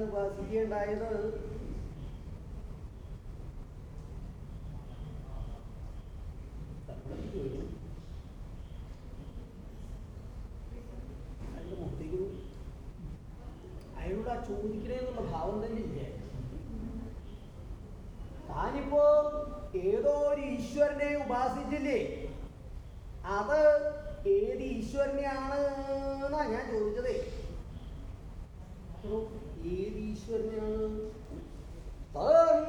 ആര്യ താൻ ഉപാസിക്കേണ്ടായത് നമ്മളത് ചോദിക്കണം. അയാളുടെ മുഖത്തേക്ക് നോക്ക്. അയാളോട് ആ ചോദിക്കണേന്നുള്ള ഭാവം തന്നെ ഇല്ലേ താനിപ്പോ ഏതോ ഒരു ഈശ്വരനെ ഉപാസിച്ചില്ലേ അത് ഏത് ഈശ്വരനെയാണ് എന്നാ ഞാൻ ചോദിച്ചതേ അപ്പോ ഏത് ഈശ്വരനെയാണ് തം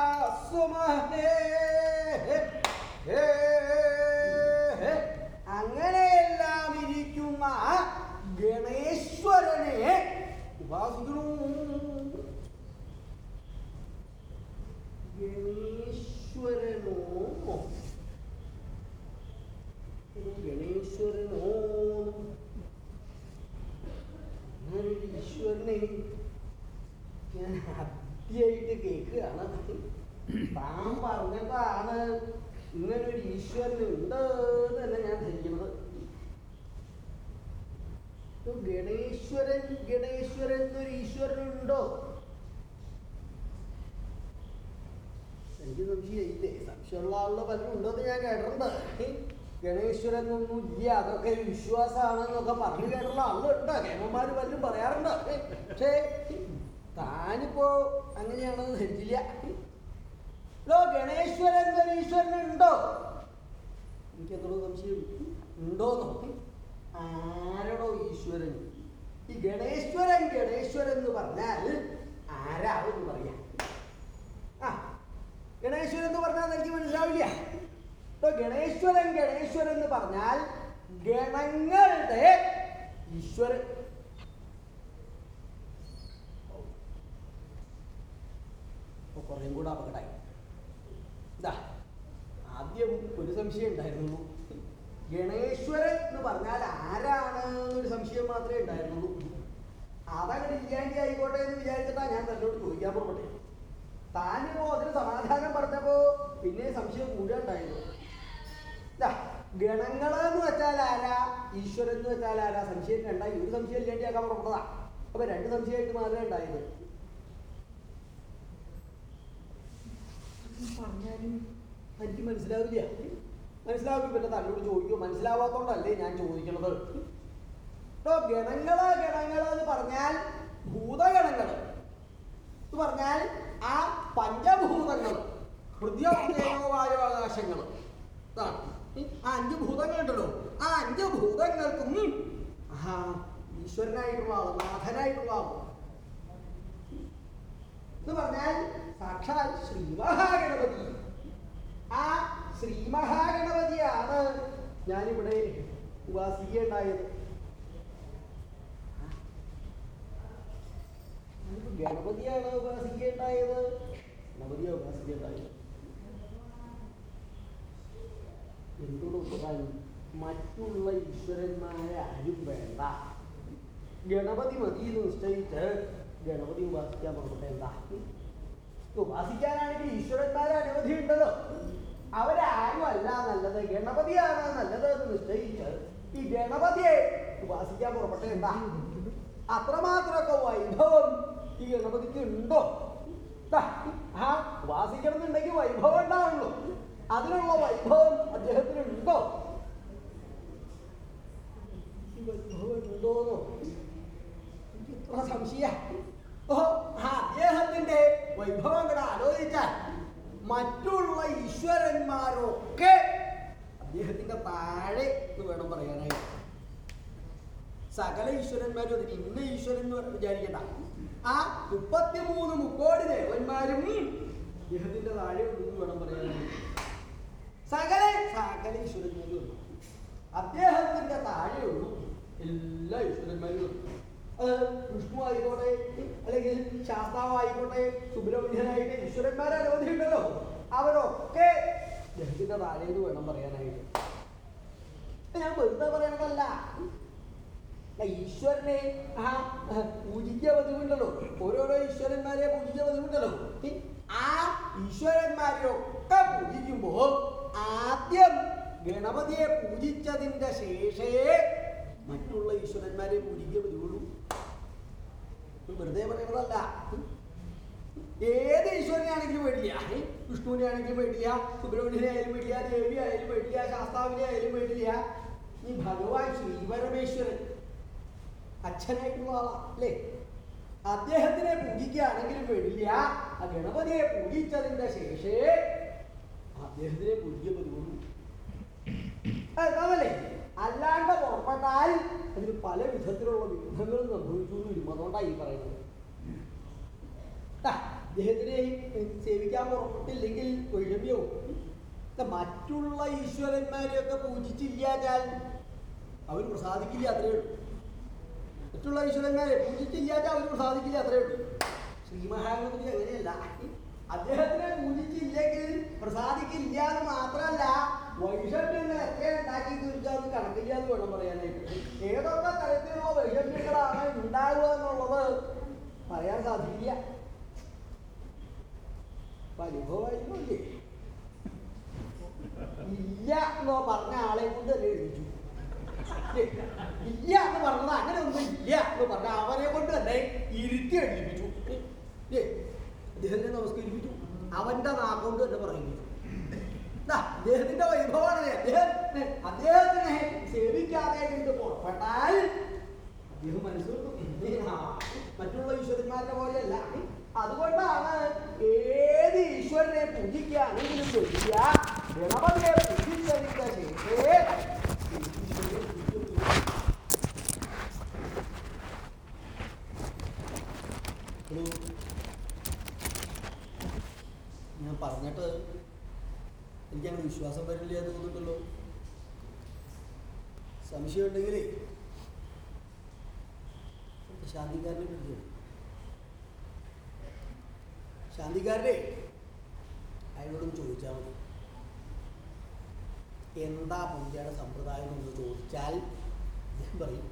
ഗണേശ്വരമുപാസ്മഹേ. ഹേ, ഹേ. അങ്ങനെയെല്ലാം ഇരിക്കുന്ന ഗണേശ്വരനെ ഉപാസിക്കുന്നു ഗണേശ്വരനോ ഒരു ഗണേശ്വരനോ അങ്ങനൊരു ഈശ്വരനെ ഞാൻ ആദ്യമായിട്ട് കേൾക്കുകയാണ് താൻ പറഞ്ഞതാണ് ഇങ്ങനൊരു ഈശ്വരൻ ഉണ്ട് എന്ന് തന്നെ ഞാൻ ധരിക്കുന്നത് ഇപ്പൊ ഗണേശ്വരൻ ഗണേശ്വരൻ എന്നൊരു ഈശ്വരൻ ഉണ്ടോ എനിക്ക് സംശയമില്ലേ സംശയമുള്ള ആളുടെ പലരും ഉണ്ടെന്ന് ഞാൻ കേട്ടിട്ടുണ്ട്. ഗണേശ്വരൻ ഒന്നും ഇല്ല. അതൊക്കെ വിശ്വാസമാണെന്നൊക്കെ പറഞ്ഞു കേട്ടുള്ള ആളുണ്ട് കേമന്മാര് പലരും പറയാറുണ്ട് പക്ഷേ താനിപ്പോ അങ്ങനെയാണെന്ന് ധരിച്ചില്ല ലോ ഗണേശ്വരൻ എന്നൊരു ഈശ്വരൻ ഉണ്ടോ എനിക്ക് എത്ര സംശയം ഉണ്ടോന്നോ ആരോടോ ഈശ്വരൻ ഈ ഗണേശ്വരൻ ഗണേശ്വരൻ എന്ന് പറഞ്ഞാൽ ആരാവെന്ന് പറയാം ആ ഗണേശ്വരൻ എന്ന് പറഞ്ഞാൽ എനിക്ക് മനസ്സിലാവില്ല ഇപ്പൊ ഗണേശ്വരൻ ഗണേശ്വരൻ എന്ന് പറഞ്ഞാൽ ഗണങ്ങളുടെ ഈശ്വരൻ ഇപ്പൊ കുറേയും കൂടെ അപകടമായി ഇതാ ആദ്യം ഒരു സംശയം ഉണ്ടായിരുന്നുള്ളൂ ഗണേശ്വരൻ എന്ന് പറഞ്ഞാൽ ആരാണ് എന്നൊരു സംശയം മാത്രമേ ഉണ്ടായിരുന്നുള്ളൂ അതങ്ങനെ ഇല്ലാണ്ടി ആയിക്കോട്ടെ എന്ന് വിചാരിച്ചിട്ടാ ഞാൻ തന്നോട് ചോദിക്കാൻ പുറപ്പെട്ടെ താനിപ്പോ അതിന് സമാധാനം പറഞ്ഞപ്പോ പിന്നെ സംശയം കൂടെ ഉണ്ടായിരുന്നു ദാ, ഗണങ്ങൾ എന്ന് വെച്ചാൽ ആരാ ഈശ്വരൻ എന്ന് വെച്ചാൽ ആരാ സംശയം രണ്ടായി ഒരു ഇല്ലാണ്ടിയാക്കാൻ അപ്പൊ രണ്ട് സംശയമായിട്ട് മാത്രമേ ഉണ്ടായത് പറഞ്ഞാലും എനിക്ക് മനസ്സിലാവില്ല. മനസ്സിലാവും പിന്നെ തന്നോട് ചോദിക്കും. മനസ്സിലാവാത്തോണ്ടല്ലേ ഞാൻ ചോദിക്കണത്? ഇപ്പൊ ഗണങ്ങൾ ഗണങ്ങൾ എന്ന് പറഞ്ഞാൽ ഭൂതഗണങ്ങൾ എന്ന് പറഞ്ഞാൽ ആ പഞ്ചഭൂതങ്ങൾ. ഹൃദയോവായുവാകാശങ്ങൾ ആ അഞ്ച് ഭൂതങ്ങളുണ്ടല്ലോ. ആ അഞ്ച് ഭൂതങ്ങൾക്കും ആ ഈശ്വരനായിട്ടുള്ള ആൾ നാഥനായിട്ടുള്ള ആൾ. എന്ന് പറഞ്ഞാൽ സാക്ഷാൽ ശ്രീ മഹാഗണപതി. ആ ശ്രീ മഹാഗണപതിയാണ് ഞാനിവിടെ ഉപാസിക്കേണ്ടായത് ഗണപതിയാണ് ഉപാസിക്കേണ്ടായത് ഗണപതിയെ ഉപാസിക്കേണ്ടായത് എന്തുകൊണ്ടാൽ മറ്റുള്ള ഈശ്വരന്മാരെ ആരും വേണ്ട. ഗണപതി മതി എന്ന് നിശ്ചയിച്ച് ഗണപതി ഉപാസിക്കാൻ പുറപ്പെട്ട എന്താ ഉപാസിക്കാനാണെങ്കിൽ ഈശ്വരന്മാരെ അനവധി ഉണ്ടല്ലോ അവരാരും അല്ല നല്ലത് ഗണപതിയാണ് നല്ലത് എന്ന് നിശ്ചയിച്ച് ഈ ഗണപതിയെ ഉപാസിക്കാൻ പുറപ്പെട്ട എന്താ അത്രമാത്രമൊക്കെ വൈഭവം ഈ ഗണപതിക്ക് ഉണ്ടോ ആ ഉപാസിക്കണമെന്നുണ്ടെങ്കിൽ വൈഭവം ഉണ്ടാവുള്ളൂ അതിനുള്ള വൈഭവം അദ്ദേഹത്തിന് ഉണ്ടോ വൈഭവം ഉണ്ടോന്നോ സംശയ ഓ അദ്ദേഹത്തിന്റെ വൈഭവം ആലോചിച്ചാൽ മറ്റുള്ള ഈശ്വരന്മാരൊക്കെ അദ്ദേഹത്തിന്റെ താഴെ എന്ന് വേണം പറയാനായിട്ട് സകല ഈശ്വരന്മാരും അതിന് ഇന്ന ഈശ്വരൻ എന്ന് വിചാരിക്കണ്ട ആ മുപ്പത്തിമൂന്ന് മുക്കോടി ദേവന്മാരും അദ്ദേഹത്തിന്റെ താഴെ ഉണ്ടെന്ന് വേണം പറയാനായി സകല സകല ഈശ്വരന്മാരും. അദ്ദേഹത്തിന്റെ താഴെയുള്ളൂ എല്ലാ ഈശ്വരന്മാരും. അത് വിഷ്ണു ആയിക്കോട്ടെ അല്ലെങ്കിൽ ശാസ്താവ് ആയിക്കോട്ടെ സുബ്രഹ്മണ്യനായിട്ട് ഈശ്വരന്മാരെ അനവധി ഉണ്ടല്ലോ അവരൊക്കെ അദ്ദേഹത്തിന്റെ താഴേന്ന് വേണം പറയാനായിട്ട്. ഞാൻ വെറുതെ പറയണതല്ല. ഈശ്വരനെ ആ പൂജിക്കുക പതിവുണ്ടല്ലോ ഓരോരോ ഈശ്വരന്മാരെ പൂജിക്കുക പതിവുണ്ടല്ലോ ആ ഈശ്വരന്മാരെയൊക്കെ പൂജിക്കുമ്പോ ആദ്യം ഗണപതിയെ പൂജിച്ചതിന്റെ ശേഷേ മറ്റുള്ള ഈശ്വരന്മാരെ പൂജിക്കുക പതിവുള്ളൂ വെറുതെ പറയുന്നതല്ല. ഏത് ഈശ്വരനെയാണെങ്കിലും പേടില്ല. വിഷ്ണുവിനെ ആണെങ്കിലും പേടില്ല. സുബ്രഹ്മണ്യനെ ആയാലും പേടില്ല. ദേവി ആയാലും പേടില്ല. ശാസ്താവിനെ ആയാലും പേടില്ല. ഈ ഭഗവാൻ ശ്രീപരമേശ്വരൻ അച്ഛനായിട്ടുള്ള അല്ലേ? അദ്ദേഹത്തിനെ പൂജിക്കുകയാണെങ്കിലും പേടില്ല. ആ ഗണപതിയെ പൂജിച്ചതിന്റെ ശേഷേ അദ്ദേഹത്തിനെ പൂജിക്കുക അതല്ലേ അല്ലാണ്ട് പുറപ്പെട്ടാൽ അതിന് പല വിധത്തിലുള്ള വിഘ്നങ്ങൾ സംഭവിച്ചു വരും അതുകൊണ്ടാണ് ഈ പറയുന്നത്. അദ്ദേഹത്തിനെ സേവിക്കാൻ പുറപ്പെട്ടില്ലെങ്കിൽ വൈഷമ്യവും മറ്റുള്ള ഈശ്വരന്മാരെയൊക്കെ പൂജിച്ചില്ലാച്ചാൽ അവർ പ്രസാദിക്കില്ല അത്രയേ ഉള്ളൂ. മറ്റുള്ള ഈശ്വരന്മാരെ പൂജിച്ചില്ലാച്ചാൽ അവർ പ്രസാദിക്കില്ല അത്രയേ ഉള്ളൂ. ശ്രീ മഹാഗണപതി അങ്ങനെയല്ല. അദ്ദേഹത്തിനെ പൂജിച്ചില്ലെങ്കിൽ പ്രസാദിക്കില്ല എന്ന് മാത്രല്ല വൈഷമ്യങ്ങൾ എത്ര ഉണ്ടാക്കി തീർക്കാന്ന് കണക്കില്ല എന്ന് വേണം പറയാനായിട്ട്. ഏതൊക്കെ തരത്തിലുള്ള വൈഷമ്യങ്ങളാണ് ഉണ്ടാകുക എന്നുള്ളത് പറയാൻ സാധിക്കില്ല. അനുഭവമായിരുന്നില്ലേ ഇല്ല എന്നോ പറഞ്ഞ ആളെ കൊണ്ട് തന്നെ എഴുതിച്ചു. ഇല്ല എന്ന് പറഞ്ഞത് അങ്ങനെ ഒന്നും ഇല്ല എന്ന് പറഞ്ഞ അവനെ കൊണ്ട് തന്നെ ഇരുത്തി എഴുതിപ്പിച്ചു. ഇല്ലേ? അദ്ദേഹത്തിനെ നമസ്കരിപ്പിച്ചു. അവന്റെ നാക്കൊണ്ട് തന്നെ പറയിപ്പിച്ചു അദ്ദേഹത്തിന്റെ വൈഭവമാണ് അദ്ദേഹം അദ്ദേഹത്തിനെ സേവിക്കാതെ കണ്ട് പുറപ്പെട്ടാൽ അദ്ദേഹം മനസ്സിലാക്കും മറ്റുള്ള ഈശ്വരന്മാരുടെ പോലെയല്ല. അതുകൊണ്ടാണ് ഏത് ഈശ്വരനെ പൂജിക്കുകയാണെങ്കിലും വേണ്ടിയ ഗണപതിയെ പൂജിച്ചതിന്റെ ശേഷേ ഈശ്വരനെ പൂജിക്കുള്ളൂ. ഒരു ഞാൻ പറഞ്ഞിട്ട് എനിക്കങ്ങനെ വിശ്വാസം വരില്ല എന്ന് തോന്നിട്ടല്ലോ സംശയം ഉണ്ടെങ്കിൽ പിടിച്ചു ശാന്തിക്കാരനെ അയാളോടും ചോദിച്ചാൽ മതി. എന്താ പൂജയുടെ സമ്പ്രദായം എന്ന് ചോദിച്ചാൽ ഞാൻ പറയും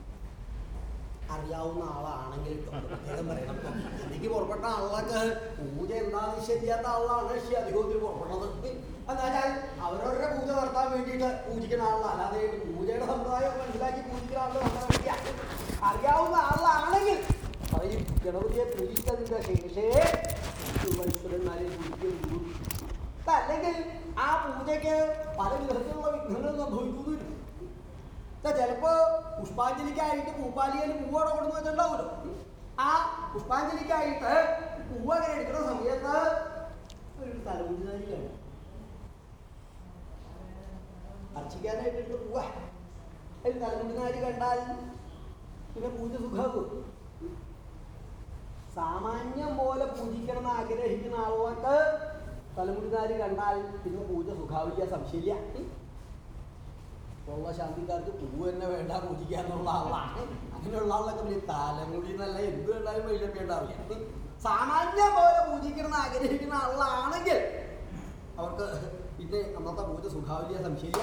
അറിയാവുന്ന ആളാണെങ്കിൽ. അദ്ദേഹം പറയണം. എനിക്ക് പുറപ്പെട്ട ആളൊക്കെ പൂജ എന്താണെന്ന് ശരിയാത്ത ആളാണ്. അധികത്തിൽ പുറപ്പെട്ടത് എന്നാൽ അവരവരുടെ പൂജ നടത്താൻ വേണ്ടിയിട്ട് പൂജിക്കുന്ന ആളാണ് അല്ലാതെ പൂജയുടെ സമ്പ്രദായം മനസ്സിലാക്കി പൂജിക്കുന്ന ആളുടെ അറിയാവുന്ന ആളാണെങ്കിൽ പറയും ഗണപതിയെ പൂജിച്ചതിന്റെ ശേഷേ മത്സരന്മാരെ പൂജിക്കുന്നു അല്ലെങ്കിൽ ആ പൂജയ്ക്ക് പല വിധത്തിലുള്ള വിഘ്നങ്ങൾ സംഭവിക്കുന്നു. ചിലപ്പോ പുഷ്പാഞ്ജലിക്കായിട്ട് പൂപ്പാലിയിൽ പൂവോടെ കൊണ്ടു വെച്ചിട്ടുണ്ടാവുമല്ലോ ആ പുഷ്പാഞ്ജലിക്കായിട്ട് പൂവ് അങ്ങനെ എടുക്കുന്ന സമയത്ത് ഒരു തലമുടിനാരി കാണും അർച്ചിക്കാനായിട്ട് പൂവ. ഒരു തലമുടിനാരി കണ്ടാൽ പിന്നെ പൂജ സുഖമാകും സാമാന്യം പോലെ പൂജിക്കണം എന്ന് ആഗ്രഹിക്കുന്ന ആളുകൾക്ക് തലമുടിനാരി കണ്ടാൽ പിന്നെ പൂജ സുഖാവില്ല സംശയമില്ല. ഉള്ള ശാന്തിക്കാർക്ക് പൂവ് തന്നെ വേണ്ട പൂജിക്കാന്നുള്ള ആളാണ്. അങ്ങനെയുള്ള ആളൊക്കെ വലിയ തലമുടി എന്നല്ല എന്ത് വേണ്ടാലും വൈലഭ്യം ഉണ്ടാവില്ല. സാമാന്യം പോലെ പൂജിക്കണം ആഗ്രഹിക്കുന്ന ആളാണെങ്കിൽ അവർക്ക് പിന്നെ അന്നത്തെ പൂജ സുഖാവില്ല സംശയില്ല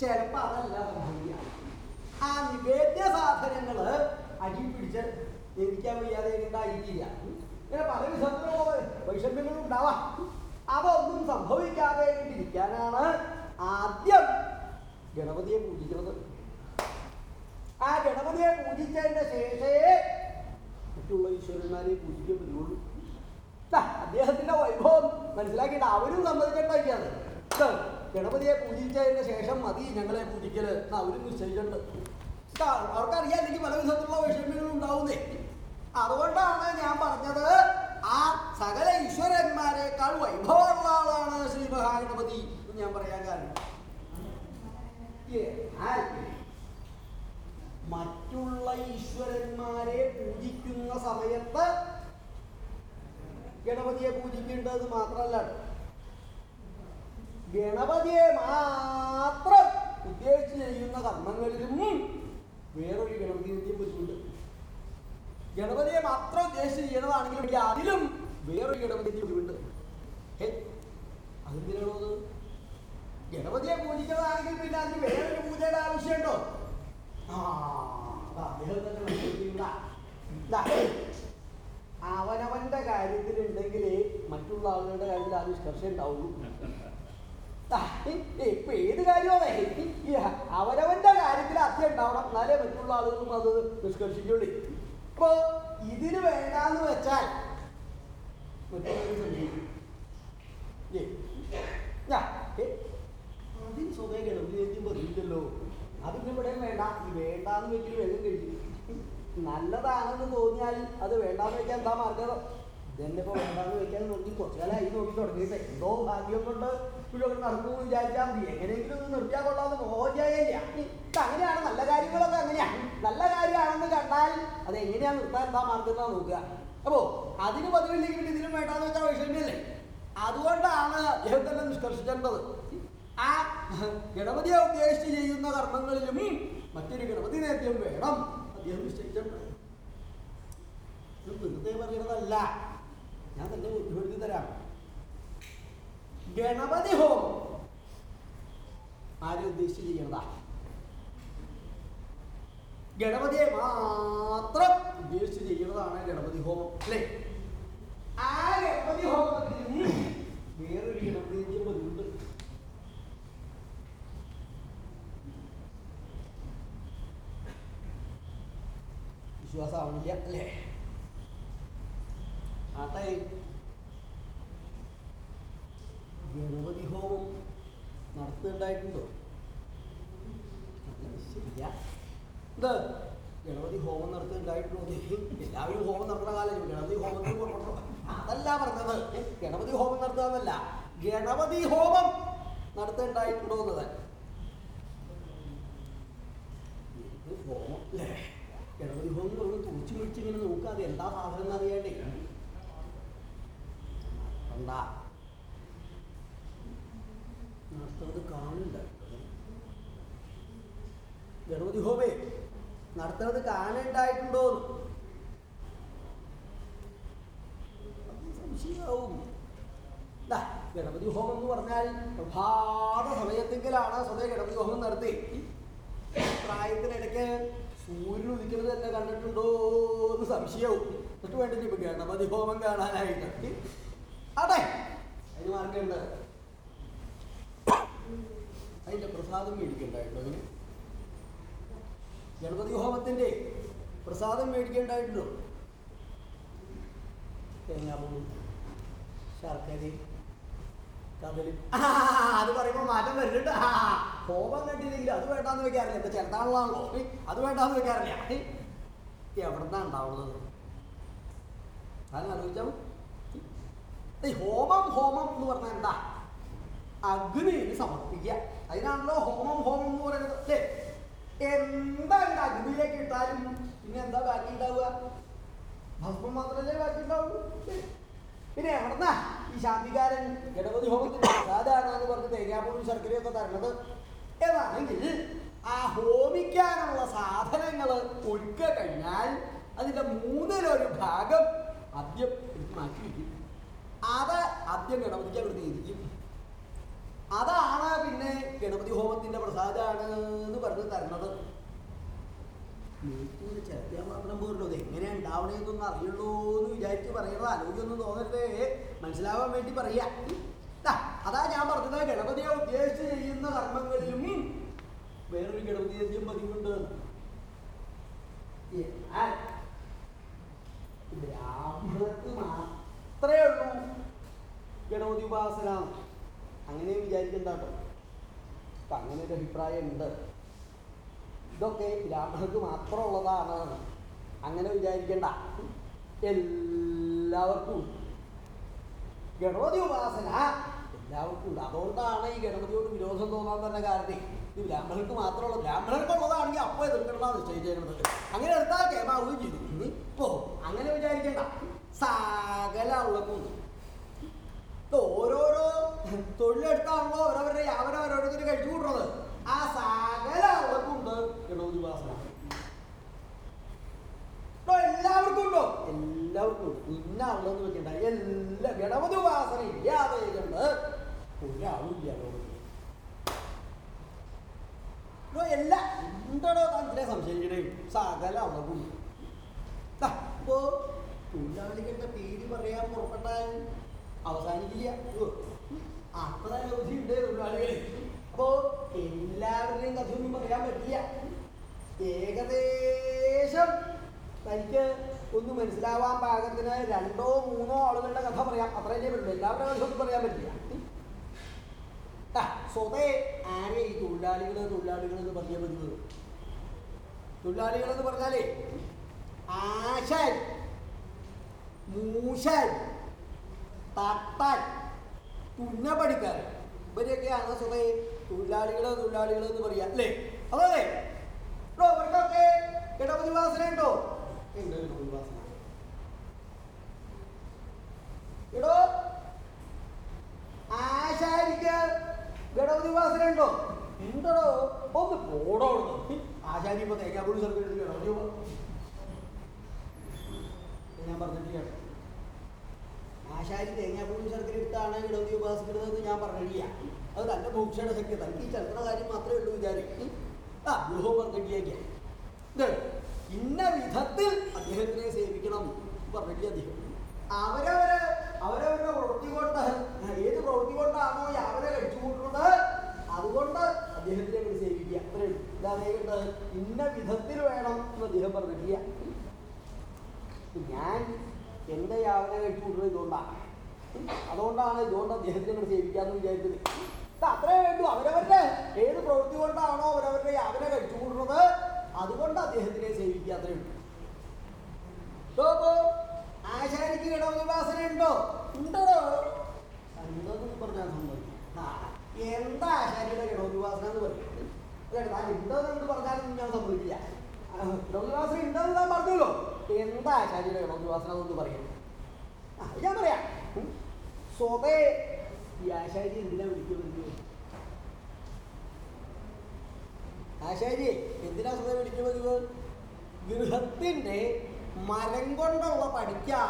ചിലപ്പോൾ അതല്ല സംഭവിക്കുക. ആ നിവേദ്യ സാധനങ്ങൾ അടി പിടിച്ച് എനിക്കാൻ വയ്യാതെ ഉണ്ടായിരിക്കില്ല ഇങ്ങനെ പല വിധത്തിലുള്ള വൈഷമ്യങ്ങളും ഉണ്ടാവാം. അതൊന്നും സംഭവിക്കാതെ ഇരിക്കാനാണ് ആദ്യം ഗണപതിയെ പൂജിക്കുന്നത്. ആ ഗണപതിയെ പൂജിച്ചതിന്റെ ശേഷേ മറ്റുള്ള ഈശ്വരന്മാരെ പൂജിക്കാൻ പറ്റുള്ളൂ. അദ്ദേഹത്തിന്റെ വൈഭവം മനസ്സിലാക്കിയിട്ട് അവരും സമ്മതിച്ചിട്ടാക്കിയാണ് ഗണപതിയെ പൂജിച്ചതിന് ശേഷം മതി ഞങ്ങളെ പൂജിക്കൽ അവരും നിശ്ചയിച്ചിട്ടുണ്ട്. അവർക്കറിയാം എനിക്ക് പല വിധത്തിലുള്ള വൈഷമ്യങ്ങളും ഉണ്ടാവുന്നേ. അതുകൊണ്ടാണ് ഞാൻ പറഞ്ഞത് ആ സകല ഈശ്വരന്മാരെക്കാൾ വൈഭവമുള്ള ആളാണ് ശ്രീ മഹാഗണപതി എന്ന് ഞാൻ പറയാൻ കാരണം. എന്നാൽ മറ്റുള്ള ഈശ്വരന്മാരെ പൂജിക്കുന്ന സമയത്ത് ഗണപതിയെ പൂജിക്കേണ്ടത് മാത്രമല്ല. ഗണപതിയെ മാത്രം ഉദ്ദേശിച്ച് ചെയ്യുന്ന കർമ്മങ്ങളിലും വേറൊരു ഗണപതി പൂജിക്കുന്നുണ്ട് ഗണപതിയെ മാത്രം ഉദ്ദേശിച്ച് ചെയ്യണതാണെങ്കിലും അതിലും വേറൊരു ഗണപതി ഹേ അതെന്തിനാണോ അത്? ഗണപതിയെ പൂജിക്കുന്നതാണെങ്കിൽ പിന്നെ അതിന് വേറൊരു പൂജയുടെ ആവശ്യമുണ്ടോ? ആ കാര്യത്തിൽ കാര്യത്തിലുണ്ടെങ്കിൽ മറ്റുള്ള ആളുകളുടെ കാര്യത്തിൽ ആ നിഷ്കർഷ ഉണ്ടാവുള്ളൂ ഇപ്പൊ ഏത് കാര്യമാണ്? അവനവന്റെ കാര്യത്തിൽ അത്യം ഉണ്ടാവണം. എന്നാലേ മറ്റുള്ള ആളുകളും അത് നിഷ്കർഷിക്കുള്ളൂ ഇപ്പൊ ഇതിന് വേണ്ടാന്ന് വെച്ചാൽ മറ്റുള്ളവർ സംശയിക്കും ഏ, ഞാ, ഏ, അതിന് സ്വതേ ഗണപതിയേക്കും പറഞ്ഞില്ലല്ലോ അത് പിന്നെ ഇവിടെ വേണ്ട. ഈ വേണ്ടാന്ന് വെച്ചിട്ട് വെള്ളം കഴിക്കും നല്ലതാണെന്ന് തോന്നിയാൽ അത് വേണ്ടാന്ന് വെക്കാൻ എന്താ മാർഗം? ഇതന്നെ ഇപ്പൊ വേണ്ടാന്ന് വെക്കാൻ നോക്കി കുറച്ചു കാലമായി നോക്കി തുടങ്ങിയിട്ട്. എന്തോ ഭാഗ്യം കൊണ്ട് ഇവിടെ നടക്കുമെന്ന് വിചാരിച്ചാൽ മതി. എങ്ങനെയെങ്കിലും ഒന്ന് നിർത്തിയാൽ കൊള്ളാമെന്ന് മോചായില്ല അങ്ങനെയാണ് നല്ല കാര്യങ്ങളൊക്കെ അങ്ങനെയാണ്. നല്ല കാര്യമാണെന്ന് കണ്ടാൽ അത് എങ്ങനെയാ നിർത്താൻ എന്താ മാർഗം എന്നാ നോക്കുക. അപ്പോ അതിന് പതിവില്ലെങ്കിൽ ഇതിനും വേണ്ടാന്ന് വെച്ചാൽ വൈഷമ്യല്ലേ? അതുകൊണ്ടാണ് തന്നെ നിഷ്കർഷിക്കേണ്ടത് ആ ഗണപതിയെ ഉദ്ദേശിച്ച് ചെയ്യുന്ന കർമ്മങ്ങളിലും മറ്റൊരു ഗണപതി നേദ്യം വേണം. അദ്ദേഹം നിശ്ചയിച്ചിട്ടുണ്ട് വെറുതെ പറയുന്നതല്ല ഞാൻ തന്നെ ബുദ്ധിമുട്ടി തരാം. ഗണപതി ഹോമം. ആര് ഉദ്ദേശിച്ച് ചെയ്യണതാ ഗണപതിയെ മാത്രം ഉദ്ദേശിച്ച് ചെയ്യുന്നതാണ് ഗണപതി ഹോമം അല്ലേ? ആ ഗണപതി ഹോമത്തിൽ വേറൊരു ഗണപതി വിശ്വാസമാവണില്ല അല്ലേ ആട്ടെ ഗണപതി ഹോമം നടത്തുന്നുണ്ടായിട്ടുണ്ടോ ശരിയ ഗണപതി ഹോമം നടത്തുന്നുണ്ടായിട്ടുണ്ടോ എല്ലാവരും ഹോമം നടത്തുന്ന കാലം ഗണപതി ഹോമത്തിന് പുറപ്പെട്ടോ അതല്ല പറഞ്ഞത് ഗണപതി ഹോമം നടത്തുകയെന്നല്ല ഗണപതി ഹോമം നടത്തുന്നുണ്ടായിട്ടുണ്ടോ എന്നത് ഹോമം അല്ലേ ഹോമം എന്ന് പറഞ്ഞ് പിടിച്ച് നോക്കാതെ എന്താ സാധനം എന്ന് എന്താ നടത്തുന്നത് കാണുന്നുണ്ട്. ഗണപതി ഹോമേ നടത്തുന്നത് കാണുണ്ടായിട്ടുണ്ടോ സംശയമാവും. ഗണപതി ഹോമം എന്ന് പറഞ്ഞാൽ പ്രഭാത സമയത്തെങ്കിലാണ് സ്വതേ ഗണപതി ഹോമം നടത്തി. പ്രായത്തിനിടയ്ക്ക് സൂര്യൻ ഉദിക്കുന്നത് തന്നെ കണ്ടിട്ടുണ്ടോ എന്ന് സംശയവും. എന്നിട്ട് വേണ്ടി ഇപ്പൊ ഗണപതി ഹോമം കാണാനായിട്ട് അതെ അതിന് മാർഗമുണ്ട് അതിന്റെ പ്രസാദം മേടിക്കണ്ടായിട്ടുണ്ടോ അതിന്? ഗണപതി ഹോമത്തിന്റെ പ്രസാദം മേടിക്കേണ്ടായിട്ടുണ്ടോ? തേങ്ങാപ്പൂവും ശർക്കരയും ആ, അത് പറയുമ്പോൾ മാറ്റം വരുന്നുണ്ട്. കോപം കണ്ടില്ലെങ്കിൽ അത് വേണ്ടാന്ന് വെക്കാറില്ല. ഇപ്പൊ ചെറുതാണല്ലോ അത് വേണ്ടാന്ന് വെക്കാറില്ല. എവിടുന്നാ ഉണ്ടാവുന്നത്? അത് ആലോചിച്ചാൽ ഈ ഹോമം ഹോമം എന്ന് പറഞ്ഞാൽ എന്താ? അഗ്നിയിൽ സമർപ്പിക്കുക. അതിനാണല്ലോ ഹോമം ഹോമം എന്ന് പറയുന്നത്. അല്ലേ? എന്താ ഇത് അഗ്നിയിലേക്ക് ഇട്ടാലും പിന്നെ എന്താ ബാക്കി ഉണ്ടാവുക? ഭസ്മം മാത്രമല്ലേ ബാക്കി ഉണ്ടാവുള്ളൂ. പിന്നെ എവിടുന്ന ഈ ശാന്തികാരൻ ഗണപതി ഹോമത്തിന് പ്രസാദാണ് എന്ന് പറഞ്ഞ് തേങ്ങാപ്പൂടും ശർക്കരയൊക്കെ തരണത്. എന്നാണെങ്കിൽ ആ ഹോമിക്കാനുള്ള സാധനങ്ങൾ ഒരുക്ക കഴിഞ്ഞാൽ അതിന്റെ മൂന്നിലൊരു ഭാഗം ആദ്യം മാറ്റി വയ്ക്കും അത് ആദ്യം ഗണപതിക്ക് അവിടെ തിരിക്കും അതാണ് പിന്നെ ഗണപതി ഹോമത്തിന്റെ പ്രസാദമാണ് എന്ന് പറഞ്ഞ് തരണത്. നീറ്റിന് ചേർത്തിയാൽ മാത്രം പോരല്ലോ ഇത് എങ്ങനെയാ ഉണ്ടാവണേന്നൊന്നും അറിയുള്ളൂ എന്ന് വിചാരിച്ച് പറയുന്നത് ആലോചിക്കൊന്നും തോന്നരുതേ. മനസ്സിലാവാൻ വേണ്ടി പറയാ അതാ ഞാൻ പറഞ്ഞത്. ഗണപതിയെ ഉദ്ദേശിച്ച് ചെയ്യുന്ന കർമ്മങ്ങളിലും വേറൊരു ഗണപതി യജ്ഞം പതിവുണ്ട്. ബ്രാഹ്മണർക്ക് മാത്രമേ ഉള്ളൂ ഗണപതി ഉപാസന. അങ്ങനെ വിചാരിക്കണ്ട കേട്ടോ. അപ്പൊ അങ്ങനെ ഒരു അഭിപ്രായം ഉണ്ട് ഇതൊക്കെ ബ്രാഹ്മണർക്ക് മാത്രമുള്ളതാണ്. അങ്ങനെ വിചാരിക്കേണ്ട. എല്ലാവർക്കും. ഗണപതി ഉപാസന. എല്ലാവർക്കും ഉണ്ട്. അതുകൊണ്ടാണ് ഈ ഗണപതിയോട് വിരോധം തോന്നാൻ തന്നെ കാരണം. ഇത് ബ്രാഹ്മണർക്ക് മാത്രമുള്ള ബ്രാഹ്മണർക്കുള്ളതാണെങ്കിൽ അപ്പോൾ എതിർക്കണമെന്നാണ് നിശ്ചയിച്ചേക്കുന്നത് അങ്ങനെ എടുത്താൽ കേമാവുകയും ചെയ്തു. ഇപ്പോ അങ്ങനെ വിചാരിക്കേണ്ട. സകല ഉള്ളക്കുണ്ട് ഇത് ഓരോരോ തൊഴിലെടുത്താണല്ലോ അവരവരുടെ അവരവരോടൊക്കെ കഴിച്ചു കൂട്ടുന്നത്. ആ സകല ഉള്ളക്കുണ്ട് ഗണപതി ഉപാസന എല്ലാവർക്കും ഉണ്ടോ? എല്ലാവർക്കും ഉണ്ട്. ഇന്ന ആളെന്ന് വെക്കണ്ട. എല്ലാ ഗണപതി ഉപാസന ഇല്ലാതെ കണ്ട് ഒരാളും ഇല്ല ലോകത്തിൽ എല്ലാ എന്താണോ താൻ സംശയിക്കണേ? സകല ഉള്ളക്കും അപ്പോ തൊഴിലാളികളുടെ പേര് പറയാൻ പുറപ്പെട്ടാൽ അവസാനിക്കില്ല. അത്ര ഉണ്ട് തൊഴിലാളികളെ അപ്പോ എല്ലാവരുടെയും കഥയൊന്നും പറയാൻ പറ്റില്ല. ഏകദേശം തനിക്ക് ഒന്ന് മനസ്സിലാവാൻ പാകത്തിന് രണ്ടോ മൂന്നോ ആളുകളുടെ കഥ പറയാം. അത്രയല്ലേ പറ്റുള്ളൂ എല്ലാവരുടെ കഥ ഒന്നും പറയാൻ പറ്റില്ല. സ്വതേ ആരെ ഈ തൊഴിലാളികൾ തൊഴിലാളികൾ എന്ന് പറഞ്ഞ പതിവ്? തൊഴിലാളികൾ എന്ന് പറഞ്ഞാലേ ആശാൻ മൂശാൻ തട്ടാൻ തുന്നപ്പടിക്കാരൻ ഇവരെയൊക്കെയാണ് സ്വതേ തൊഴിലാളികൾ തൊഴിലാളികൾ എന്ന് പറയാ അല്ലേ? അതല്ലേ ഇവർക്കൊക്കെ ഗണപതി വാസന ഉണ്ടോ? ഗണപതി എടോ ആശാരിക്ക് ഗണപതി വാസന ഉണ്ടോ? ഉണ്ടോ ഒന്ന് പോടോ. ആശാരി ഇപ്പൊ തേങ്ങാപ്പുള്ളി സർക്കാർ ഗണപതി ഉപാ- ഞാൻ പറഞ്ഞിട്ടില്ല. ആശാരി തേങ്ങാപ്പൂരി ശർക്കര എടുത്താണ് ഗണപതി ഉപാസിക്കുന്നത് ഞാൻ പറഞ്ഞില്ല അത് തന്റെ ഭൂക്ഷയുടെ ശക്തി തനിക്ക് ഈ ചരിത്ര കാര്യം മാത്രമേ ഉള്ളൂ വിചാരിക്കും ആ ഗൃഹം പറഞ്ഞിട്ടിയേക്ക് ഇന്ന വിധത്തിൽ അദ്ദേഹത്തിനെ സേവിക്കണം പറഞ്ഞിട്ട് അദ്ദേഹം. അവരവര് അവരവരുടെ പ്രവൃത്തി കൊണ്ട് ഏത് പ്രവൃത്തി കൊണ്ടാണോ ഈ അവരെ കഴിച്ചു കൂട്ടുന്നത് അതുകൊണ്ട് അദ്ദേഹത്തിനെ കൂടി സേവിക്കുക. അത്രേ ഉള്ളൂ. ഇതാണ് ഇന്ന വിധത്തിൽ വേണം എന്ന് അദ്ദേഹം പറഞ്ഞിട്ടില്ല. ഞാൻ എന്റെ യാവനെ കഴിച്ചു കൂട്ടുന്നത് ഇതുകൊണ്ടാണ്. അതുകൊണ്ടാണ് ഇതുകൊണ്ട് അദ്ദേഹത്തിനെ കൂടി സേവിക്കാമെന്ന് വിചാരിച്ചത്. അത്രേ വേണ്ടു അവരവരുടെ ഏത് പ്രവൃത്തി കൊണ്ടാണോ അവരവരുടെ യാതന കഴിച്ചു കൂട്ടുന്നത് അതുകൊണ്ട് അദ്ദേഹത്തിനെ സേവിക്കുക അത്രേ ഉള്ളൂ. ആശാരിക്ക് ഗണപതി ഉണ്ടോ? ഉണ്ടോ ഉണ്ടോന്ന് പറഞ്ഞാൽ സംഭവിക്കും എന്താ ആശാരിയുടെ ഉപാസന എന്ന് പറയുന്നത്? താൻ ഉണ്ടോന്ന് പറഞ്ഞാലും ഞാൻ സംഭവിക്കില്ല. ഗണപതി ഉണ്ടെന്ന് താൻ പറഞ്ഞല്ലോ. എന്താ ആശാരിയുടെ ഗണപതി എന്ന് പറയും ആ അത് ഞാൻ പറയാം ഉം. സ്വതേ ഈ ആശാരി എന്തിനാ വിളിക്കുന്നത് ആശാരി എന്തിനാ സ്വതേ വിളിക്കുന്നത് ഗൃഹത്തിന്റെ മരം കൊണ്ടുള്ള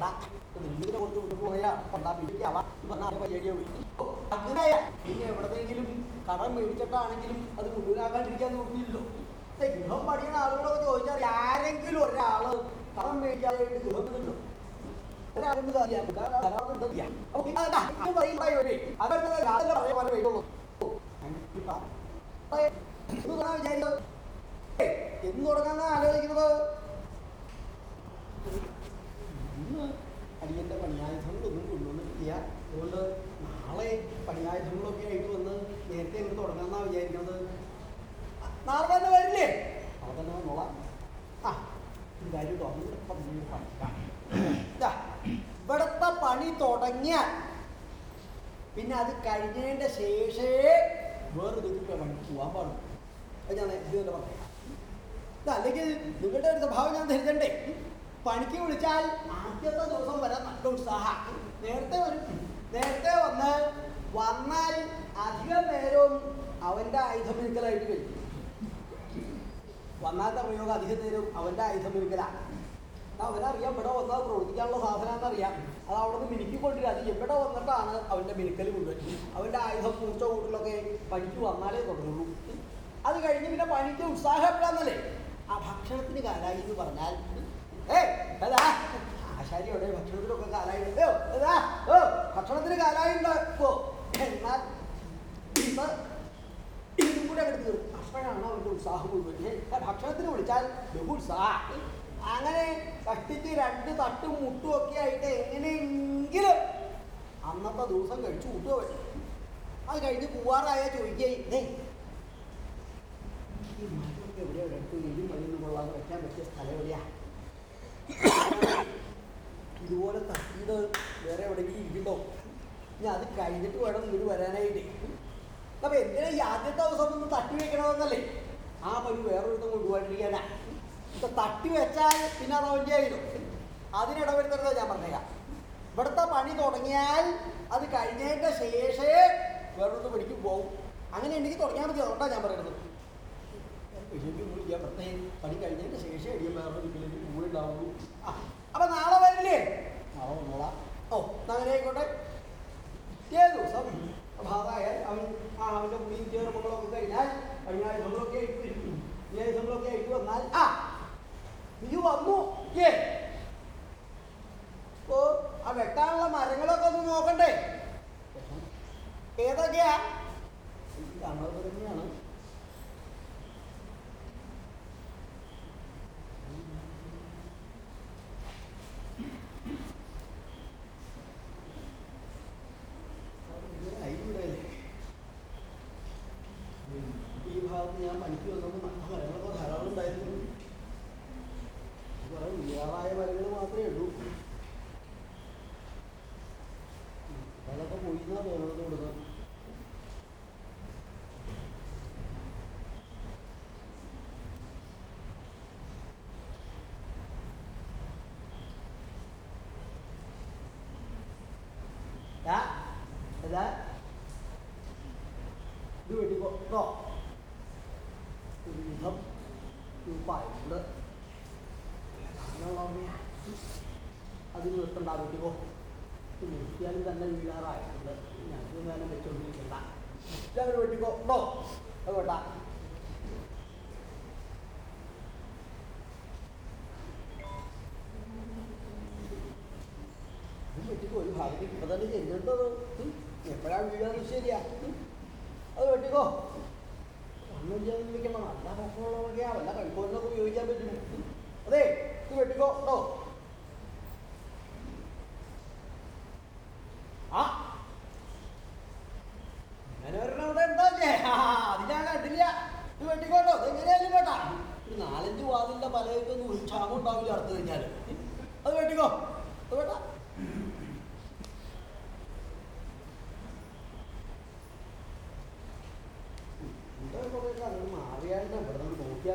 ആ വേണ്ട ഇതിനെ പോയാ കൊണ്ടാ കടം മേടിച്ചിട്ടാണെങ്കിലും അത് മുഴുവനാക്കാണ്ടിരിക്കാൻ നോക്കിയില്ലോ ഗൃഹം പഠിക്കുന്ന ആളുകളൊക്കെ ചോദിച്ചാൽ ആരെങ്കിലും ഒരാൾ കടം മേടിക്കാതായിട്ട് ഗൃഹത്തിലുണ്ടോ എന്ന് തുടങ്ങാന്നാ ആലോചിക്കുന്നത് അടിയന്റെ പണിയായുധങ്ങളൊന്നും കൊണ്ടുവന്നിട്ടില്ല. അതുകൊണ്ട് നാളെ പണിയായുധങ്ങളൊക്കെ ആയിട്ട് വന്ന് നേരത്തെ അങ്ങ് തുടങ്ങാന്നാ വിചാരിക്കുന്നത് നാളെ തന്നെ വരില്ലേ? നാളെ തന്നെ വന്നോളാം. ആ കാര്യം തുറന്നു പണിക്കാം ഇവിടുത്തെ പണി തുടങ്ങിയാൽ പിന്നെ അത് കഴിഞ്ഞതിന്റെ ശേഷേ വേറെ ഇതിൽ പണിക്ക് പോകാൻ പാടുള്ളൂ. അത് ഞാൻ ഇത് തന്നെ പറയാം അല്ലെങ്കിൽ നിങ്ങളുടെ ഒരു സ്വഭാവം ഞാൻ ധരിച്ചണ്ടേ. പണിക്ക് വിളിച്ചാൽ ആദ്യത്തെ ദിവസം വരെ നല്ല ഉത്സാഹം. നേരത്തെ വരും. നേരത്തെ വന്ന് വന്നാൽ അധികം നേരവും അവന്റെ ആയുധമെടുക്കലായിട്ട് കഴിക്കും വന്നാലത്തെ പ്രയോഗം അധികം നേരം അവന്റെ ആയുധമെടുക്കലാണ് അവനറിയാം ഇവിടെ വന്നാൽ പ്രവർത്തിക്കാനുള്ള സാധനം എന്നറിയാം. അത് അവിടെ നിന്ന് മിനുക്കിക്കൊണ്ടിരിക്കുക അത് എവിടെ വന്നിട്ടാണ് അവന്റെ മിനുക്കൽ മുഴുവൻ അവന്റെ ആയുധം പൂച്ച കൂട്ടിലൊക്കെ പണിക്ക് വന്നാലേ തുടങ്ങുള്ളൂ. അത് കഴിഞ്ഞ് പിന്നെ പണിക്ക് ഉത്സാഹപ്പെടാന്നല്ലേ ആ ഭക്ഷണത്തിന് കാലായി എന്ന് പറഞ്ഞാൽ ഏ അതാ. ആശാരി അവിടെ ഭക്ഷണത്തിനൊക്കെ കാലായിട്ടുണ്ട്. ഓ ഭക്ഷണത്തിന് കാലായിട്ടുണ്ട്. ഇപ്പോ എന്നാൽ ഇത് ഇതും കൂടെ അങ്ങോട്ട് തീർക്കും. അപ്പോഴാണ് അവരുടെ ഉത്സാഹം മുഴുവൻ ഭക്ഷണത്തിന് വിളിച്ചാൽ ബഹു ഉത്സാഹം. അങ്ങനെ കഷ്ടിച്ച് രണ്ട് തട്ടും മുട്ടും ഒക്കെ ആയിട്ട് എങ്ങനെയെങ്കിലും അന്നത്തെ ദിവസം കഴിച്ചു കൂട്ടുക പറ്റും അത് കഴിഞ്ഞ് പോവാറായ ചോദിക്കുകയും ഈ മരമൊക്കെ എവിടെയാ എടുത്ത് എരി മരുന്ന് കൊള്ളാതെ വെക്കാൻ പറ്റിയ സ്ഥലം എവിടെയാ? ഇതുപോലെ തട്ടിയത് വേറെ എവിടെയെങ്കിലും ഇരിക്കണ്ടോ ഞാൻ അത് കഴിഞ്ഞിട്ട് വേണം ഇങ്ങോട്ട് വരാനായിട്ട്. അപ്പൊ എന്തിനാ ഈ ആദ്യത്തെ ദിവസം ഒന്ന് തട്ടി വെക്കണമെന്നല്ലേ? ആ പനി വേറൊരുത്തം കൊണ്ടുപോയിട്ടിരിക്കാനാ ഇപ്പൊ തട്ടി വെച്ചാൽ പിന്നെ അത് അവന്റെ ആയിരുന്നു അതിനിടവരുത്തരുത് ഞാൻ പറഞ്ഞേക്കാം ഇവിടുത്തെ പണി തുടങ്ങിയാൽ അത് കഴിഞ്ഞതിന്റെ ശേഷേ വേറൊരു പണിക്ക് പോകും അങ്ങനെ ഉണ്ടെങ്കിൽ തുടങ്ങിയാൽ മതി. അതുകൊണ്ടാണ് ഞാൻ പറയുന്നത്. എനിക്ക് വിളിക്കാൻ പ്രത്യേകം പണി കഴിഞ്ഞതിന് ശേഷം എഴുതിയമാരുടെ വീട്ടിലേക്ക് പോയിണ്ടാവുള്ളൂ ആ നാളെ വരില്ലേ? നാളെ വന്നോളാം. ഓ അങ്ങനെ ആയിക്കോട്ടെ. അവൻ ആ അവന്റെ മുടിയും ചേർമ്മകളൊക്കെ കഴിഞ്ഞാൽ പണിയായുധങ്ങളൊക്കെ ആയിട്ട് വരും ആയുധങ്ങളൊക്കെ ആയിട്ട് വന്നാൽ ആ നീ വന്നു. ഏ ഓ ആ വെട്ടാനുള്ള മരങ്ങളൊക്കെ ഒന്ന് നോക്കണ്ടേ? ഏതൊക്കെയാ? കാണാതെ തന്നെയാണ്. തന്നെ വീഴാറായിട്ടുണ്ട് ഞാൻ വിമാനം വെച്ചുകൊണ്ടിരിക്കണ്ട ഞങ്ങൾ വെട്ടിക്കോ ഉണ്ടോ അതുകൊണ്ടാ വെട്ടിക്കോ ഒരു ഭാഗത്ത് ഇപ്പൊ തന്നെ ചെയ്യുന്നുണ്ടോ? എപ്പോഴാണ് വീഴാന്ന് ശരിയാ? അത് വെട്ടിക്കോ. ഒന്നും ചെയ്യാതെ നിൽക്കണം നല്ല പൊക്കമുള്ള വകയാ വല്ല കഴിക്കോലിനൊക്കെ ഉപയോഗിക്കാൻ പറ്റും. അതെ ഇത് വെട്ടിക്കോ? ഉണ്ടോ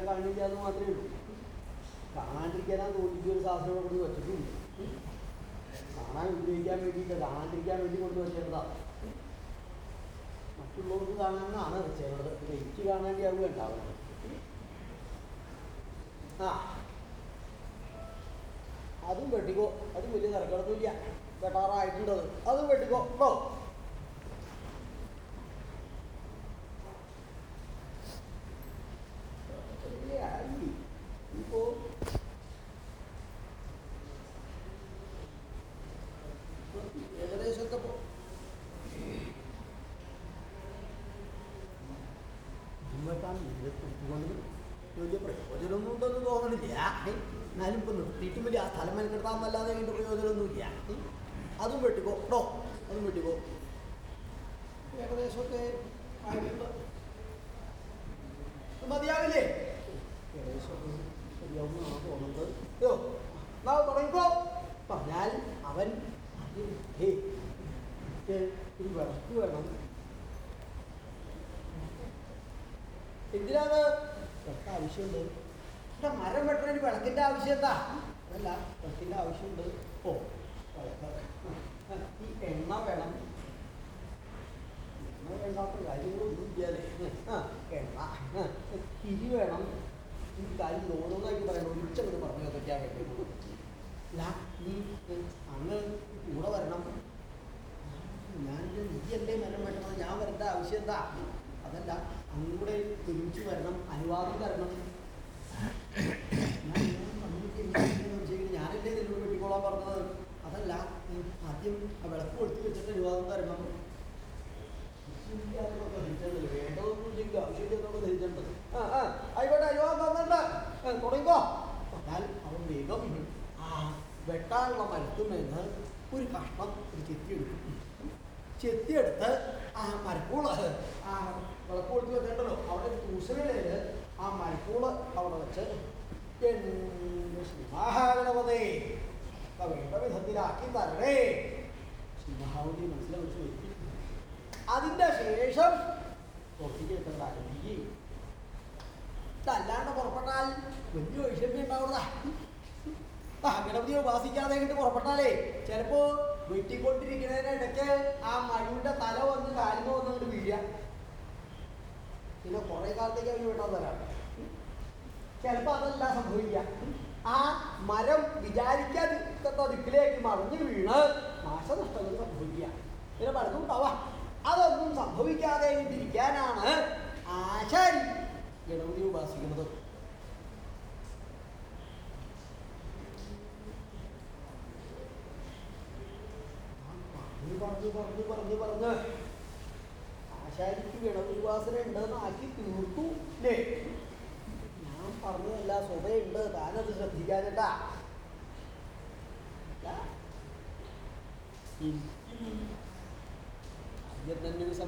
കാണില്ല അത് മാത്രമേ ഉള്ളൂ. കാണാണ്ടിരിക്കാനാ തോന്നിക്ക് ഒരു ശാസ്ത്രം കൊണ്ട് വെച്ചിട്ടുണ്ട്. കാണാൻ ഉപയോഗിക്കാൻ വേണ്ടിയിട്ട് കാണാണ്ടിരിക്കാൻ വേണ്ടി കൊണ്ട് വെച്ചേണ്ടതാ മറ്റുള്ളവർക്ക് കാണാനാണ് വെച്ചേണ്ടത് എനിക്ക് കാണാണ്ടി അറിവ് ഉണ്ടാവുന്നത് ആ. അതും വെട്ടിക്കോ. അതും വലിയ തിരക്കടത്തില്ല വെട്ടാറായിട്ടുണ്ടത് അതും വെട്ടിക്കോ. കേട്ടോ ആവശ്യമുണ്ട്. ഇവിടെ മരം വെട്ടണ വിളക്കിന്റെ വിളക്കിന്റെ ആവശ്യം എന്താ?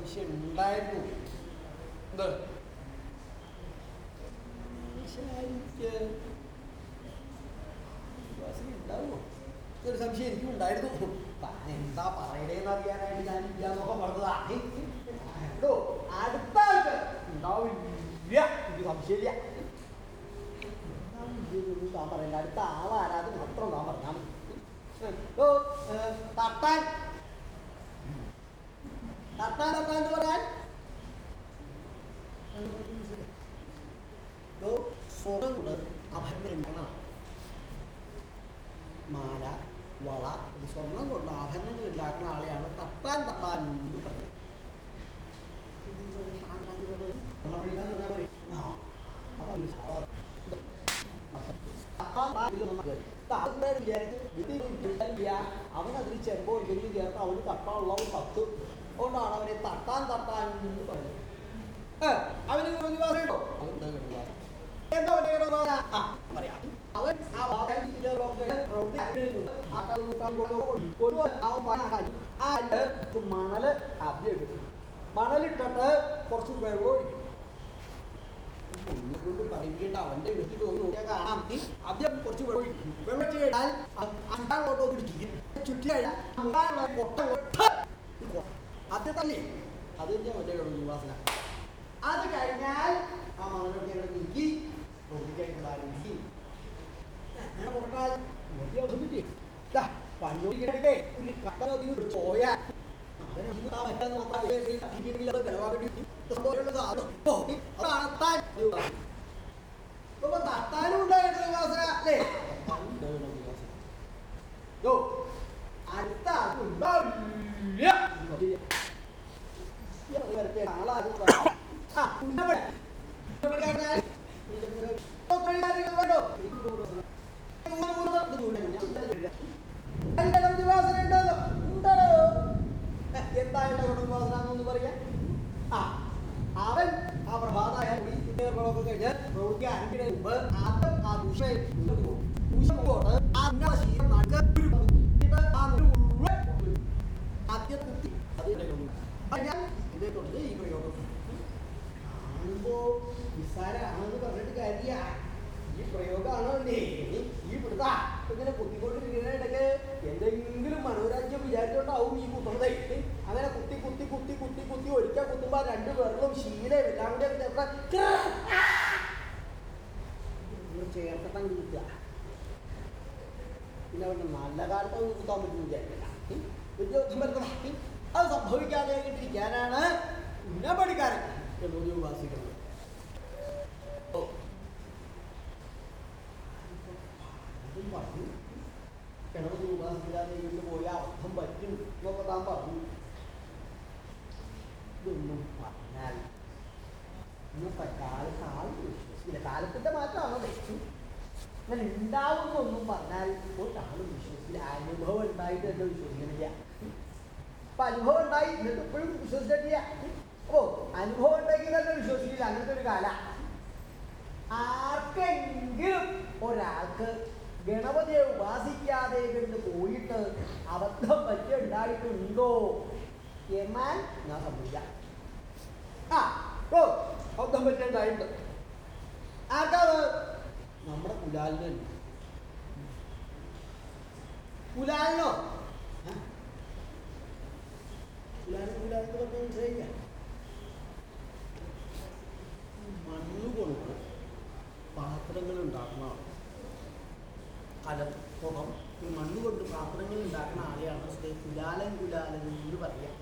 一些人来的 കാണാം. ആദ്യം കുറച്ച് വെള്ളം വെള്ളം കഴിഞ്ഞാൽ അണ്ടാളോട്ടോ പിടിക്കും ചുറ്റി കഴിഞ്ഞാൽ കൊട്ട അത് തന്നെ. അത് തന്നെ അവന്റെ നിവാസന അത് കഴിഞ്ഞാൽ ആ മണലൊക്കെ അവിടെ നീക്കി റോഡിലേക്കുള്ള നീക്കി. അങ്ങനെ പുറത്താൽ വലിയ ബുദ്ധിമുട്ടി പണ്ടോടിക്കട്ടെ ഒരു പോയാൽ തട്ടാനും ഉണ്ടായിരുന്നു വാസന അല്ലേ അടുത്ത ആൾക്ക് ഉണ്ടാവില്ല. ഈ വരട്ടെ, ആളാരും പറയാം. ആ, അവൻ ആ പ്രഭാതായ കുളിക്കുന്നവർക്ക് കഴിഞ്ഞ് പ്രവൃത്തി ആരംഭിക്കുന്നതിന് മുമ്പ് ആദ്യം ആ ദുഷ ദുഷോട് ആ ശീലം നടക്ക ആ മുഴുവൻ ആദ്യം കുത്തി. അത് ഞാൻ ഇതേ ഈ പ്രയോഗം കാണുമ്പോ നിസ്സാരാണെന്ന് പറഞ്ഞിട്ട് കാര്യ ഈ പ്രയോഗമാണോ ഈ പിടുത്ത ഇങ്ങനെ കുത്തിക്കൊണ്ടിരിക്കുന്നതിനിടയ്ക്ക് എന്തെങ്കിലും മനോരാജ്യം വിചാരിച്ചോണ്ടാവും ഈ കുത്തുന്നത് അങ്ങനെ കുത്തി കുത്തി കുത്തി കുത്തി കുത്തി ഒരിക്കൽ കുത്തുമ്പോ രണ്ടു പേർക്കും ശീലം എല്ലാം കൂടെ ചേർത്തിട്ടങ്ങ് കുത്തുക. പിന്നെ അവരുടെ നല്ല കാലത്ത് അത് കുത്താൻ പറ്റും വിചാരിക്കില്ല വരുത്തണം ഉം. അത് സംഭവിക്കാതെ ഇരിക്കാനാണ് പഠിക്കാരൻ എന്നൊരു ഉപാസിക്കുന്നത്. ഓ. പറഞ്ഞു. കിണറ് ഉപാസിക്കാതെ പോയ അർത്ഥം പറ്റും എന്നൊക്കെ താൻ പറഞ്ഞു. ഇതൊന്നും പറഞ്ഞാൽ ഇന്നത്തെ കാലത്ത് ആളുകൾ വിശ്വസിക്കില്ല. കാലത്തിന്റെ എന്നാൽ അങ്ങനെ ഉണ്ടാവുന്നൊന്നും പറഞ്ഞാൽ ഒരാളും വിശ്വസിക്കില്ല. അനുഭവം ഉണ്ടായിട്ട് തന്നെ വിശ്വസിക്കുന്നില്ല അപ്പൊ അനുഭവം ഉണ്ടായി എന്നിട്ട് ഇപ്പോഴും വിശ്വസിച്ചിട്ടില്ല. ഓ അനുഭവം ഉണ്ടെങ്കിൽ തന്നെ വിശ്വസിക്കില്ല. അങ്ങനത്തെ ഒരു കാല. ആർക്കെങ്കിലും ഒരാൾക്ക് ഗണപതിയെ ഉപാസിക്കാതെ കണ്ട് പോയിട്ട് അബദ്ധം പറ്റി ഉണ്ടായിട്ടുണ്ടോ? എന്നാൽ ഞാൻ സമ്മതിക്കാം ആ ഓ അബദ്ധം പറ്റി ഉണ്ടായിട്ടുണ്ട് ആർക്കാത്? നമ്മുടെ കുലാലിന് തന്നെ. കുലാലിനോ? കുലാലിന് കുലാലിന് പറഞ്ഞ മനസ്സിലായില്ല? മണ്ണ് കൊണ്ട് പാത്രങ്ങൾ ഉണ്ടാക്കുന്ന കലം കുളം ഈ മണ്ണ് കൊണ്ട് പാത്രങ്ങൾ ഉണ്ടാക്കുന്ന ആളെയാണ് കുലാലൻ കുലാലൻ എന്ന് പറയാം.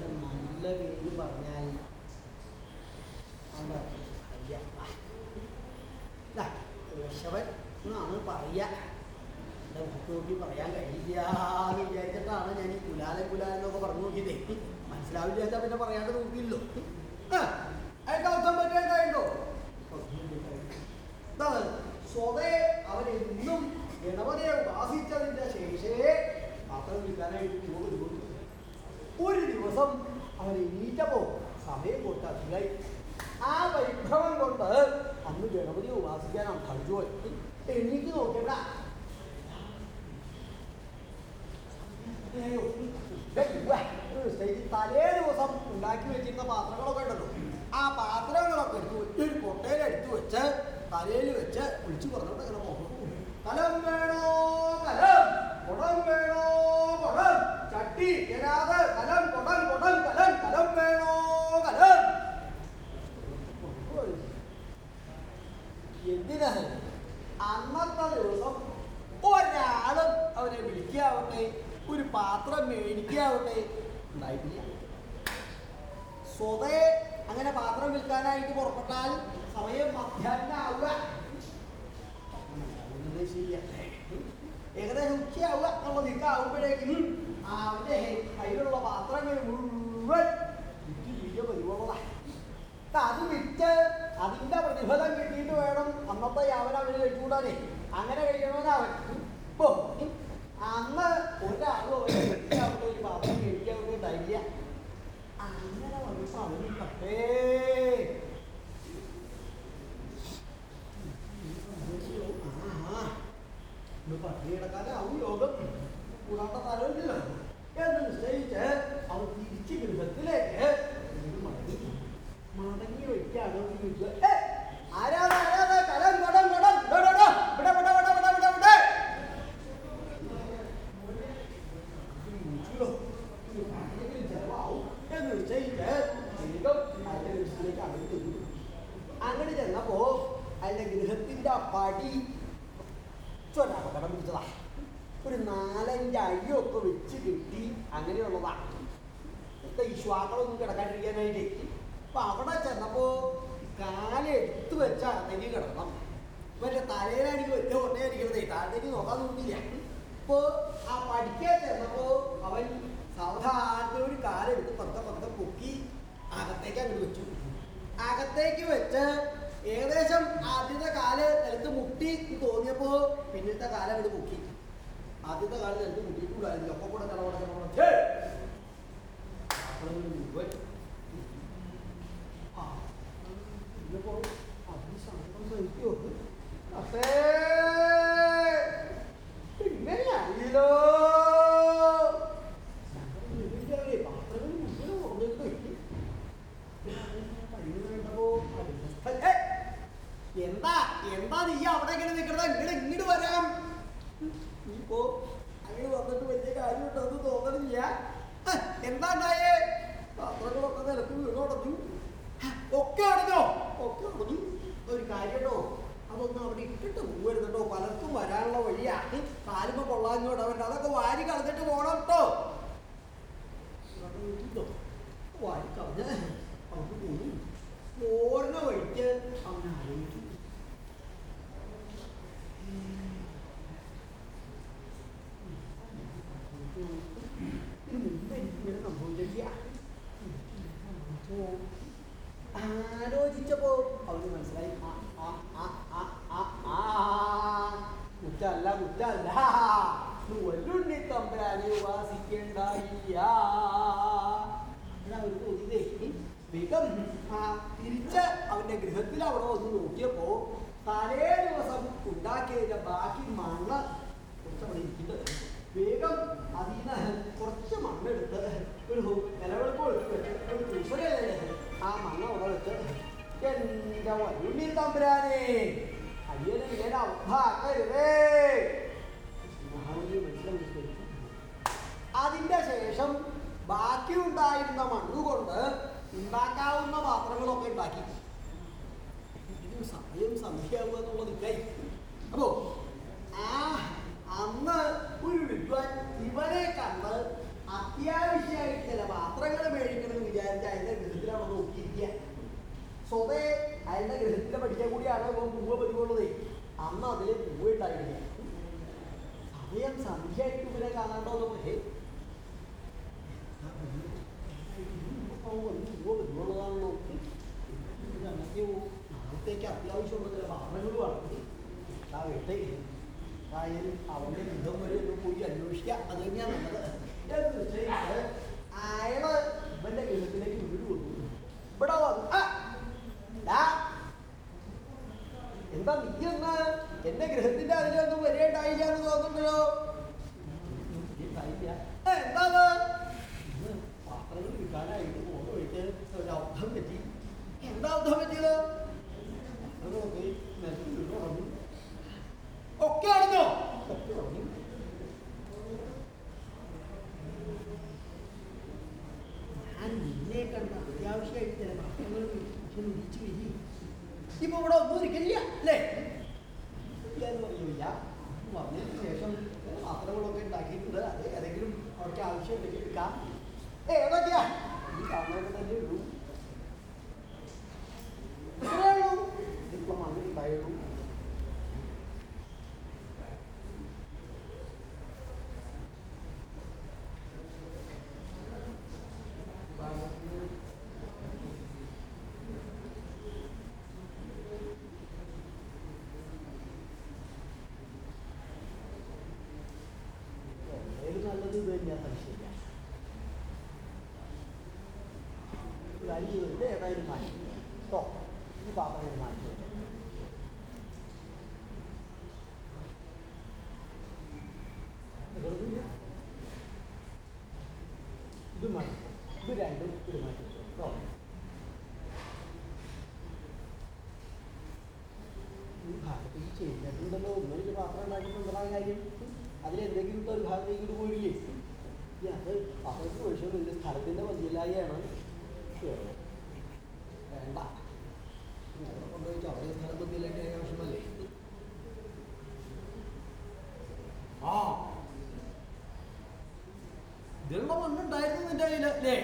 അവന്റെ നല്ല പേര് പറഞ്ഞാൽ കേശവൻ എന്നാണ് പറയുക. എന്റെ മുഖത്ത് നോക്കി പറയാൻ കഴിയില്ല എന്ന് വിചാരിച്ചിട്ടാണ് ഞാൻ ഈ കുലാലൻ കുലാലൻ എന്നൊക്കെ പറഞ്ഞു നോക്കിയതേ. മനസ്സിലാവില്ല വെച്ചാൽ പിന്നെ പറയാതെ നോക്കിയില്ലോ. ആ, അയാൾക്ക് അർത്ഥം പറ്റാണ്ടായിട്ടോ എന്താണ് സ്വതേ അവരെന്നും ഗണപതിയെ ഉപാസിച്ചതിന്റെ ശേഷേ പാത്രം വിൽക്കാനായിട്ട് പോകുന്നു ഒരു ദിവസം അവൻ എണീറ്റപ്പോ സമയം കൊടുത്ത അധികമായി ആ വൈഭവം കൊണ്ട് അന്ന് ഗണപതി ഉപാസിക്കാനാണ് കഴിച്ചു പോയി. എണീറ്റ് നോക്കണ്ട. തലേ ദിവസം ഉണ്ടാക്കി വെച്ചിരുന്ന പാത്രങ്ങളൊക്കെ ഉണ്ടല്ലോ. ആ പാത്രങ്ങളൊക്കെ വെച്ച് ഒരു പൊട്ടയിൽ എടുത്തു വെച്ച് തലയിൽ വെച്ച് വിളിച്ചു പോകുന്നു കലം വേണോ കലം കുടം വേണോ കുടം ചട്ടി എരാതെ കലം കുടം കുടം കലം കലം വേണോ കലം എന്തിനാ? അന്നത്തെ ദിവസം ഒരാളും അവനെ വിളിക്കാവട്ടെ ഒരു പാത്രം മേടിക്കാവട്ടെ. ഉണ്ടായിട്ടില്ല. സ്വതേ അങ്ങനെ പാത്രം വിൽക്കാനായിട്ട് പുറപ്പെട്ടാൽ സമയം മധ്യാഹ്നം ആവുക ഉദ്ദേശിക്കില്ല ഏകദേശം ഉച്ചയാവുക. നമ്മൾ നിൽക്കാവുമ്പോഴേക്കും അവന്റെ കയ്യിലുള്ള പാത്രങ്ങൾ മുഴുവൻ വിറ്റ് ചെയ്യുക പരിപാടികളാണ് അത് വിറ്റ് അതിന്റെ പ്രതിഫലം കിട്ടിയിട്ട് വേണം അന്നത്തെ അവൻ അവന് കഴിച്ചുകൂടാനേ. അങ്ങനെ കഴിക്കണമെന്നവൻ ഇപ്പോൾ അന്ന് ഒരാളും അവനെ ഒരു പാത്രം കഴിക്കാൻ കഴിയില്ല അങ്ങനെ വന്നപ്പോൾ അവന് പട്ടേ ഇവിടെ ഒന്നും ഒരിക്കലില്ല അല്ലേ എന്ന് പറയുന്നില്ല വന്നതിന് ശേഷം പാത്രങ്ങളൊക്കെ ഉണ്ടാക്കിയിട്ടുണ്ട്. അതെ ഏതെങ്കിലും അവർക്ക് ആവശ്യം ഉണ്ടെങ്കിൽ എടുക്കാം ഏതൊക്കെയാ ഈ കാണുന്നതൊക്കെ തന്നെ രണ്ടും വെച്ചോ. കേട്ടോ ഈ ചെയ്യുന്നുണ്ടല്ലോ ചെയ്തിട്ടുണ്ടല്ലോ ഒന്നൊരു പാത്രം ഉണ്ടാക്കിയിട്ടുണ്ടാ കാര്യം. അതിലെന്തെങ്കിലും ഒരു ഭാഗത്തേക്ക് ഇത് പോയില്ലേ ഈ അത് അവർക്ക് വിഷയമൊന്നുമില്ല സ്ഥലത്തിന്റെ മതിയില്ലായാണ് വേണ്ട ഇനി അവിടെ കൊണ്ടുപോയി അവിടെ സ്ഥലം മതിയിലേക്ക് ആവശ്യമല്ലേ ആ ഇതിലുള്ള മണ്ണുണ്ടായിരുന്നു നിന്റെ കയ്യിൽ അല്ലേ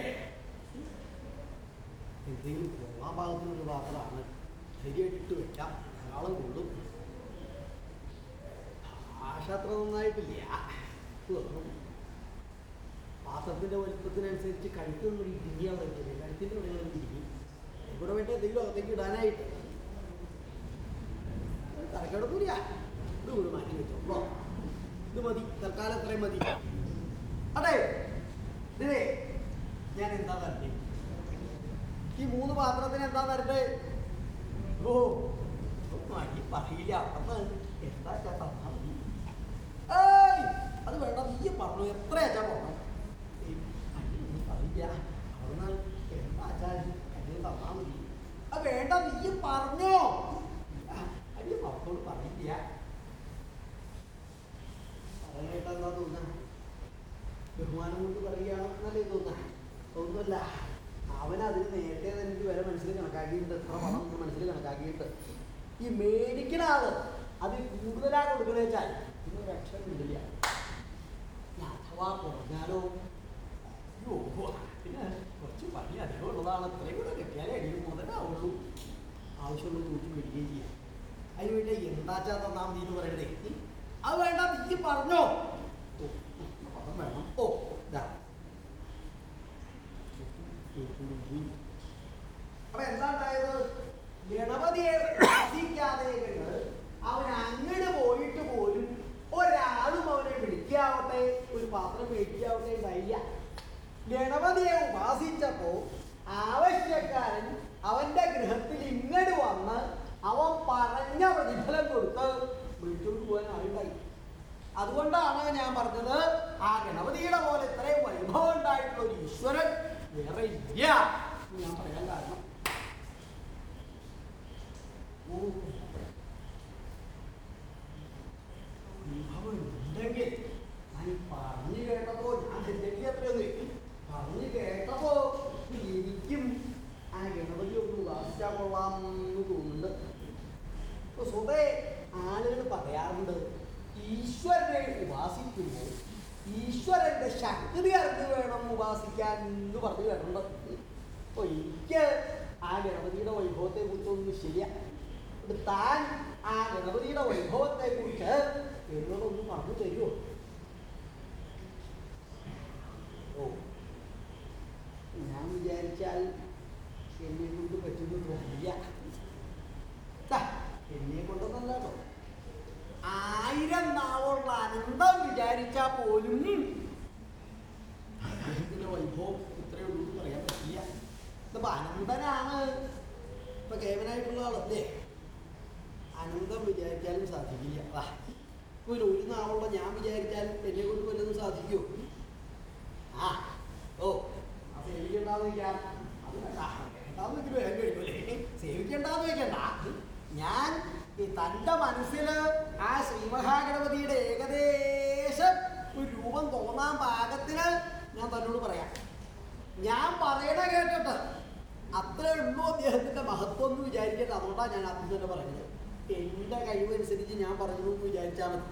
എന്തെങ്കിലും പോകാൻ പാകത്തിനൊരു പാത്രമാണ് ശരിയായിട്ട് വെക്കാം ധാരാളം കൊള്ളും ഭാഷ അത്ര വാസത്തിന്റെ വലുപ്പത്തിനനുസരിച്ച് കഴുത്തൊന്നും നമ്മൾ ഇടുങ്ങിയാണ് വെച്ചത് കഴുത്തിന്റെ ഇവിടെ നമ്മൾ ഇടുങ്ങി ഇവിടെ വേണ്ട എന്തെങ്കിലും അകത്തേക്ക് ഇടാനായിട്ട്. തറക്കടക്കൂല ഇത് ഒരു മാറ്റി വെച്ചോ. ഇത് മതി. തൽക്കാലം അത്രയും മതി. അതെ. ഇതിനെ ഞാൻ എന്താ തരട്ടെ ഈ മൂന്ന് പാത്രത്തിന് എന്താ തരട്ടെ ഓ മടി പറയില്ല അവിടുന്ന് എന്താ ചേട്ടാ തന്നാ മതി ഏയ് അത് വേണ്ട നീ പറഞ്ഞു എത്ര അച്ഛാ പറഞ്ഞു ഏയ്, അടിയൊന്നും പറയില്ല അവിടുന്ന് എന്താ അച്ഛാ അടി തന്നാ മതി അത് വേണ്ട നീ പറഞ്ഞോ ആ, അടി പറഞ്ഞോട് പറയില്ല പറയാനായിട്ട് എന്താ തോന്നുക ബഹുമാനം കൊണ്ട് പറയുകയാണോ എന്നല്ലേ തോന്നുക ഒന്നുമല്ല അവൻ അതിന് നേരത്തെ തന്നെ എനിക്ക് വില മനസ്സിൽ കണക്കാക്കിയിട്ട് എത്ര പണം എന്ന് മനസ്സിൽ കണക്കാക്കിയിട്ട് ഈ മേടിക്കണ ആൾ അത് വിചാരിച്ചാലും സാധിക്കില്ല. വാ. ഒരു ഒരു നാളുള്ള ഞാൻ വിചാരിച്ചാൽ എന്നെ കൊണ്ട് വല്ലതും സാധിക്കുമോ ആ. ഓ. ആ സേവിക്കണ്ടെന്ന് സേവിക്കണ്ടെന്ന് വെക്കണ്ട ഞാൻ ഈ തന്റെ മനസ്സിൽ ആ ശ്രീമഹാഗണപതിയുടെ ഏകദേശം ഒരു രൂപം തോന്നാൻ പാകത്തിന് ഞാൻ തന്നോട് പറയാം. ഞാൻ പറയണ കേട്ടിട്ട് അത്രേ ഉള്ളൂ അദ്ദേഹത്തിന്റെ മഹത്വം എന്ന് വിചാരിക്കട്ടെ അതുകൊണ്ടാണ് ഞാൻ ആദ്യം തന്നെ പറയുന്നത് എന്റെ കഴിവനുസരിച്ച് ഞാൻ പറഞ്ഞു എന്ന് വിചാരിച്ചാൽ മതി.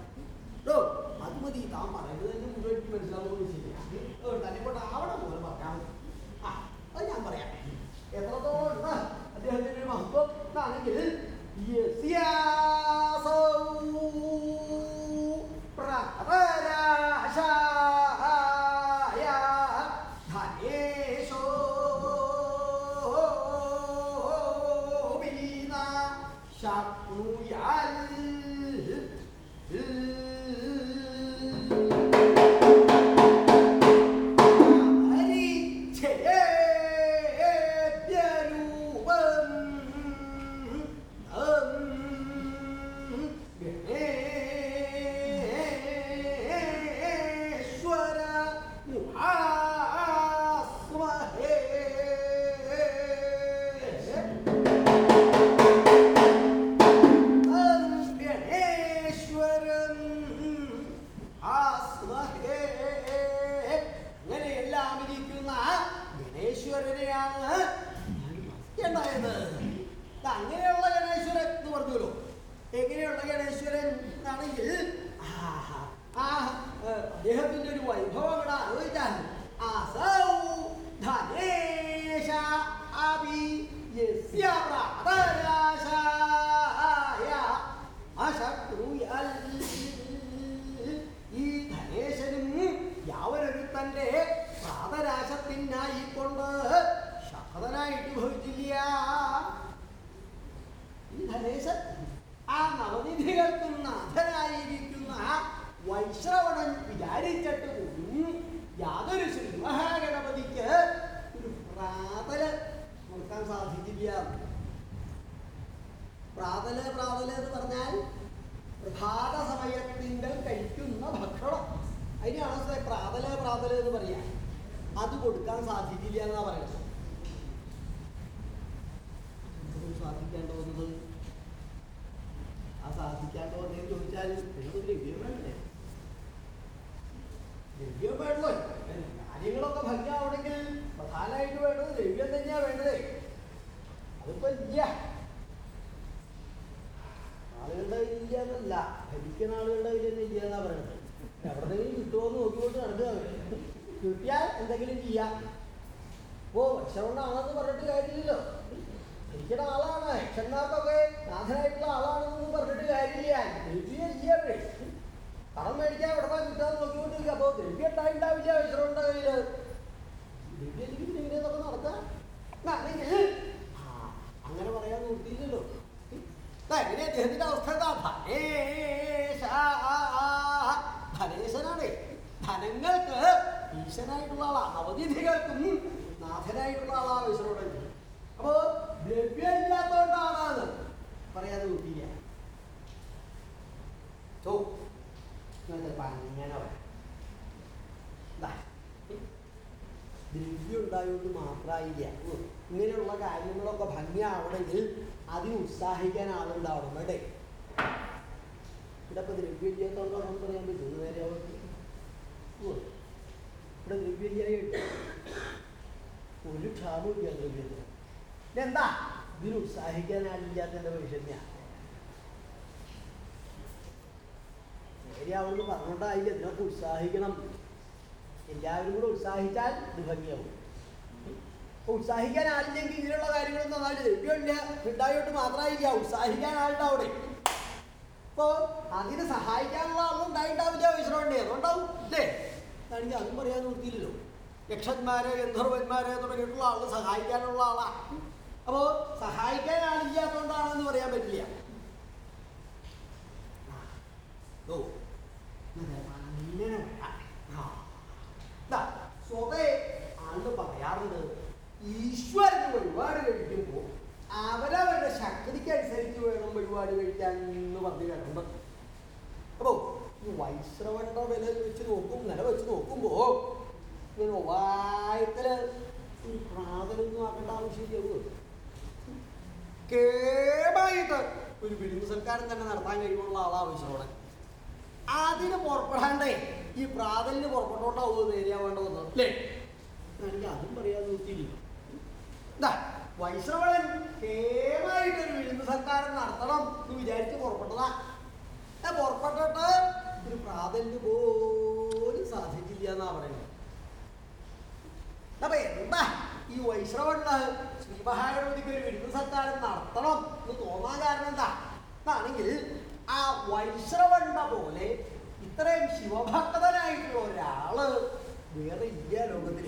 ഓ അത് മതി. താൻ പറയുന്നത് തന്നെ മുഴുവൻ എനിക്ക് മനസ്സിലാവുന്നത് ശരിയാണ് തന്നെ ആവണം പോലെ പറഞ്ഞാൽ ആ അത് ഞാൻ പറയാം. എത്രത്തോളം ഉണ്ട് അദ്ദേഹത്തിന്റെ ഒരു മഹത്വം ആണെങ്കിൽ യസ്യാസൗ മാത്രമായില്ല ഉം. ഇങ്ങനെയുള്ള കാര്യങ്ങളൊക്കെ ഭംഗിയാവണമെങ്കിൽ അതിന് ഉത്സാഹിക്കാൻ ആളുണ്ടാവണം വേണ്ടേ ഇവിടെ ഇപ്പൊ ദ്രവ്യം ഇല്ലാത്തതുകൊണ്ടാണെന്ന് പറയാൻ പറ്റും നേരെ. ഇവിടെ ദ്രവ്യം ഇല്ലായിട്ട് ഒരു ക്ഷാമവും ഇല്ല. ദ്രവ്യത്തിന് എന്താ ഇതിന് ഉത്സാഹിക്കാൻ ആളില്ലാത്തതിന്റെ ഭീഷണിയാ നേരെ അവൾ പറഞ്ഞോണ്ടായില്ല ഇതിനൊക്കെ ഉത്സാഹിക്കണം. എല്ലാവരും കൂടെ ഉത്സാഹിച്ചാൽ ഇത് ഭംഗിയാവും. ഉത്സാഹിക്കാൻ ആളില്ലെങ്കിൽ ഇതിലുള്ള കാര്യങ്ങളൊന്നും നന്നായിട്ട് ലഭ്യമില്ല. ഉണ്ടായിട്ട് മാത്രമായിരിക്കുക. ഉത്സാഹിക്കാൻ ആളുടെ അവിടെ. അപ്പോ അതിനെ സഹായിക്കാനുള്ള ആളും ഉണ്ടായിട്ടാവില്ല വിശ്രമുണ്ടേ അതുകൊണ്ടാവും അല്ലേ? അതാണെങ്കിൽ അതും പറയാൻ നിർത്തിയില്ലല്ലോ. യക്ഷന്മാരെ ഗന്ധർവന്മാരെ തുടങ്ങിയിട്ടുള്ള ആൾ സഹായിക്കാനുള്ള ആളാ. അപ്പോ സഹായിക്കാൻ ആളില്ലാത്തതുകൊണ്ടാണെന്ന് പറയാൻ പറ്റില്ല. ഓ സ്വതേ ആൾ പറയാറുണ്ട്. ഈശ്വരന് വഴിപാട് കഴിക്കുമ്പോൾ അവരവരുടെ ശക്തിക്ക് അനുസരിച്ച് വേണം വഴിപാട് കഴിക്കാൻ എന്ന് പറഞ്ഞു കേട്ടുണ്ട് അപ്പോ ഈ വൈശ്രവന്റെ വില വെച്ച് നോക്കും നില വെച്ച് നോക്കുമ്പോ ഇങ്ങനെ ഉപായത്തിൽ ഈ പ്രാതലൊന്നും ആക്കേണ്ട ആവശ്യമില്ല കേട്ട് ഒരു വിരുന്ന് സൽക്കാരം തന്നെ നടത്താൻ കഴിവുള്ള ആളാവശ്യമാണ് അതിന് പുറപ്പെടാണ്ടേ ഈ പ്രാതലിന് പുറപ്പെട്ടോണ്ടാവുമോ നേരിയാവേണ്ട വന്നത് അല്ലേ? എനിക്ക് അതും പറയാതെ നിർത്തിയില്ല എന്താ വൈശ്രവണൻ കേമായിട്ടൊരു വിരുന്ന് സൽക്കാരം നടത്തണം എന്ന് വിചാരിച്ച് പുറപ്പെട്ടതാ. പുറപ്പെട്ടിട്ട് ഒരു പ്രാതലിന് പോലും സാധിച്ചില്ല എന്നാ പറയുന്നത്. അപ്പൊ എന്താ ഈ വൈശ്രവണ് ശ്രീമഹാഗണപതിക്ക് ഒരു വിരുന്ന് സൽക്കാരം നടത്തണം എന്ന് തോന്നാൻ കാരണം എന്താ? എന്നാണെങ്കിൽ ആ വൈശ്രവണ്ണ പോലെ ഇത്രയും ശിവഭക്തനായിട്ടുള്ള ഒരാൾ വേറെ ഇല്ല ലോകത്തിൽ.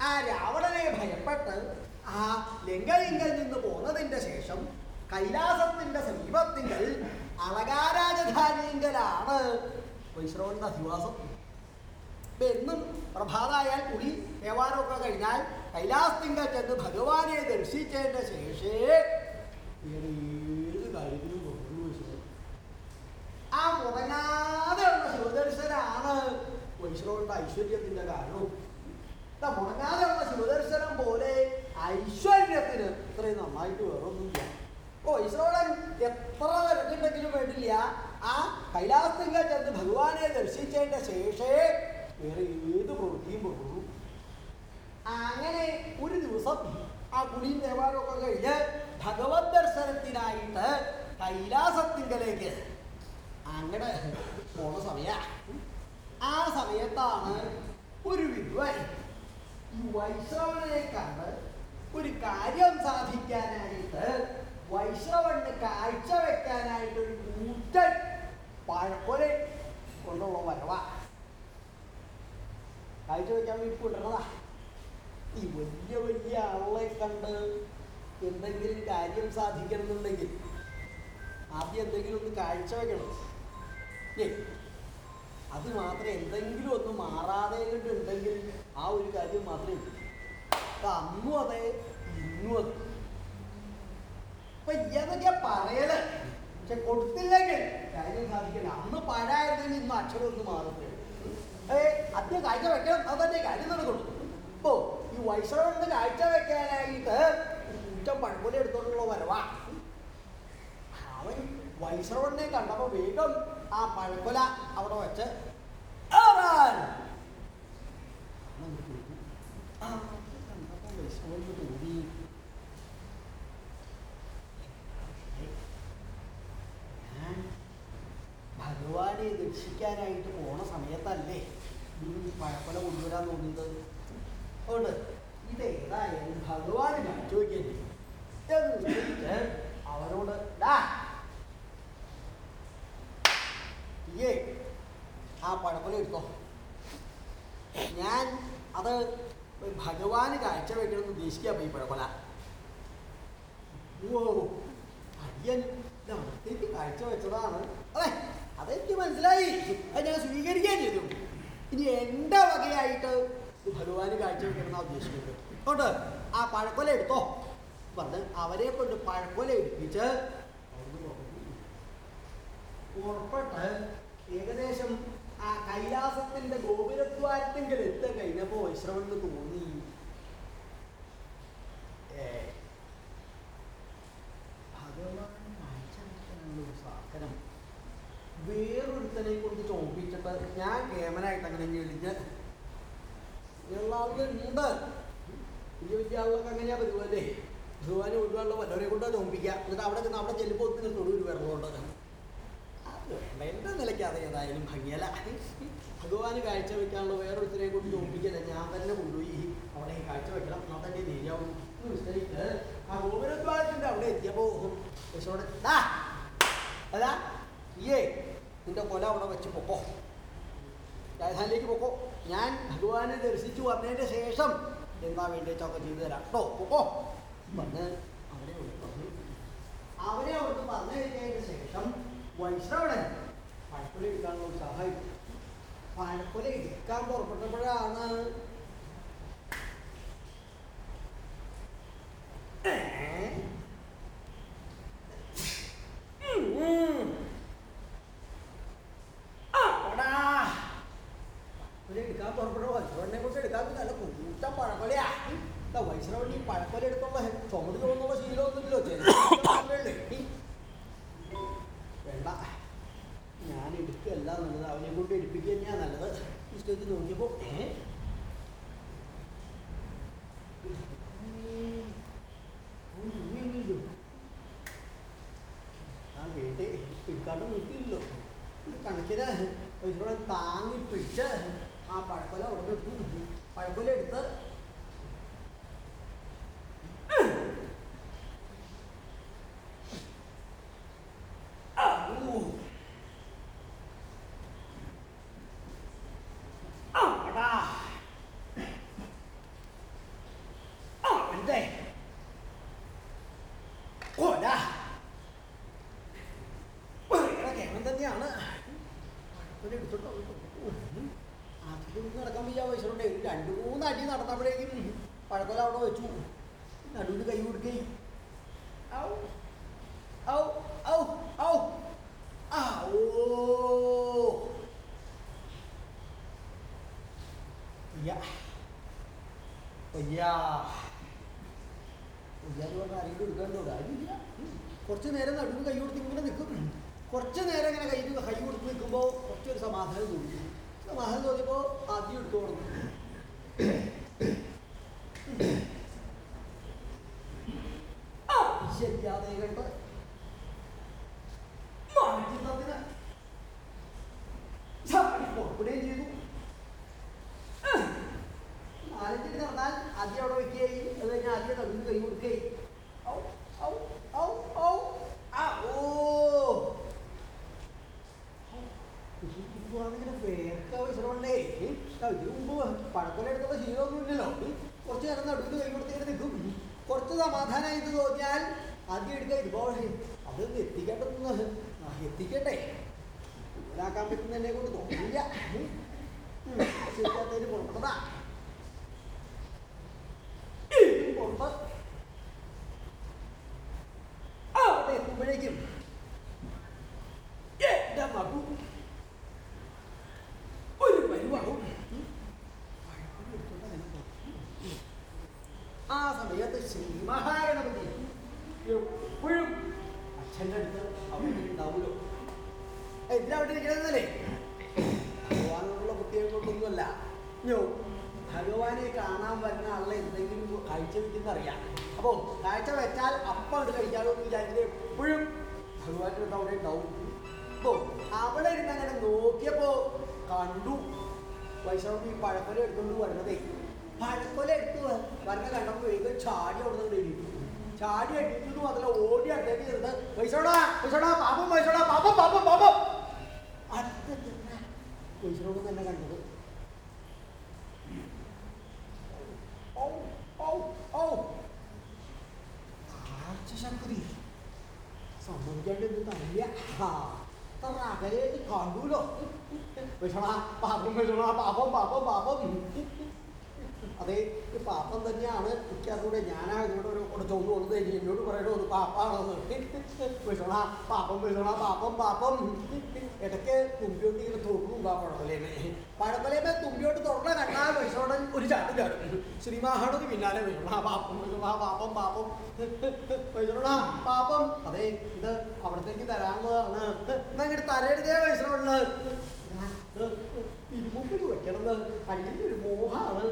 ആ രാവണനെ ഭയപ്പെട്ട് ആ ലിംഗലിംഗൽ നിന്ന് പോന്നതിന്റെ ശേഷം കൈലാസത്തിന്റെ സമീപത്തിങ്കൽ അളകാരാജധാനിയിങ്കലാണ് വൈശ്രവന്റെ അധിവാസം. എന്നും പ്രഭാതായാൽ കുടി ദേവാലയമൊക്കെ കഴിഞ്ഞാൽ കൈലാസത്തിങ്കൽ ചെന്ന് ഭഗവാനെ ദർശിച്ചതിന്റെ ശേഷേ ഏത് കാര്യത്തിനും ആ മുടങ്ങാതെയുള്ള ശിവദർശനാണ് വൈശ്രവന്റെ ഐശ്വര്യത്തിന്റെ കാരണവും മുടങ്ങാതെയുള്ള ശിവദർശനം പോലെ ഐശ്വര്യത്തിന് ഇത്രയും നന്നായിട്ട് വേറൊന്നുമില്ല. ഓ ഈശ്വരൻ എത്ര തിരക്കുണ്ടെങ്കിലും വേണ്ടില്ല. ആ കൈലാസത്തിങ്കൽ ചെന്ന് ഭഗവാനെ ദർശിച്ചതിന്റെ ശേഷേ വേറെ ഏത് പ്രവൃത്തിയും പോകുള്ളൂ അങ്ങനെ ഒരു ദിവസം ആ കുടിയും ദേവാലയമൊക്കെ കഴിഞ്ഞ് ഭഗവത് ദർശനത്തിനായിട്ട് കൈലാസത്തിങ്കലേക്ക് അങ്ങനെ പോണ സമയ. ആ സമയത്താണ് ഒരു വിദ്വാൻ ഈ വൈശ്രവണനെ കണ്ട് ഒരു കാര്യം സാധിക്കാനായിട്ട് വൈശ്രവണ് കാഴ്ച വെക്കാനായിട്ട് ഒരു കൂറ്റൻ പഴക്കൊലെ കൊണ്ടുള്ള വരവാ. കാഴ്ച വെക്കാൻ വേണ്ടി കൊണ്ടുവരണതാ ഈ വലിയ വലിയ ആളെ കണ്ട് എന്തെങ്കിലും കാര്യം സാധിക്കണം എന്നുണ്ടെങ്കിൽ ആദ്യം എന്തെങ്കിലും ഒന്ന് കാഴ്ച വെക്കണം. ഏ അത് മാത്രമേ എന്തെങ്കിലും ഒന്ന് മാറാതെ ഉണ്ടെങ്കിൽ ആ ഒരു കാര്യം മാത്രമേ ഉള്ളൂ. അപ്പൊ അന്നും അതെ ഇന്നും അതെ. അപ്പൊ ഇതൊക്കെയാ പറയൽ. പക്ഷെ കൊടുത്തില്ലെങ്കിൽ കാര്യം സാധിക്കില്ല. അന്ന് പഴായിരുന്നെങ്കിൽ ഇന്ന് അക്ഷരം ഒന്ന് മാറുന്നത് ഏ ആദ്യം കാഴ്ച വെക്കണം. അത് തന്നെ കാര്യം നടക്കുള്ളൂ ഇപ്പോ ഈ വൈശ്രവണിന് കാഴ്ച വെക്കാനായിട്ട് കുറ്റം പഴക്കൊല എടുത്തോണ്ടുള്ള വരവാ. അവൻ വൈഷ്ണവനെ കണ്ടപ്പോ വേഗം ആ പഴക്കൊല അവിടെ വെച്ച് ഭഗവാനെ ദർശിക്കാനായിട്ട് പോണ സമയത്തല്ലേ ഈ പഴക്കൊല കൊണ്ടുവരാൻ തോന്നിയത്? അതുകൊണ്ട് ഇതേതായാലും ഭഗവാന് കാണിച്ചുവെക്കല്ലേ എന്ന് അവരോട് ഡാ ഏ ആ പഴക്കൊല എടുത്തോ. ഞാൻ അത് ഭഗവാന് കാഴ്ചവെക്കണമെന്ന് ഉദ്ദേശിക്കാം ഈ പഴക്കൊല ഓ അയ്യൻ വെച്ചതാണ്. അതെ അതെനിക്ക് മനസ്സിലായി. അത് ഞാൻ സ്വീകരിക്കാൻ ചെയ്തു. ഇനി എന്റെ വകയായിട്ട് ഭഗവാന് കാഴ്ച വെക്കണമെന്നാണ് ഉദ്ദേശിക്കുന്നത്? ആ പഴക്കൊല എടുത്തോ. പറഞ്ഞ് അവരെ കൊണ്ട് പഴക്കൊല എടുപ്പിച്ച് ഉറപ്പിട്ട് ഏകദേശം ആ കൈലാസത്തിന്റെ ഗോപുരദ്വാരത്തെങ്കിൽ എത്താൻ കഴിഞ്ഞപ്പോ വൈശ്രവന് തോന്നി. ഭഗവാൻ വേറൊരുത്തനെ കൊണ്ട് ചോദിച്ചിട്ട് ഞാൻ കേമനായിട്ട് അങ്ങനെ വലിയ വലിയ ആളുകളൊക്കെ അങ്ങനെയാ പറ്റുമല്ലേ ഭഗവാനെ ഒഴിവാനുള്ള വല്ലവരെ കൊണ്ടാ ചോപ്പിക്കുക എന്നിട്ട് അവിടെ അവിടെ ചെല്ലുമ്പോൾ ഒത്തിരി തൊഴിൽ എന്റെ നിലയ്ക്ക് അത് ഏതായാലും ഭംഗിയല്ല. ഭഗവാന് കാഴ്ച വെക്കാനുള്ള വേറൊരുത്തരെ കൊണ്ട് ചോപ്പിക്കല്ല ഞാൻ തന്നെ കൊണ്ടുപോയി അവിടെ കാഴ്ച വെക്കണം. എന്നാൽ തന്നെ നേരിയാവും. എന്ന് വിസ്തരിച്ച് ആ ഗോപുരദ്വാരത്തിന്റെ അവിടെ എത്തിയപ്പോൾ യശോടെ അതാ ഏ നിന്റെ കൊല അവിടെ വെച്ച് പൊക്കോ. രാജധാനിലേക്ക് പൊക്കോ. ഞാൻ ഭഗവാനെ ദർശിച്ചു വന്നതിന്റെ ശേഷം എന്താ വേണ്ടിയൊക്കെ ചെയ്തു തരാം. കേട്ടോ പൊക്കോ. പറഞ്ഞ് അവരെ അവിടെ പറഞ്ഞു അവരെ അവിടുന്ന് പറഞ്ഞു കഴിഞ്ഞതിന് ശേഷം വൈശ്രവണൻ പഴക്കുല എടുക്കാനുള്ള ഉത്സാഹം പഴക്കുല എടുക്കാൻ പുറപ്പെട്ടപ്പോഴാണ്. ഏ? ഉം. അപ്പടാ. പഴക്കൊല എടുക്കാൻ പുറപ്പെട്ട വൈശ്രവണനെ കൊണ്ട് എടുക്കാൻ നല്ല കൂട്ടം പഴക്കൊലയാ എന്താ വൈശ്രവണി പഴക്കൊല എടുത്തുള്ള ചുമട് തോന്നുള്ള ശീലമൊന്നുമില്ലോ ചെറിയ വേണ്ട ഞാൻ എടുക്കുകയല്ല നല്ലത് അവനെ കൊണ്ട് എടുപ്പിക്കുക തന്നെയാണ് നല്ലത് ഈ സ്റ്റേജിൽ നോക്കിയപ്പോൾ ഏ ആ കേട്ട് എടുക്കാണ്ട് നിർത്തിയില്ലല്ലോ ഇത് കണക്കിന് ഇവിടെ താങ്ങി പിടിച്ച് ആ പഴക്കൊല അവിടെ എടുത്തു പഴക്കൊല എടുത്ത് ഊ. അടാ. എന്തേ? കൊല. കേമൻ തന്നെയാണ് എടുത്തോട്ടോ അതിലൊന്നും നടക്കാൻ വയ്യ വയസ്സുണ്ടേ രണ്ട് മൂന്ന് അടി നടന്നപ്പോഴേക്കും പഴക്കൊല അവിടെ വെച്ചു നടുവിന് കൈ കൊടുക്കുകയും ഔ ഔ ഔ ഔ ആ ഓ വയ്യ വയ്യ വയ്യാന്ന് പറഞ്ഞാൽ ആരെങ്കിലും എടുക്കാണ്ടോ ആരുമില്ല ഉം. കുറച്ച് നേരം നടുവ് കൈ കൊടുത്ത് ഇങ്ങനെ നിൽക്കും കുറച്ച് നേരം ഇങ്ങനെ കൈ കൈ കൊടുത്ത് നിൽക്കുമ്പോൾ കുറച്ചൊരു സമാധാനം തോന്നി സമാധാനം തോന്നിയപ്പോൾ ആദ്യം എടുത്തു കൊടുക്കും ശരിയാതെ കണ്ട് മാറ്റുന്നതിന് ഇതിനു മുമ്പ് പഴക്കൊലെടുത്തുള്ള ശീലമൊന്നുമില്ലല്ലോ കുറച്ച് നേരം നടുവിൽ കൈ കൊടുത്തിങ്ങനെ നിൽക്കും കുറച്ച് സമാധാനമായി ഇത് തോന്നിയാൽ ആദ്യം എടുക്കുക ഇതുപോ അത് എത്തിക്കേണ്ടതൊന്ന് ആ, എത്തിക്കട്ടെ ഇതാക്കാൻ പറ്റുന്ന എന്നെ കൊണ്ട് തോന്നില്ല ശരിക്കാത്തതിന് പുറപ്പെട്ടതാ പുറത്ത് ആ അവിടെ എത്തുമ്പോഴേക്കും എന്റെ മകു ഒരു പരിവാകും സമയത്ത് ശ്രീ. മഹാഗണപതി. എപ്പോഴും അച്ഛന്റെ അടുത്ത് അവിടെ ഉണ്ടാവുമല്ലോ. എന്തിനാ അവിടെ ഇരിക്കണമെന്നല്ലേ ഭഗവാനോടുള്ള പ്രത്യേകം കൊണ്ടൊന്നുമല്ല ഞോ ഭഗവാനെ കാണാൻ വരുന്ന ആളെ എന്തെങ്കിലും കാഴ്ച വെക്കുന്ന അറിയാം. അപ്പോൾ കാഴ്ച വെച്ചാൽ അപ്പം അത് കഴിക്കാമെന്ന് വിചാരിച്ചത് എപ്പോഴും ഭഗവാന്റെ അടുത്ത് അവിടെ ഉണ്ടാവും. അപ്പോൾ അവിടെ ഇരുന്ന് അങ്ങനെ നോക്കിയപ്പോൾ കണ്ടു. വൈഷ്ണവി ഈ പഴക്കൊല എടുത്തുകൊണ്ട് വരുന്നതേ പഴക്കൊല എടുത്ത് വ- വരണ കണ്ടപ്പോൾ വേഗം ചാടി അവിടെ നിന്ന് എഴുതി ചാടി അടിക്കുന്നു അതിൽ ഓടി അടുത്തേക്ക് ചെന്ന് പൈസോടാ പൈസോടാ പാപം പൈസോടാ പാപം പാപം പാപം. അടുത്ത വൈശോട് തന്നെ കണ്ടത്. ആർച്ചശക്തി സമ്മതിക്കാണ്ട് ഇത് തല്ല അത്ര അകലേക്ക് കണ്ടൂലോ വിഷണ പാപം വിഷണ പാപം പാപം പാപം. അതെ ഈ പാപം തന്നെയാണ്. എനിക്കതുകൂടെ ഞാനാ ഇതിനോട് ഒരു കൂടെ ചോന്നു കൊടുത്ത് ഇനി എന്നോട് പറയണോ ഒരു പാപ്പാണെന്ന്. വിഷണ പാപ്പം വിഷണ പാപ്പം പാപ്പം. ഇടയ്ക്ക് തുമ്പിയോട്ട് ഇങ്ങനെ തോക്കും പഴക്കൊലേമേ പഴക്കൊലേമേ തുമ്പിയോട്ട് തുറന്ന കണ്ടാൽ വിഷോടൻ ഒരു ചാട്ട് ചാടും. ശ്രീമാഹാണത് പിന്നാലെ വിഷണ പാപ്പം വിഷണ പാപ്പം പാപ്പം. വിഷണ പാപ്പം. അതെ ഇത് അവിടത്തേക്ക് തരാനുള്ളതാണ് എന്നാ ഇങ്ങോട്ട് തരരുതേ വിഷണുള്ളത് ഇരുമുമ്പിൽ വെക്കണമെന്ന് അല്ലെങ്കിൽ ഒരു മോഹമാണ്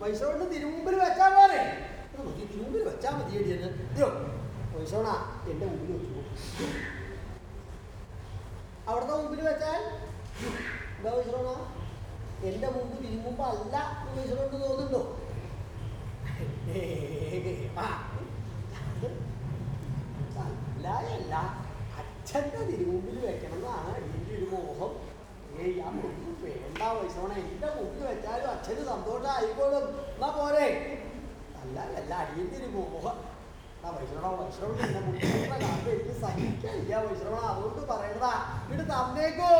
വൈശോണ് തിരുമുമ്പിൽ വെച്ചാൽ പോരെ നോക്കി തിരുമുമ്പിൽ വെച്ചാ മതി എടിയെന്ന് അയ്യോ വൈശോണ എന്റെ മുമ്പിൽ വെച്ചു അവിടുത്തെ മുമ്പിൽ വെച്ചാൽ? എന്താ വൈശോണ എന്റെ മുമ്പ് തിരുമുമ്പ് അല്ല എന്ന് വൈശോണ്ട് തോന്നുന്നുണ്ടോ. അല്ല അല്ല അച്ഛന്റെ തിരുമുമ്പിൽ വെക്കണം എന്നാണ് എന്റെ ഒരു മോഹം. ഏയ് ആ മുമ്പ് വേണ്ട വയസ്സോണെ എന്റെ മുമ്പിൽ വെച്ചാലും അച്ഛന് സന്തോഷം ആയിക്കോളും എന്നാ പോരെ? അല്ല അല്ല അടിയന്തിരി മോഹം. ആ വൈശ്രവണ വൈശ്രവണ എന്റെ മുമ്പിൽ കാണുമ്പോൾ എനിക്ക് സഹിക്കില്ല വൈശ്രവണ അതുകൊണ്ട് പറയണതാ. ഇവിടെ തന്നേക്കോ.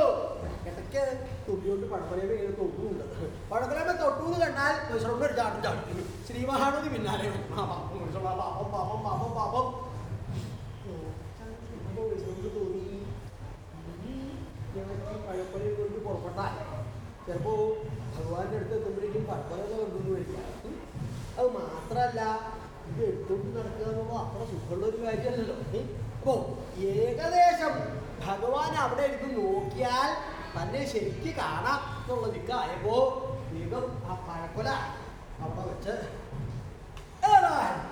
ഇടയ്ക്ക് തുള്ളിയോണ്ട് പഴപ്പലയമേ ഇങ്ങനെ തൊട്ടുമുണ്ട് പഴപ്പലയമേ തൊട്ടൂന്ന് കണ്ടാൽ വൈശ്രവണ ഒരു ചാട്ടം ചാടും. ശ്രീമഹാനതി പിന്നാലെ പാപം പാപം പാപം പാപം പാപം തോന്നി ഞങ്ങൾക്ക് പഴപ്പലയും കൊണ്ട് പുറപ്പെട്ടാൽ ചിലപ്പോൾ ഭഗവാന്റെ അടുത്ത് എത്തുമ്പോഴേക്കും വരില്ല അത് മാത്രമല്ല ഇത് എടുത്തുകൊണ്ട് നടക്കുക എന്നുള്ളത് അത്ര സുഖമുള്ളൊരു കാര്യമല്ലല്ലോ. ഏകദേശം ഭഗവാൻ അവിടെ ഇരുന്ന് നോക്കിയാൽ തന്നെ ശരിക്ക് കാണാം എന്നുള്ള ദിക്കായപ്പോൾ വേഗം ആ പഴക്കൊല അവിടെ വെച്ച് ഏതായാലും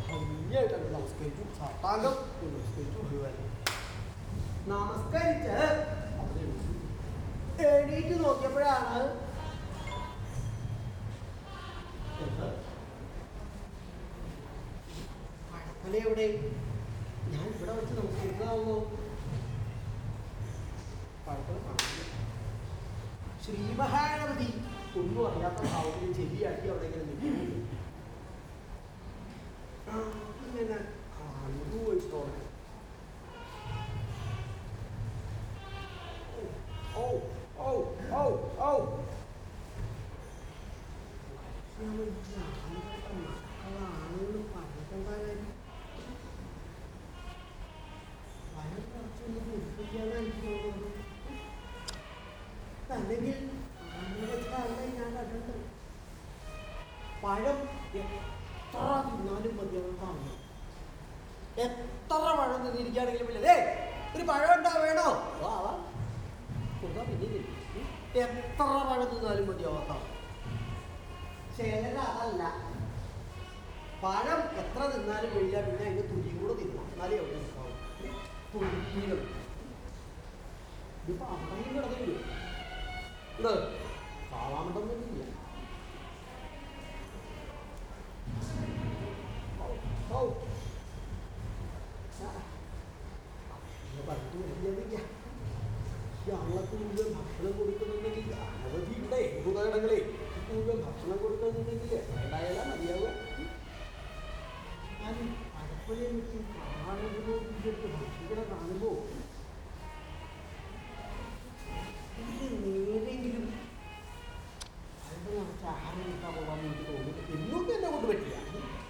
ഭംഗിയായിട്ടങ്ങ് നമസ്കരിച്ചു. സാഷ്ടാംഗം നമസ്കരിച്ചു. ഭഗവാൻ നമസ്കരിച്ച് എണീറ്റ് നോക്കിയപ്പോഴാണ് എന്ത്? എവിടെ ഞാൻ ഇവിടെ വെച്ച് പഴക്കല കാണുന്നില്ല. ശ്രീമഹാഗണപതി ഒന്നും അറിയാത്ത ഭാവത്തിൽ ചെവിയാക്കി അവിടെ ഇങ്ങനെ നിൽക്കുന്നു. ഇങ്ങനെ കണ്ടു വെച്ചോളെ കുറച്ചൊന്ന് കുടിപ്പിക്കാനാണ് എനിക്ക് തോന്നുന്നത് അല്ലെങ്കിൽ ഞാൻ കണ്ടിട്ടുണ്ട് പഴം എത്ര തിന്നാലും മതിയാവുന്നതാണ് എത്ര പഴം തിന്നിരിക്കുകയാണെങ്കിലും ഇല്ല ഒരു പഴം ഉണ്ടാ വേണോ കൊടുത്താ പിന്നെ. എത്ര പഴം തിന്നാലും മതിയാവാത്ത ചിലര് അതല്ല പഴം എത്ര തിന്നാലും കഴിയില്ല പിന്നെ അതിന് തുരിയും കൂടെ തിന്നണം എന്നാലേ അവിടെ നിൽക്കാവൂ ഇതിപ്പോ അമ്മയും കിടന്നില്ല ഇത് കാവാമണ്ടൊന്നുമില്ല ഓ ഞാൻ പറഞ്ഞിട്ട് ഈ ആളക്ക് മുഴുവൻ ഭക്ഷണം കൊടുക്കണമെന്നുണ്ടെങ്കിൽ അനവധി ഉണ്ട് എൺപതടങ്ങളെ മുഴുവൻ ഭക്ഷണം കൊടുക്കണമെന്നുണ്ടെങ്കിൽ ഉണ്ടായാലാ മതിയാവുക ഞാൻ അടുക്കളയെ വെച്ച് കാണുമ്പോൾ ഇതിട്ട് ഭക്ഷിക്കണ കാണുമ്പോൾ നേരെങ്കിലും അല്പം കുറച്ച് ആഹാരം കൊടുക്കാൻ പോകാമെന്ന് എനിക്ക് തോന്നുന്നു. എന്നൊന്നും എന്നെ കൊണ്ട് പറ്റില്ല.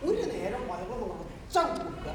ഒരു നേരം വളരെ കുറച്ച് കൊടുക്കുക.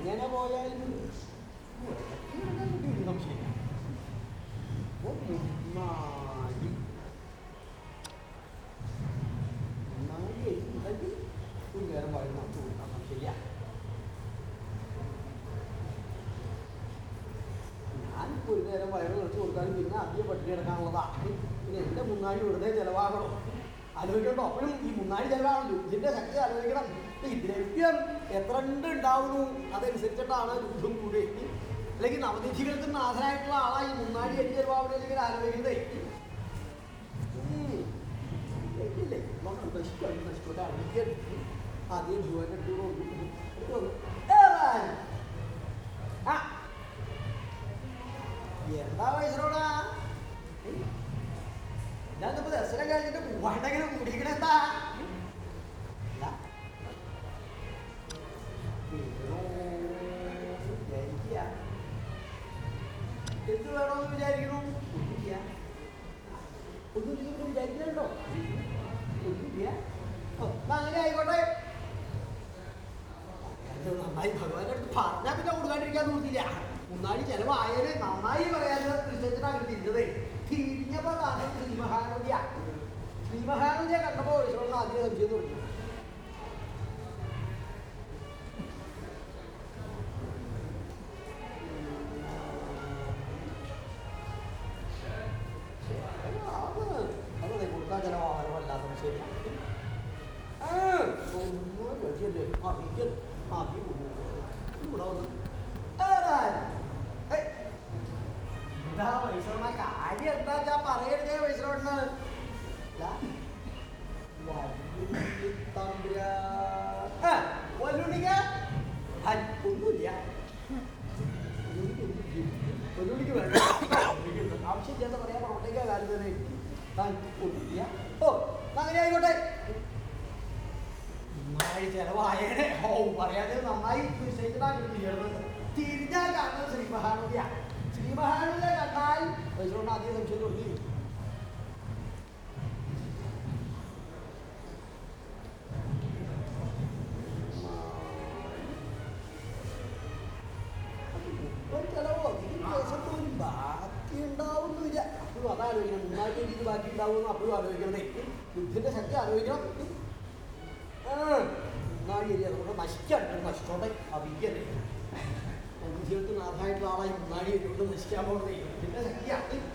എങ്ങനെ പോയാലും ഒരു നേരം വയറ് കുറച്ച് കൊടുത്താലും പിന്നെ അധികം പട്ടിണി കിടക്കാനുള്ളതാണ്. പിന്നെ എന്റെ മുന്നാടി വെറുതെ ചിലവാകണം. ആലോചിക്കണ്ടോ? അപ്പോഴും ഈ മുന്നാടി ചിലവാകണല്ലോ ഇതിന്റെ ശക്തി ആലോചിക്കണം. ഇതിലേക്ക് എത്രണ്ട് ഉണ്ടാവുന്നു? അതനുസരിച്ചിട്ടാണ് യുദ്ധം കൂടി അല്ലെങ്കിൽ നവനിധികൾക്ക് നാഥനായിട്ടുള്ള ആളായി മുന്നാടി എഴുതിയ ബാബുടെ അല്ലെങ്കിൽ ആലോചിക്കുന്നത് നശിക്കും നശിക്കോട്ടെ അടുക്കിയ ആദ്യം ഭൂവനെട്ടുകൊണ്ടു Christian Molin. Tiene aquí, aquí.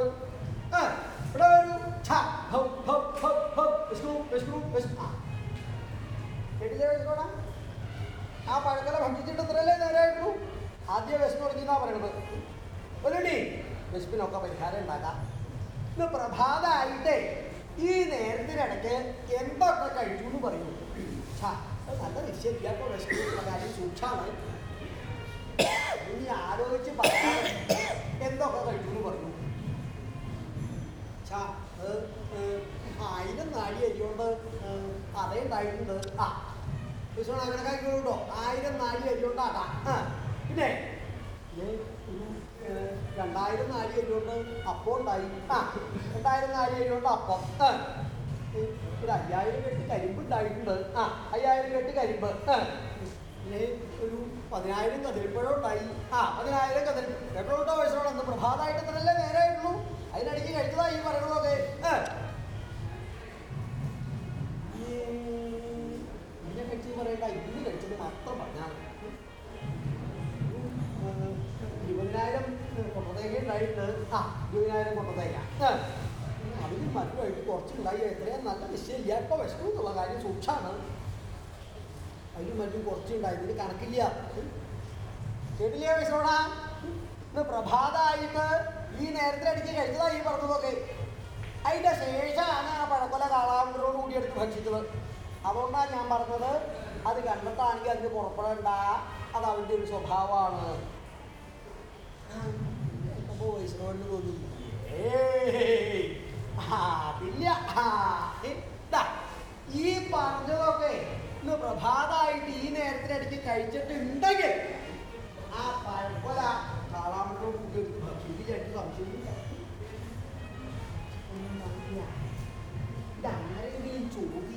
ആ ഈ എന്തൊക്കെ കഴിച്ചു എന്തൊക്കെ കഴിച്ചു നാഴി അരിയോണ്ട് അതേ ഉണ്ടായിട്ടുണ്ട് ആ വിശ്വ അങ്ങനെ കഴിക്കുള്ളൂ കേട്ടോ ആയിരം നാഴി അരിയോണ്ട് അതാ പിന്നെ രണ്ടായിരം നാഴി അരിയോണ്ട് അപ്പം ഉണ്ടായി. ആ രണ്ടായിരം നാഴി അരിയോണ്ട് അപ്പം ഒരു അയ്യായിരം കെട്ട് കരിമ്പ് ഉണ്ടായിട്ടുണ്ട്. ആ അയ്യായിരം കെട്ട് കരിമ്പ്. ഒരു പതിനായിരം കതിരിപ്പഴം ഉണ്ടായി. ആ പതിനായിരം കതിരി കേട്ടോ വയസ്സോടെ അന്ന് പ്രഭാതമായിട്ട് തന്നെയല്ലേ നേരമായിട്ടുള്ളൂ അതിനിടയ്ക്ക് കഴിച്ചതാ ഈ പറയണതൊക്കെ. ഇന്നെ കഴിച്ചത് പറയണ്ട ഇന്ന് കഴിച്ചത് മാത്രം പറഞ്ഞാൽ ഇരുപതിനായിരം കൊട്ടതേങ്ങ ഉണ്ടായിട്ട് ആ ഇരുപതിനായിരം കൊട്ടത്തേക്ക. അതിന് മറ്റുമായിട്ട് കുറച്ചുണ്ടായി. എത്രയും? നല്ല നിശ്ചയമില്ല ഇപ്പൊ വിഷമം എന്നുള്ള കാര്യം സൂക്ഷാണ് അതിലും മറ്റും കുറച്ചുണ്ടായി. ഇതിന് കണക്കില്ല. കേട്ടില്ലേ വിഷമണ ഇന്ന് പ്രഭാതമായിട്ട് ഈ നേരത്തിലടിക്ക് കഴിച്ചതാ ഈ പറഞ്ഞതൊക്കെ. അതിന്റെ ശേഷമാണ് ആ പഴക്കൊല കാളാമ്പരോട് കൂടി എടുത്ത് ഭക്ഷിച്ചത്. അതുകൊണ്ടാണ് ഞാൻ പറഞ്ഞത് അത് കണ്ടെത്താണെങ്കിൽ അതിന് പുറപ്പെടേണ്ട. അത് അവന്റെ ഒരു സ്വഭാവമാണ്. അപ്പോൾ വൈഷ്ണവന് തോന്നി അതില്ല. ഈ പറഞ്ഞതൊക്കെ ഇന്ന് പ്രഭാതമായിട്ട് ഈ നേരത്തിനടിക്ക് കഴിച്ചിട്ടുണ്ടെങ്കിൽ ആ പഴക്കൊല എടുത്ത് ഭക്ഷിച്ച് എനിക്ക് സംശയമില്ല. ഇതാരെങ്കിലും ചോദിച്ചാൽ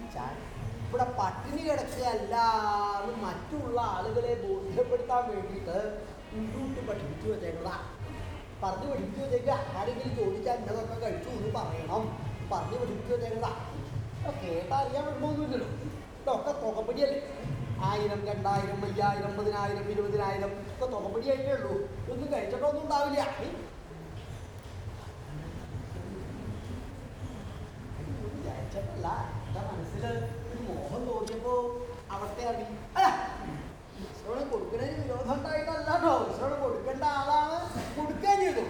ഇവിടെ പട്ടിണി കിടക്കുകയല്ല മറ്റുള്ള ആളുകളെ ബോധ്യപ്പെടുത്താൻ വേണ്ടിയിട്ട് ഉരുട്ട് പഠിപ്പിച്ചു വെച്ചേക്കടാ പറഞ്ഞു പഠിപ്പിച്ചു വെച്ചേക്കുക. ആരെങ്കിലും ചോദിച്ചാൽ ഇന്നതൊക്കെ കഴിച്ചു എന്ന് പറയണം. പറഞ്ഞു പഠിപ്പിച്ചു വെച്ചേക്കടാ കേട്ടാ അറിയാൻ വിടുമ്പൊന്നുമില്ലല്ലോ ഇതൊക്കെ തുകപ്പടിയല്ലേ ആയിരം രണ്ടായിരം അയ്യായിരം പതിനായിരം ഇരുപതിനായിരം ഒക്കെ തുകപ്പടിയായിട്ടേ ഉള്ളൂ. ഒന്നും കഴിച്ചിട്ടൊന്നും ഉണ്ടാവില്ല. വിചാരിച്ചിട്ടല്ല. എന്റെ മനസ്സിൽ മോഹം തോന്നിയപ്പോ അവസ്ഥ അല്ല ഈശ്വരന് കൊടുക്കുന്നതിന് വിരോധം ഉണ്ടായിട്ടല്ല കേട്ടോ ഈശ്വരനെ കൊടുക്കേണ്ട ആളാണ് കൊടുക്കാൻ ചെയ്തു.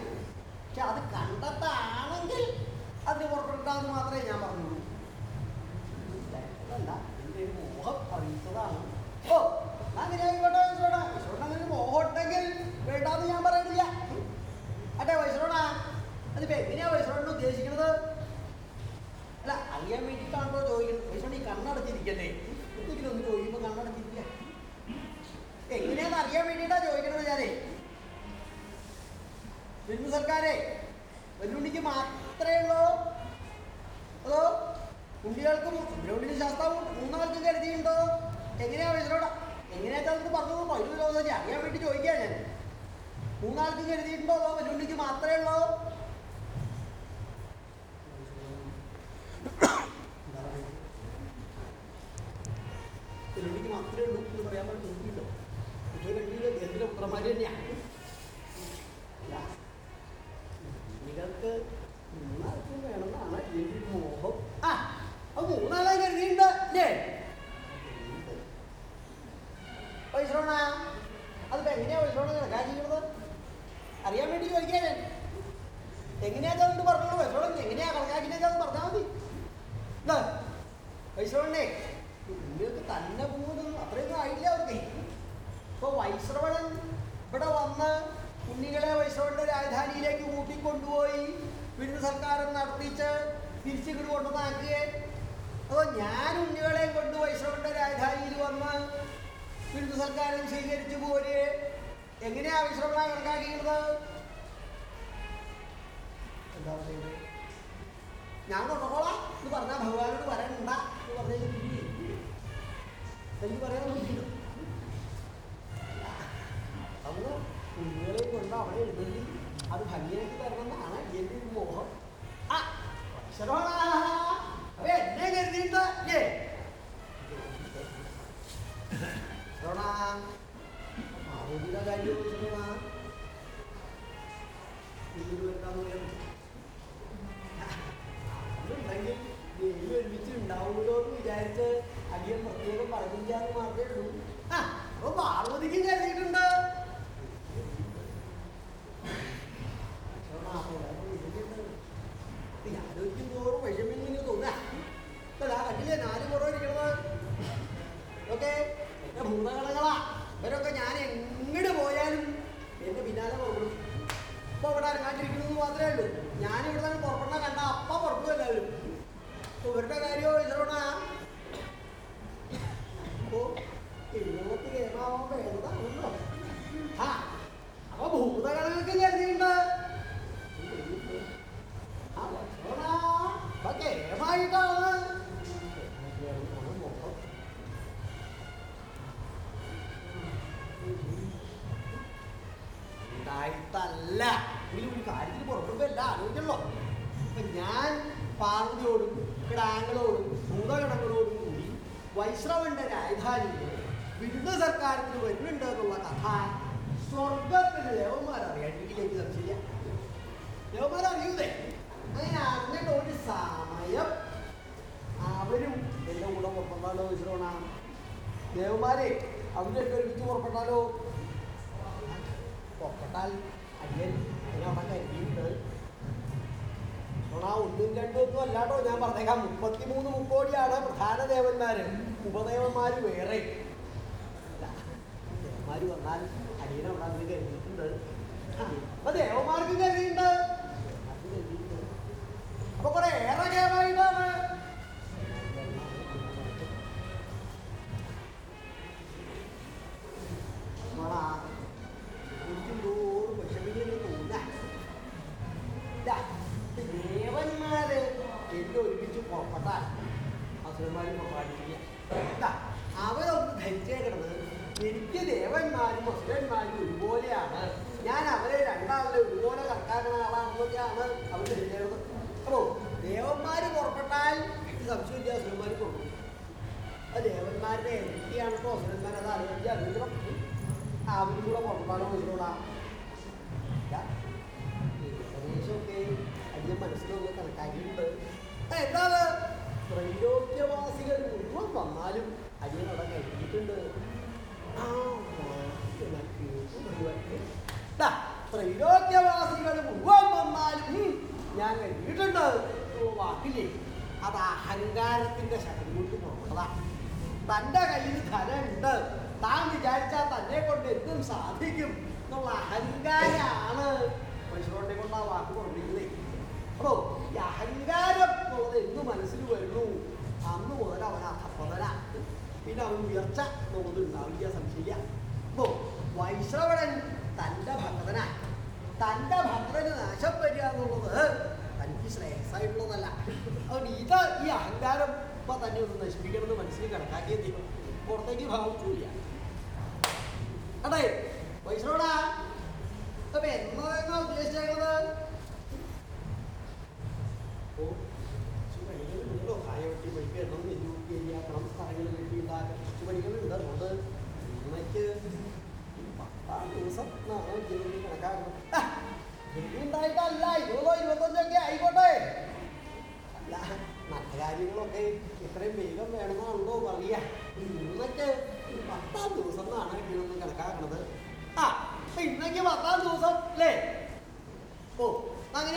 പക്ഷെ അത് കണ്ടെത്താണെങ്കിൽ അതിന് പുറപ്പെടുത്താന്ന് മാത്രമേ ഞാൻ പറഞ്ഞുള്ളൂ. എന്റെ ഒരു മോഹം അറിയിച്ചതാണ്. ഓ അങ്ങനെ ആയിക്കോട്ടെ ഈശ്വരന. ഈശ്വരൻ അങ്ങനെ മോഹം ഉണ്ടെങ്കിൽ വേണ്ടാന്ന് ഞാൻ പറയുന്നില്ല അട്ടെ വൈശ്വരന അതിപ്പോ എങ്ങനെയാ വൈശ്വരൻ ഉദ്ദേശിക്കുന്നത് അല്ല അറിയാൻ വേണ്ടിയിട്ടാണല്ലോ ചോദിക്കുന്നത്. പക്ഷേ ഈ കണ്ണടച്ചിരിക്കല്ലേ എന്തെങ്കിലും ഒന്ന് ചോദിക്കുമ്പോൾ കണ്ണടച്ചിരിക്കുക. എങ്ങനെയാന്ന് അറിയാൻ വേണ്ടിയിട്ടാ ചോദിക്കണത് ഞാനേ? ബിന്ദു സർക്കാരെ വെല്ലുണ്ണിക്ക് മാത്രമേ ഉള്ളോ? അതോ കുട്ടികൾക്കും ഗ്രൗണ്ടിന് ശാസ്ത്രവും മൂന്നാൾക്ക് കരുതിയുണ്ടോ? എങ്ങനെയാ വയസ്സിലോട എങ്ങനെയാ നമുക്ക് പറഞ്ഞു പൈസ ചോദിച്ചാൽ അറിയാൻ വേണ്ടി ചോദിക്കാം ഞാൻ. മൂന്നാൾക്കും കരുതിയിട്ടുണ്ടോ അതോ വെല്ലുണ്ണിക്ക് മാത്രമേ ഉള്ളൂ? വെല്ലുണ്ണിക്ക് മാത്രമേ എന്ന് പറയാൻ പറ്റുന്നുണ്ടോ എന്തിന്റെ പുത്രന്മാര് തന്നെയാണ് നിങ്ങൾക്ക് മൂന്നാൾക്കും വേണമെന്നാണ് എന്റെ മോഹം. ആ അത് മൂന്നാളെ കരുതിയുണ്ട് അല്ലേ? വൈശ്രവണ അതിപ്പോ എങ്ങനെയാ വൈശ്രവണ കണക്കാക്കിക്കുന്നത് അറിയാൻ വേണ്ടി ചോദിക്കാൻ എങ്ങനെയാ അതുകൊണ്ട് പറഞ്ഞോളൂ? വൈശ്രവണൻ എങ്ങനെയാ കണക്കാക്കിനൊക്കെ അത് പറഞ്ഞാൽ മതി. എന്താ വൈശ്രവണേ നിങ്ങൾക്ക് തന്നെ പോകുന്നു അത്രയൊന്നും ആയില്ല അവർക്ക് ഇപ്പൊ വൈശ്രവണൻ ഇവിടെ വന്ന് ഉണ്ണികളെ വൈശ്രവന്റെ രാജധാനിയിലേക്ക് കൂട്ടിക്കൊണ്ടുപോയി വിരുദ്ധ സർക്കാരം നടത്തിച്ച് തിരിച്ചിങ്ങോട്ട് കൊണ്ടുവന്നാക്കിയേ. അതോ ഞാൻ ഉണ്ണികളെ കൊണ്ട് വൈശ്രവന്റെ രാജധാനിയിൽ വന്ന് വിരുദ്ധ സർക്കാരം സ്വീകരിച്ചു പോരെ. എങ്ങനെയാ വൈശ്രവണ കണക്കാക്കിയിരുന്നത്? എന്താ പറയുന്നത്? ഞാൻ കൊണ്ടുപോളാം പറഞ്ഞാൽ ഭഗവാനോട് വരണ്ട എന്ന് പറഞ്ഞാൽ എനിക്ക് പറയാൻ നോക്കിയില്ല അന്ന് കുഞ്ഞുങ്ങളെ കൊണ്ട് അവിടെ എഴുന്നള്ളി അത് ഭംഗിയാക്കി തരണമെന്നാണ് എന്റെ ഒരു മോഹം ആ ശരവണ അവ എന്നെ കരുതിയിട്ട് അല്ലേ ശരവണ പാർവതിയുടെ കാര്യം ശരവണ good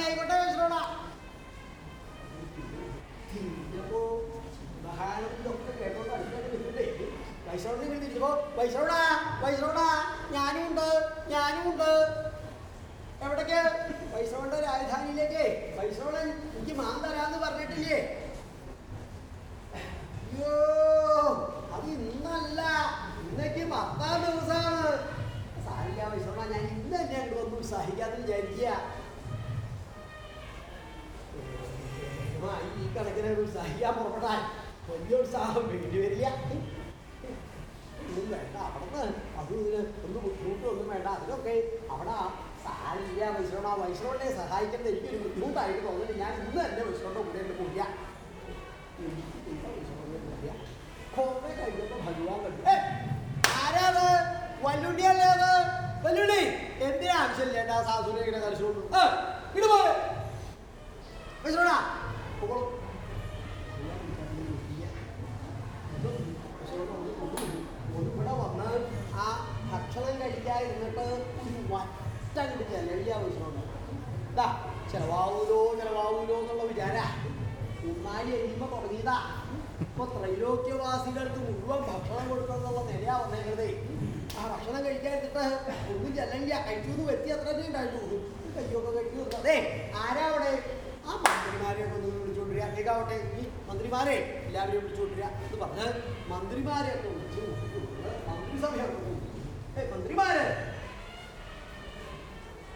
ആയിക്കോട്ടെ വെച്ചിട്ടോടാ. ഞാനും ഉണ്ട് ഞാനും ഉണ്ട്. എവിടേക്ക് വൈശോളുടെ രാജധാനിയിലേക്ക്. വൈശോളൻ എനിക്ക് മാൻ തരാന്ന് പറഞ്ഞിട്ടില്ലേ? അയ്യോ അത് ഇന്നല്ല. ഇന്നേക്ക് പത്താം ദിവസമാണ്. സാരില്ല വൈശോള ഞാൻ ഇന്ന് തന്നെ അങ്ങോട്ട് വന്നു. വിചാരിക്കുക. ഈ കണക്കിനെ ഉത്സാഹിക്കാൻ പുറപ്പെടാൻ വലിയ ഉത്സാഹം വേണ്ടി വരില്ല. ഒന്നും വേണ്ട അവിടുന്ന് അത് ഇതിന് ഒന്നും ബുദ്ധിമുട്ടൊന്നും വേണ്ട. അതിനൊക്കെ അവിടെ സാരില്ല വൈശ്രവണ വൈശ്രവണനെ സഹായിക്കുന്നത് ബുദ്ധിമുട്ടായിട്ട് തോന്നുന്നു ഞാൻ ഇന്ന് തന്നെ വൈശ്രവണ കൂടെ ഒന്ന് കൂടിയ കുറെ കഴിഞ്ഞപ്പോൾ ഭഗവാൻ കണ്ടു. ഇങ്ങനെ കളിച്ചോളൂ ഇടുപോ വൈശ്രവണ ഇവിടെ വന്ന് ആ ഭക്ഷണം കഴിക്കാതിരുന്നിട്ട് ഒരു വറ്റം കിട്ടിയ നെല്ലിയാ വിശ്രമം ഇതാ ചിലവാവൂലോ ചിലവാവൂലോ എന്നുള്ള വിചാര ഉമ്മാരി എഴുതുമ്പോൾ തുടങ്ങിയതാ ഇപ്പൊ ത്രൈലോക്യവാസികൾക്ക് മുഴുവൻ ഭക്ഷണം കൊടുക്കുന്നുള്ള നിലയാ വന്നേക്കരുതേ ആ ഭക്ഷണം കഴിക്കാതിട്ട് ഒന്നും ചെല്ലെങ്കിൽ ആ കഴിച്ചു എന്ന് വ്യക്തി അത്രയും ഉണ്ടായിട്ടുള്ളൂ കയ്യൊക്കെ കഴിക്കൂ അതെ ആരാ അവിടെ ആ മന്ത്രിമാരെ ഒന്ന് വിളിച്ചുകൊണ്ടിരിക അല്ലെങ്കിൽ ആവട്ടെ ഈ മന്ത്രിമാരെ എല്ലാവരെയും വിളിച്ചുകൊണ്ടിരിക എന്ന് പറഞ്ഞ് മന്ത്രിമാരെ ഒക്കെ വിളിച്ചു മന്ത്രിസഭയൊക്കെ മന്ത്രിമാരെ!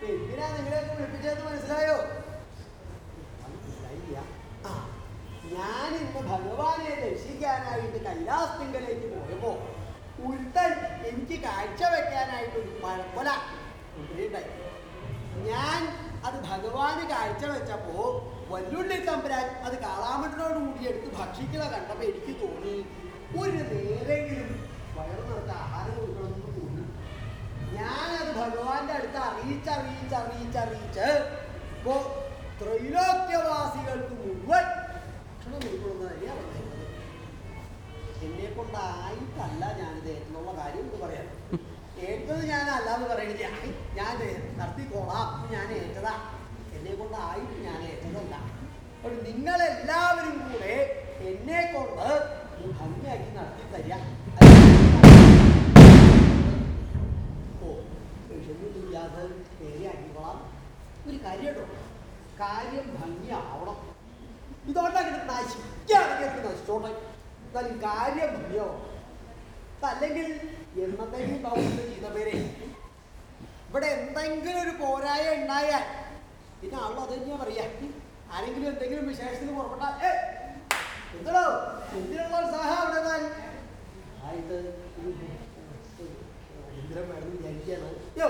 എന്തിനാ നിങ്ങളെയൊക്കെ വിളിപ്പിച്ചതെന്ന് മനസ്സിലായോ? മനസ്സിലായില്ല. ഞാൻ ഇന്ന് ഭഗവാനെ രക്ഷിക്കാനായിട്ട് കൈലാസത്തിങ്കലേക്ക് പോയപ്പോ ഉരുത്തൻ എനിക്ക് കാഴ്ച വെക്കാനായിട്ട് ഒരു പഴപ്പല ഞാൻ അത് ഭഗവാന് കാഴ്ചവെച്ചപ്പോ വല്ലുള്ളി തമ്പുരാൻ അത് കാളാമട്ടിനോട് കൂടി എടുത്ത് ഭക്ഷിക്കുക കണ്ടപ്പോ എനിക്ക് തോന്നി. ഒരു നേരെങ്കിലും വയറു നിറച്ച ആഹാരം കൊടുക്കണമെന്ന് തോന്നി. ഞാനത് ഭഗവാന്റെ അടുത്ത് അറിയിച്ച് അറിയിച്ച് അറിയിച്ച് അറിയിച്ച് ഇപ്പോ ത്രൈലോക്യവാസികൾക്ക് മുഴുവൻ ഭക്ഷണം കൊടുക്കണമെന്ന് തന്നെയാണ് പറയുന്നത്. എന്നെ കൊണ്ടായിട്ടല്ല ഞാനിത് എന്നുള്ള കാര്യം ഇത് പറയാം. ഏറ്റത് ഞാൻ അല്ലാന്ന് പറയുന്നില്ല ഞാൻ നടത്തിക്കോളാം ഞാൻ ഏറ്റതാ. എന്നെ കൊണ്ടായിട്ട് ഞാൻ ഏറ്റതല്ല. അപ്പോൾ നിങ്ങളെല്ലാവരും കൂടെ എന്നെ കൊണ്ട് ഭംഗിയാക്കി നടത്തി തരിക. ഒരു കാര്യം കേട്ടോ കാര്യം ഭംഗിയാവണം ഇതുകൊണ്ടാണ് നശിക്കുകയാണെങ്കിൽ നശിച്ചോട്ടെ എന്നാലും കാര്യം ഭംഗിയാവണം. അല്ലെങ്കിൽ എന്നത്തേക്കും ഉണ്ടാവുന്ന ചെയ്ത പേരെ. ഇവിടെ എന്തെങ്കിലും ഒരു പോരായ ഉണ്ടായാൽ പിന്നെ അവൾ അത് തന്നെയാ പറയാ. ആരെങ്കിലും എന്തെങ്കിലും വിശേഷത്തിന് പുറപ്പെട്ടാൽ എന്തോ എന്തിനുള്ള ഉത്സാഹം അവിടെ താൻ യോ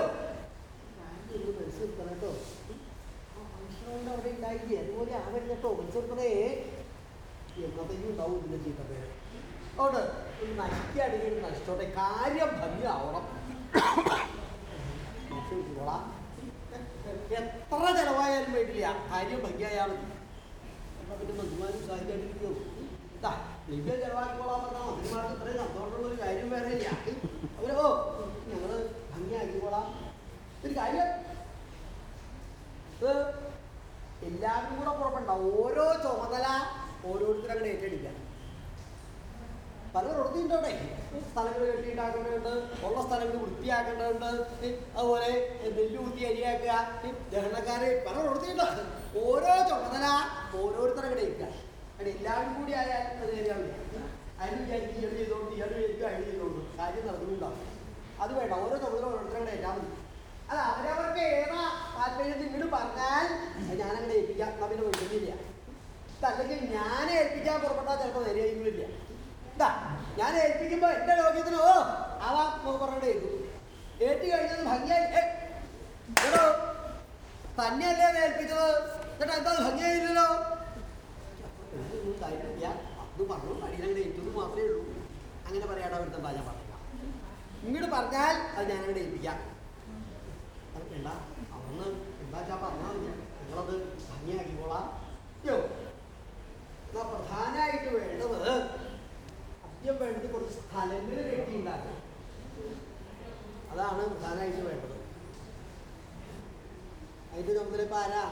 അവിടെ ഉണ്ടായില്ലേ അതുപോലെ ആവരുത് കേട്ടോ. എന്നത്തേക്കും ഉണ്ടാവും ചീത്ത ഇത് നശിക്കുകയാണെങ്കിൽ നശിച്ചോട്ടെ കാര്യം ഭംഗിയാവണം. എത്ര ചെലവായാലും വേണ്ടില്ല. കാര്യം ഭംഗിയായാൽ എന്നാ പിന്നെ മന്ത്രിമാരും സാഹിത്യം നിങ്ങൾ ചെലവാക്കിക്കോളാൻ പറഞ്ഞാൽ മന്ത്രിമാർക്ക് ഇത്രയും സന്തോഷമുള്ള ഒരു കാര്യം വേറെ ഇല്ല. അവരോ ഓ ഞങ്ങൾ ഭംഗിയാക്കിക്കോളാം. ഒരു കാര്യം. ഇത് എല്ലാവരും കൂടെ പുറപ്പെടണ്ട ഓരോ ചുമതല ഓരോരുത്തരും അങ്ങനെ ഏറ്റെടുക്കുക. പല പ്രവൃത്തിയുണ്ട് സ്ഥലങ്ങൾ കെട്ടിയിട്ടാക്കേണ്ടതുണ്ട്. ഉള്ള സ്ഥലങ്ങൾ വൃത്തിയാക്കേണ്ടതുണ്ട്. അതുപോലെ നെല്ല് കുത്തി അരിയാക്കുക. ദഹനക്കാര് പല പ്രവൃത്തിയുണ്ട് ഓരോ ചുമതല ഓരോരുത്തരെ കൂടെ ഇരിക്കുക എല്ലാവരും കൂടി ആയാൽ അത് ശരിയാവില്ല അതിന് വിചാരിക്കും ഇയാൾ ചെയ്തോണ്ട് ഇയാൾ വിചാരിക്കും അയാൾ ചെയ്തോണ്ട്. കാര്യം നടക്കുന്നുണ്ടാവും അത് വേണ്ട. ഓരോ ചുമതല ഓരോരുത്തരെ ഏറ്റാൽ മതി അല്ല അവരവർക്ക് ഏതാ താല്പര്യത്തിൽ ഇങ്ങോട്ട് പറഞ്ഞാൽ അത് ഞാനങ്ങനെ ഏൽപ്പിക്കാം. പിന്നെ വിളിക്കുന്നില്ല അല്ലെങ്കിൽ ഞാൻ ഏൽപ്പിക്കാൻ പുറപ്പെട്ടാൽ ചിലപ്പോൾ നേരെയായിരിക്കില്ല ഇതാ ഞാൻ ഏൽപ്പിക്കുമ്പോ എന്റെ ലോകത്തിന് ഓ ആവാ പറഞ്ഞേ ഏറ്റി കഴിഞ്ഞത് ഭംഗിയായി തന്നെയല്ലേ ഏൽപ്പിച്ചത്? എന്നിട്ട് എന്താ ഭംഗിയായില്ലല്ലോ അത് പറഞ്ഞു അടിയിലങ്ങനെ ഏറ്റത് മാത്രമേ ഉള്ളൂ അങ്ങനെ പറയാടാ ഒരുത്തണ്ടാ ഞാൻ പറഞ്ഞില്ല ഇങ്ങോട്ട് പറഞ്ഞാൽ അത് ഞാൻ അങ്ങനെ ഏൽപ്പിക്കാം അത് വേണ്ട അന്ന് എന്താ വെച്ചാൽ പറഞ്ഞാൽ മതി നിങ്ങളത് ഭംഗിയാക്കിക്കോളാം യോ എന്നാ പ്രധാനമായിട്ട് വേണ്ടത് ആദ്യം വേണ്ടത് കുറച്ച് സ്ഥലങ്ങൾ കെട്ടിയുണ്ടാക്കുക അതാണ് പ്രധാനമായിട്ട് വേണ്ടത് ആരാ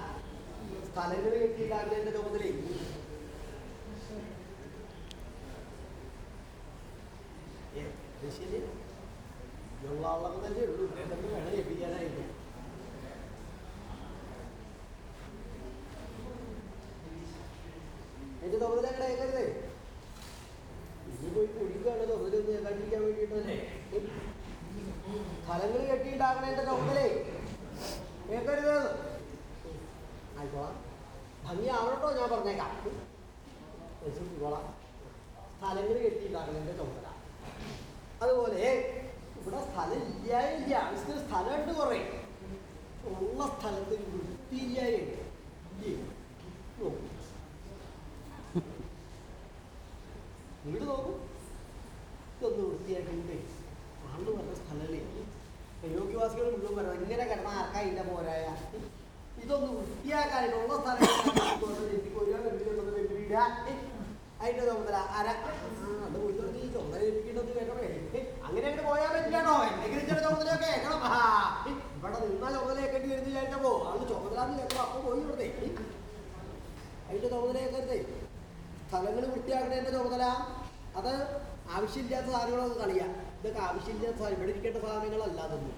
സ്ഥലങ്ങൾ കെട്ടിയുണ്ടാക്കുന്നതിന്റെ ചുമതലേ ഏ, അത് ശരി ഉള്ള ആളൊക്കെ തന്നെ ഉള്ളൂ എന്തൊക്കെ വേണം ഏൽപ്പിക്കാനായിട്ട് എന്റെ ചുമതല എങ്ങനെ ഏക്കരുതേ ഇനി പോയി കുടിക്കാണ് ചുമതലയൊന്നും ഏക്കാണ്ടിരിക്കാൻ വേണ്ടിയിട്ടല്ലേ സ്ഥലങ്ങൾ കെട്ടിയിട്ടാക്കണേന്റെ ചുമതലേ ഏക്കരുത് ആയിക്കോളാം ഭംഗിയാവണട്ടോ ഞാൻ പറഞ്ഞേക്കാം വെച്ചിട്ടോളാം സ്ഥലങ്ങൾ കെട്ടിയിട്ടാക്കണേന്റെ ചുമതല അതുപോലെ ഇവിടെ സ്ഥലം ഇല്ലായില്ല ആവശ്യത്തിന് സ്ഥലമുണ്ട് കുറേ ഉള്ള സ്ഥലത്ത് വൃത്തിയില്ലായുണ്ട് ഇല്ലേ നോക്കൂ വീട് നോക്കും ഇതൊന്ന് വൃത്തിയാക്കിണ്ടേ ആണ്ട് പറഞ്ഞ സ്ഥലമല്ലേ അയോഗ്യവാസികൾ മുഴുവൻ പറഞ്ഞു ഇങ്ങനെ കിടന്ന ആർക്കായില്ല പോരായ ഇതൊന്ന് വൃത്തിയാക്കാനായിട്ട് ഉള്ള സ്ഥലം എനിക്ക് ഒരു വീട് അതിന്റെ ചുമതല അര ആ, അത് കൊടുത്തിട്ട് ഈ ചുമതല ഏൽപ്പിക്കേണ്ടത് കേട്ടോ ഏ, അങ്ങനെ അങ്ങനെ പോയാൽ പറ്റില്ലാണോ എന്തെങ്കിലും ചില ചുമതലയൊക്കെ കേൾക്കണം ആ ഏ, ഇവിടെ നിന്നാ ചുമതല കേൾക്കേണ്ടി വരുന്ന വിചാരിച്ചപ്പോ അത് ചുമതല കേൾക്കുമ്പോ അപ്പൊ പോയി ഇവിടുത്തെ അതിന്റെ ചുമതല കേൾക്കരുതേ സ്ഥലങ്ങൾ വൃത്തിയാക്കുന്നതിന്റെ ചുമതല അത് ആവശ്യമില്ലാത്ത സാധനങ്ങളൊക്കെ കളിയാ ഇതൊക്കെ ആവശ്യമില്ലാത്ത സാധനം ഇവിടെ ഇരിക്കേണ്ട സാധനങ്ങളല്ല അതൊന്നും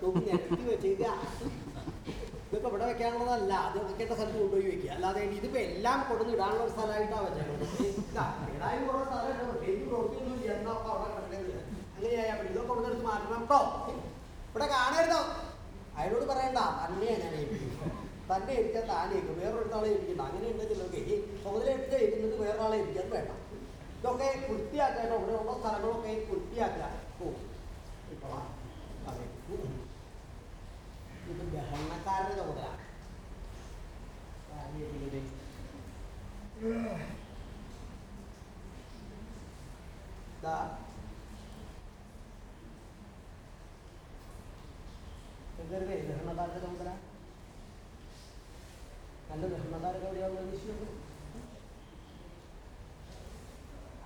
നോക്കി നിരത്തി വെച്ചേക്കുക ഇതൊക്കെ ഇവിടെ വെക്കാനുള്ളതല്ല അത് വെക്കേണ്ട സ്ഥലത്ത് കൊണ്ടുപോയി വെക്കുക. അല്ലാതെ ഇതിപ്പോ എല്ലാം കൊടുന്ന് ഇടാനുള്ള ഒരു അവിടെ മതി. ഇതൊക്കെ ഇവിടെ മാറ്റണം ഇവിടെ കാണരുതോ? അയാളോട് പറയണ്ട. തന്നെയാ ഞാൻ ഏൽപ്പിക്കുന്നത്. തന്നെ ഇരിക്കാൻ താൻ വേറൊരാളെ ഏൽപ്പിക്കണ്ട. അങ്ങനെ ഉണ്ടെങ്കിലൊക്കെ ഈ ചുമതല ഏൽപ്പിച്ച ഏൽക്കുന്നത് വേറൊരാളെ ഏൽപ്പിക്കാൻ വേണ്ട. ഇതൊക്കെ വൃത്തിയാക്കുക ഇവിടെ ഉള്ള സ്ഥലങ്ങളൊക്കെ വൃത്തിയാക്കുക. ഓ ഇപ്പോൾ ഇത് ബഹളക്കാരുടെ ചുമതല. എന്തല്ലേ ദഹനക്കാരുടെ ചുമതല നല്ല ദഹനക്കാരൊക്കെ എവിടെയാണെന്ന് വിഷയം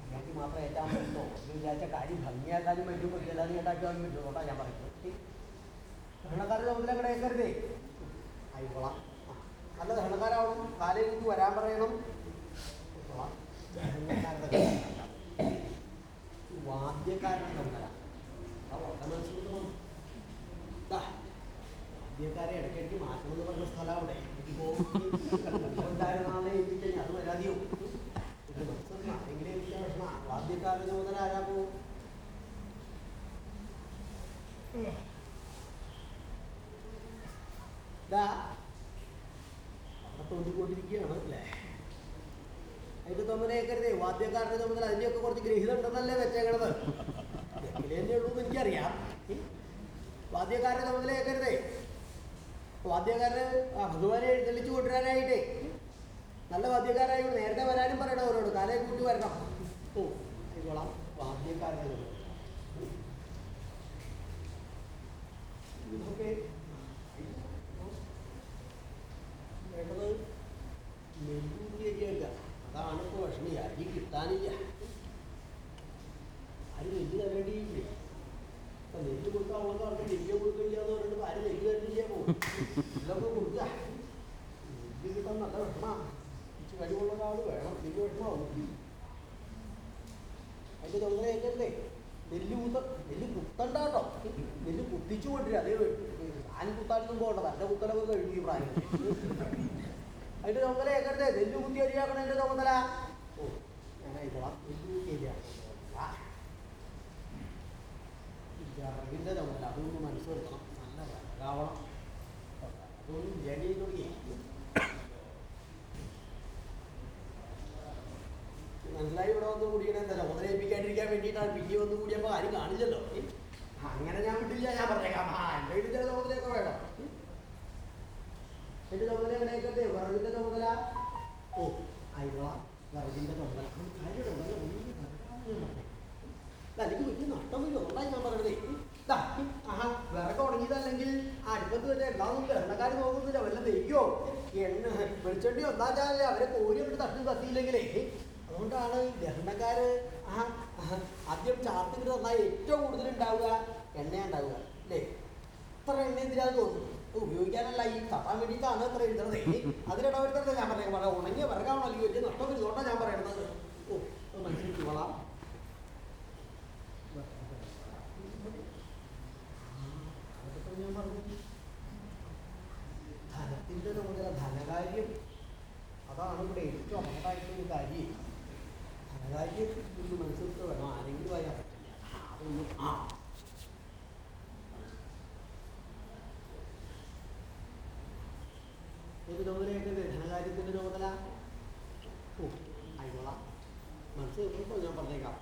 അയാൾക്ക് മാത്രം ഏറ്റാൻ പറ്റുമോ എന്ന് വിചാരിച്ച കാര്യം ഭംഗിയാക്കാനും പറ്റും പറ്റില്ലാതെ കേട്ടാക്കാൻ പറ്റുമോ അതാ ഞാൻ പറയുന്നത് ദഹനക്കാരുടെ ചുമതല ഇവിടെ ഏക്കരുതേ ആയിക്കോളാം. നല്ല ദഹനക്കാരാവണം. കാലയിൽ വരാൻ പറയണം. വാദ്യക്കാരനെ ദാ, വാദ്യക്കാരെ ഇടയ്ക്കിടയ്ക്ക് മാറ്റണമെന്ന് പറഞ്ഞ സ്ഥലം അവിടെ എനിക്കിപ്പോ ഉണ്ടായിരുന്നാളെ ഏൽപ്പിക്കഴിഞ്ഞാൽ അത് വരാതെയോ ആരെങ്കിലും ഏൽപ്പിക്കാൻ വിഷമം വാദ്യക്കാരുടെ ചുമതല ആരാ പോ ദാ അവിടെ തോന്നിക്കൊണ്ടിരിക്കുകയാണ് അല്ലേ? അതിന്റെ ചുമതല ഏക്കരുതേ വാദ്യക്കാരുടെ ചുമതല അതിന്റെയൊക്കെ കുറച്ച് ഗ്രഹിത ഉണ്ടെന്നല്ലേ വെച്ചേക്കണത്? എങ്കിലേ ഉള്ളൂ എന്ന് എനിക്കറിയാം. വാദ്യക്കാരുടെ ചുമതല ഏക്കരുതേ വാദ്യക്കാരന് ഭഗവാനെ എഴുന്നള്ളിച്ച് കൊണ്ടുവരാനായിട്ടേ. നല്ല വാദ്യക്കാരായി നേരത്തെ വരാനും പറയണം അവരോട്. കാലയെ കൂട്ടി വരണം. ഓ ആയിക്കോളാം വാദ്യക്കാരുടെ ചുമതല ഇതൊക്കെ നെല്ലൂരി അരിയല്ല അതാണ് ഇപ്പോൾ വിഷമം. അരി കിട്ടാനില്ല. അരി നെല്ല് തരേണ്ടിയില്ലേ അപ്പൊ നെല്ല് കൊടുത്താൽ ഉള്ളത് അവർക്ക് നെല്ല് കൊടുക്കില്ല എന്ന് പറഞ്ഞിട്ട് അരി നെല്ല് തരുന്നില്ല പോകും ഇതൊക്കെ നെല്ല് കിട്ടാൻ നല്ല വിഷമാണ് ഇച്ചിരി കഴിവുള്ള ഒരാൾ വേണം. നെല്ല് വിഷമാവും ചുമതല ഏക്കല്ലേ നെല്ല് കുത്ത നെല്ല് കുത്തണ്ട കേട്ടോ. നെല്ല് കുത്തിച്ചു കൊണ്ടിരിക്കുക അതേ ഞാൻ കുത്താനൊന്നും പോകണ്ട. തന്റെ കുത്തലൊക്കെ കഴിഞ്ഞു ഈ പ്രായം. അതിന്റെ ചുമതല ഏക്കരുതേ നെല്ല് കുത്തി അരിയാക്കണം എന്റെ ചുമതല ഓ ചുമതല അതൊന്ന് മനസ്സിലെടുക്കണം നല്ല അതൊന്നും ജനി തുടങ്ങി. മനസ്സിലായി ഇവിടെ വന്ന് കൂടിയണ എന്താ? ചുമതല ഏൽപ്പിക്കാണ്ടിരിക്കാൻ വേണ്ടിയിട്ടാണ്. പിന്നെ വന്ന് കൂടിയപ്പോൾ ആരും കാണില്ലല്ലോ. അങ്ങനെ ഞാൻ വിട്ടില്ല ഞാൻ പറഞ്ഞേക്കാം. ആ എന്റെ വീട്ടിൽ ചില ചുമതലയൊക്കെ വേണം. എന്റെ ചുമതല എങ്ങനെയൊക്കെ വിറകിന്റെ ചുമതല ഓ അയ്യോ വിറകിന്റെ ചുമതല വലിയ വിറകാണെന്ന് ഞാൻ പറഞ്ഞേ. വലിയ നഷ്ടം വരും അതുകൊണ്ടാണ് ഞാൻ പറയണതേ ആഹാ വിറക് ഉണങ്ങിയതല്ലെങ്കിൽ അടുപ്പത്ത് വരെ എല്ലാതൊന്നും എണ്ണക്കാർ നോക്കുന്നില്ല വല്ല നെയ്യോ? എണ്ണ വെളിച്ചെണ്ണയോ എന്താ വെച്ചാൽ അവരെ കോരി കൊണ്ട് തട്ടി തട്ടിയില്ലെങ്കിലേ. അതുകൊണ്ടാണ് എണ്ണക്കാര് ആ ആദ്യം ചാർത്തിട്ട് തന്നാൽ ഏറ്റവും കൂടുതൽ ഉണ്ടാവുക എണ്ണ ഉണ്ടാവുക അല്ലേ? ഇത്ര എണ്ണ എന്തിനാന്ന് തോന്നുന്നു. ഉപയോഗിക്കാനല്ല ഈ തപ്പാൻ വേണ്ടിയിട്ടാണ് അത്ര എഴുതുന്നത്. അതിനിടവരുത്തല്ലേ ഞാൻ പറഞ്ഞത് വളരെ ഉണങ്ങിയ വിറകാണോ അല്ലെങ്കിൽ വലിയ നഷ്ടം ഇതുകൊണ്ടാണ് ഞാൻ പറയുന്നത് ഓ മനസ്സിലാക്കിക്കോളാം. ഞാൻ പറഞ്ഞു ധനകാര്യം. അതാണ് ഇവിടെ ഏറ്റവും അമ്മതായിട്ടുള്ള കാര്യം. ഒന്ന് മനസ്സിലത്തെ വേണം ആരെങ്കിലും ആയാൽ അതൊന്നും ആ. ഒരു ചുമതലയായിട്ട് ധനകാര്യത്തിന്റെ ചുമതല ഓ ആയിക്കോളാം. മനസ്സിൽ ഞാൻ പറഞ്ഞേക്കാം.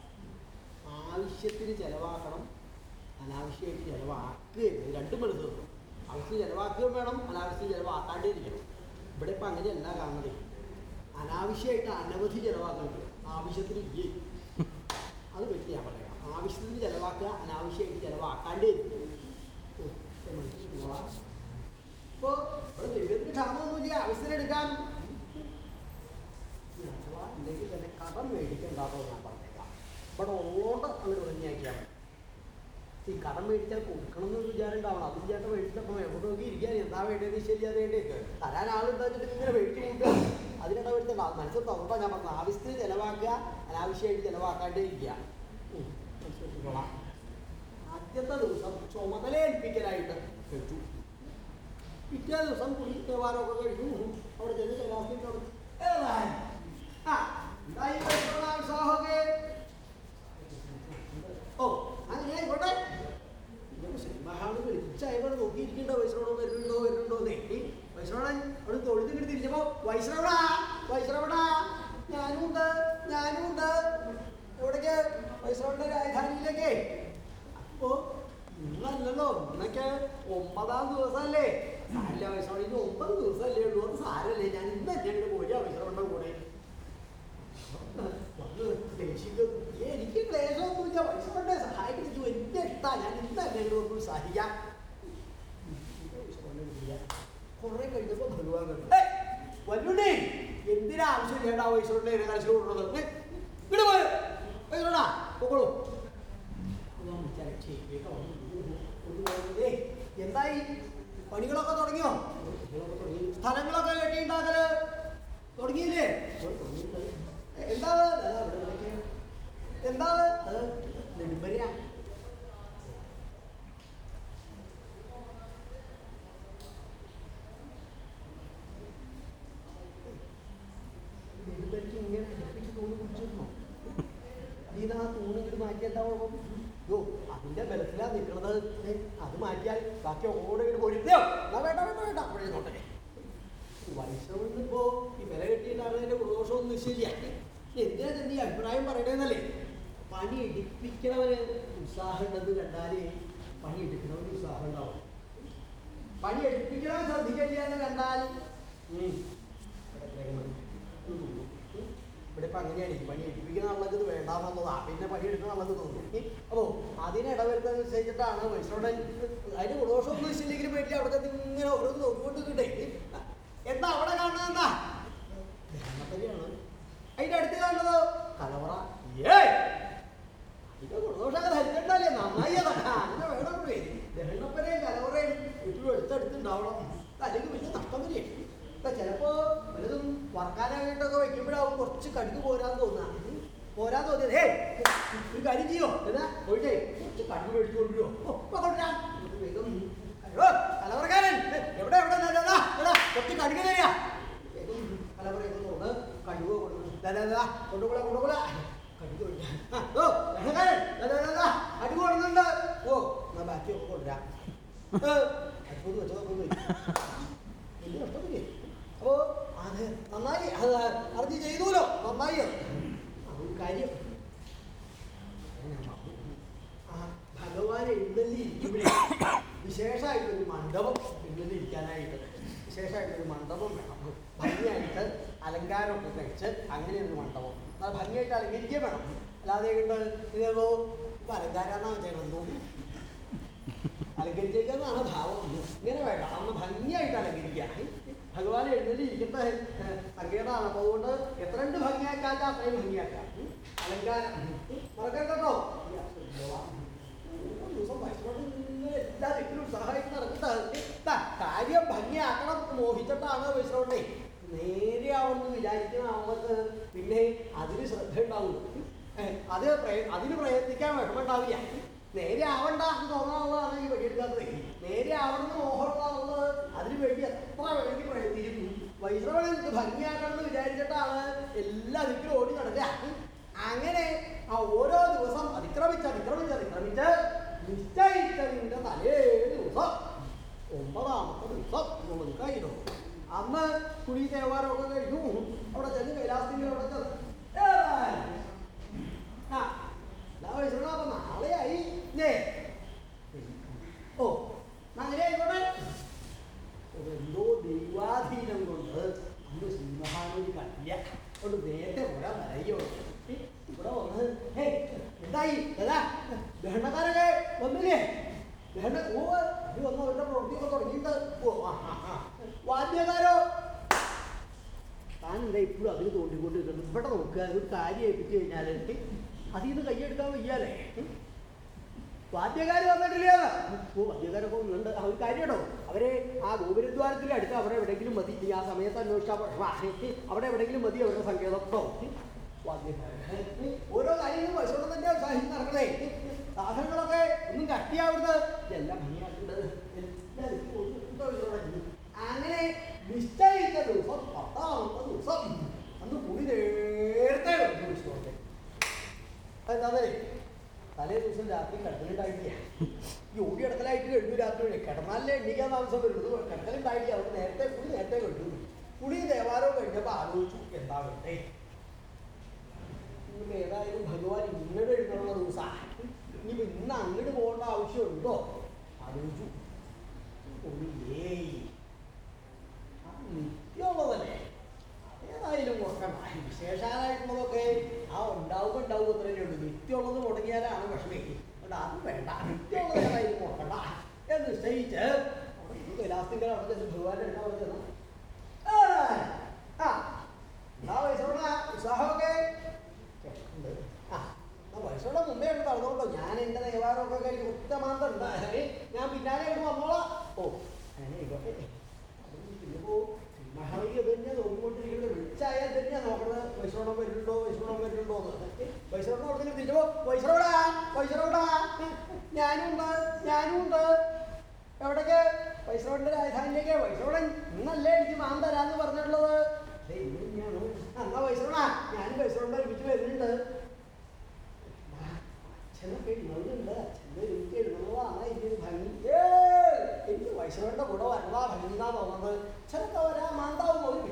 ആവശ്യത്തിന് ചിലവാക്കണം അനാവശ്യമായിട്ട് ചെലവാക്കുകയും രണ്ടും മനസ്സ് ആവശ്യം ചിലവാക്കുകയും വേണം അനാവശ്യം ചെലവാക്കാണ്ടിരിക്കണം. ഇവിടെ ഇപ്പം അങ്ങനെയല്ല കാണുന്നത്. അനാവശ്യമായിട്ട് അനവധി ചെലവാക്കുന്നുണ്ട് ആവശ്യത്തിന് ഇല്ലേ? അത് പറ്റി ഞാൻ പറയാം. ആവശ്യത്തിന് ചിലവാക്കുക അനാവശ്യമായിട്ട് ചിലവാക്കാണ്ടേ ഇപ്പോൾ ദൈവത്തിന് ക്ഷാമമൊന്നുമില്ല ആവശ്യത്തിന് എടുക്കാൻ അഥവാ ഉണ്ടെങ്കിൽ തന്നെ കടം മേടിക്കണ്ടാതോ ഞാൻ പറഞ്ഞേക്കാം. ഇവിടെ ഉള്ളോണ്ട് അങ്ങനെ ഒഴിഞ്ഞാക്കിയാൽ മതി ഈ കടം മേടിച്ചാൽ കൊടുക്കണം എന്നൊരു വിചാരം ഉണ്ടാവണം. അത് ചേട്ടൻ മേടിച്ചപ്പോൾ എവിടെ നോക്കി ഇരിക്കാൻ എന്താ വേണ്ടത് ശരിയാതേണ്ടേ തരാൻ ആളുണ്ടാക്കിട്ട് ഇങ്ങനെ മേടിച്ച് കൂട്ടുക അതിനിടവരുത്ത മനസ്സിൽ തുറപ്പാ. ഞാൻ പറഞ്ഞു ആവശ്യത്തിന് ചിലവാക്കുക അനാവശ്യമായിട്ട് ചിലവാക്കാണ്ടേ ഇരിക്കുക. ആദ്യത്തെ ദിവസം ചുമതല ഏൽപ്പിക്കലായിട്ട് വെച്ചു പിറ്റേ ദിവസം പുലി ദേവാലയമൊക്കെ കഴിഞ്ഞു. അവിടെ ചെന്ന്? ആ, എന്തായി? അത് ഞാൻ ഇവിടെ സിനിമഹാൾ വിളിച്ച് അയാളോട് നോക്കിയിരിക്കണ്ടോ വൈസ്രോടോ വരുന്നുണ്ടോ വരുന്നുണ്ടോ നേടി വൈശ്രവണൻ അവിടെ തൊഴുതി കിട്ടി തിരിച്ചപ്പോ വൈസ്രവടാ വൈസ്രവടാ ഞാനും ഉണ്ട് ഞാനും ഉണ്ട്. എവിടേക്ക് വൈസ്രോടിന്റെ രാജധാനിയിലേക്ക്. അപ്പോ ഇന്നല്ലല്ലോ ഇന്നൊക്കെ ഒമ്പതാം ദിവസമല്ലേ. സാരില്ല വൈസ്രോട് ഇനി ഒമ്പത് ദിവസമല്ലേ ഉള്ളൂ. അത് സാരല്ലേ ഞാൻ ഇന്ന് എന്റെ പോയി വൈസ്രവന്റെ കൂടെ. എനിക്ക് ക്ലേശമൊന്നുമില്ല പൈസ കൊണ്ടേ സഹായിക്കുന്നു എന്റെ ഇഷ്ടാ ഞാൻ ഇന്നല്ലേ ഇതൊന്നും സഹിക്കാം കുറെ കഴിഞ്ഞപ്പോ ഭഗവാൻ വല്ലുണ്ണി എന്തിനാ ആവശ്യം ചേട്ടാ പൈസ കൊണ്ടേ കളിച്ചു കൊടുക്കുന്നത് ഇവിടെ പോയോ പൈസടാ പോകോളൂ എന്തായി പണികളൊക്കെ തുടങ്ങിയോ സ്ഥലങ്ങളൊക്കെ കെട്ടിയുണ്ടാക്കൽ തുടങ്ങിയില്ലേ എന്താണ്? അതാ ഇവിടെ വിളിക്കുന്നത് എന്താണ്? അത് നെടുമ്പരിയാ. നെടുമ്പരിക്ക് ഇങ്ങനെ അടുപ്പിച്ച് തൂണ് കുടിച്ചിരുന്നോ? നീതാ ആ തൂണ് ഇങ്ങോട്ട് മാറ്റി എന്താ കുഴപ്പം അതിന്റെ ബലത്തിലാ നിൽക്കുന്നത് അത് മാറ്റിയാൽ ബാക്കി ഓടെ ഇങ്ങോട്ട് പോയിട്ടോ എന്നാ വേണ്ട വേണ്ട വേണ്ട. അപ്പോഴേ നോട്ടെ വയസ്സോണ്ടിപ്പോ ഈ വില കെട്ടിയിട്ടാണ് അതിന്റെ ദോഷമൊന്നും ശരിയാക്കി എന്തിനാ നീ അഭിപ്രായം പറയണേന്നല്ലേ? പണി എടുപ്പിക്കണവര് ഉത്സാഹം ഉണ്ടെന്ന് കണ്ടാലേ പണി എടുക്കണവര് ഉത്സാഹം ഉണ്ടാവും. പണി എടുപ്പിക്കണവൻ ശ്രദ്ധിക്കില്ല കണ്ടാൽ? ഇവിടെ ഇപ്പൊ അങ്ങനെയാണ്. പണി എടുപ്പിക്കുന്ന ആളുകൾക്ക് ഇത് വേണ്ടാന്നുള്ളതാ പിന്നെ പണി എടുക്കണം ആളുകൾക്ക് തോന്നുന്നു. അപ്പോൾ അതിനിടവരുത്തെന്ന് വെച്ചിട്ടാണ് മനുഷ്യരുടെ അതിന് ഗുണദോഷമൊന്നും വെച്ചില്ലെങ്കിൽ പേടില്ല അവിടെ ഇങ്ങനെ ഓരോന്ന് നോക്കിക്കൊണ്ടിരിക്കട്ടെ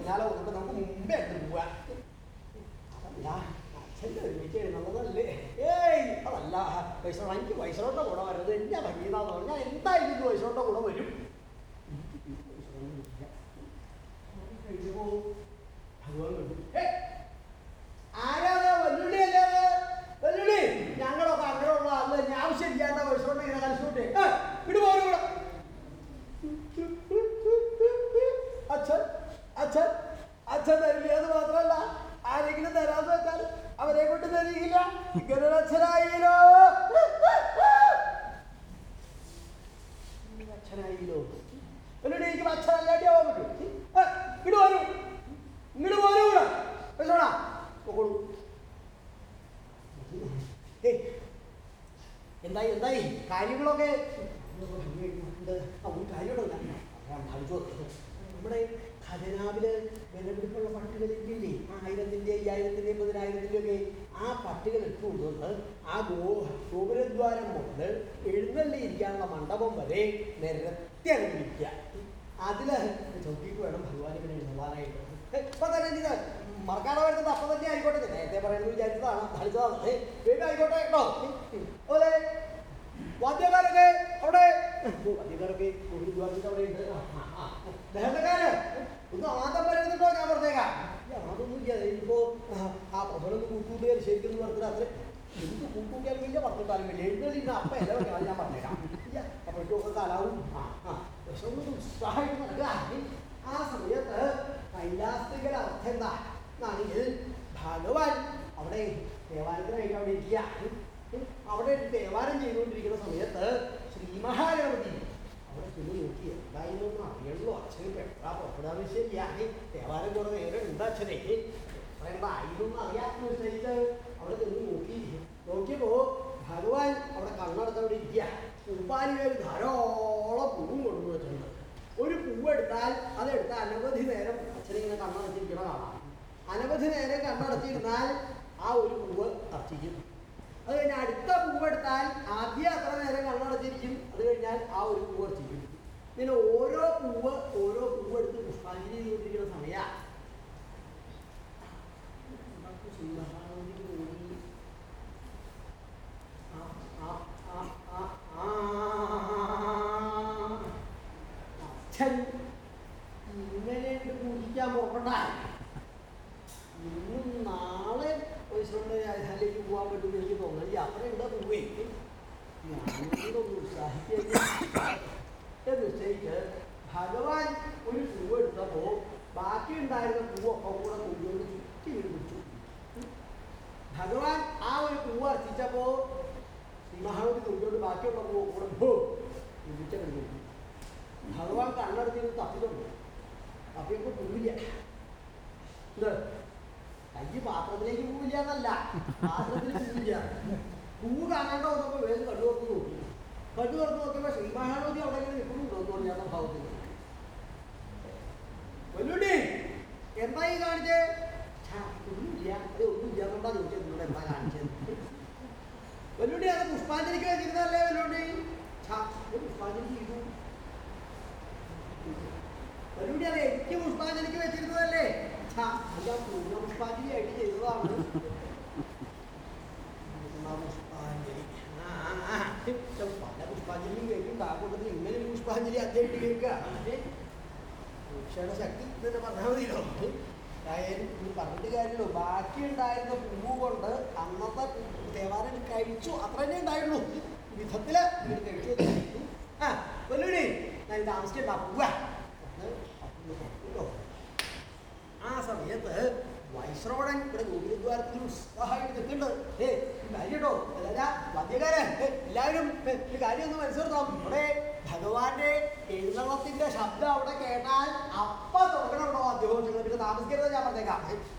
മാന്താവും ഒരു പിന്നാലെ വന്നിട്ട് നമുക്ക് മുമ്പേ അങ്ങ് പോവാ അതല്ല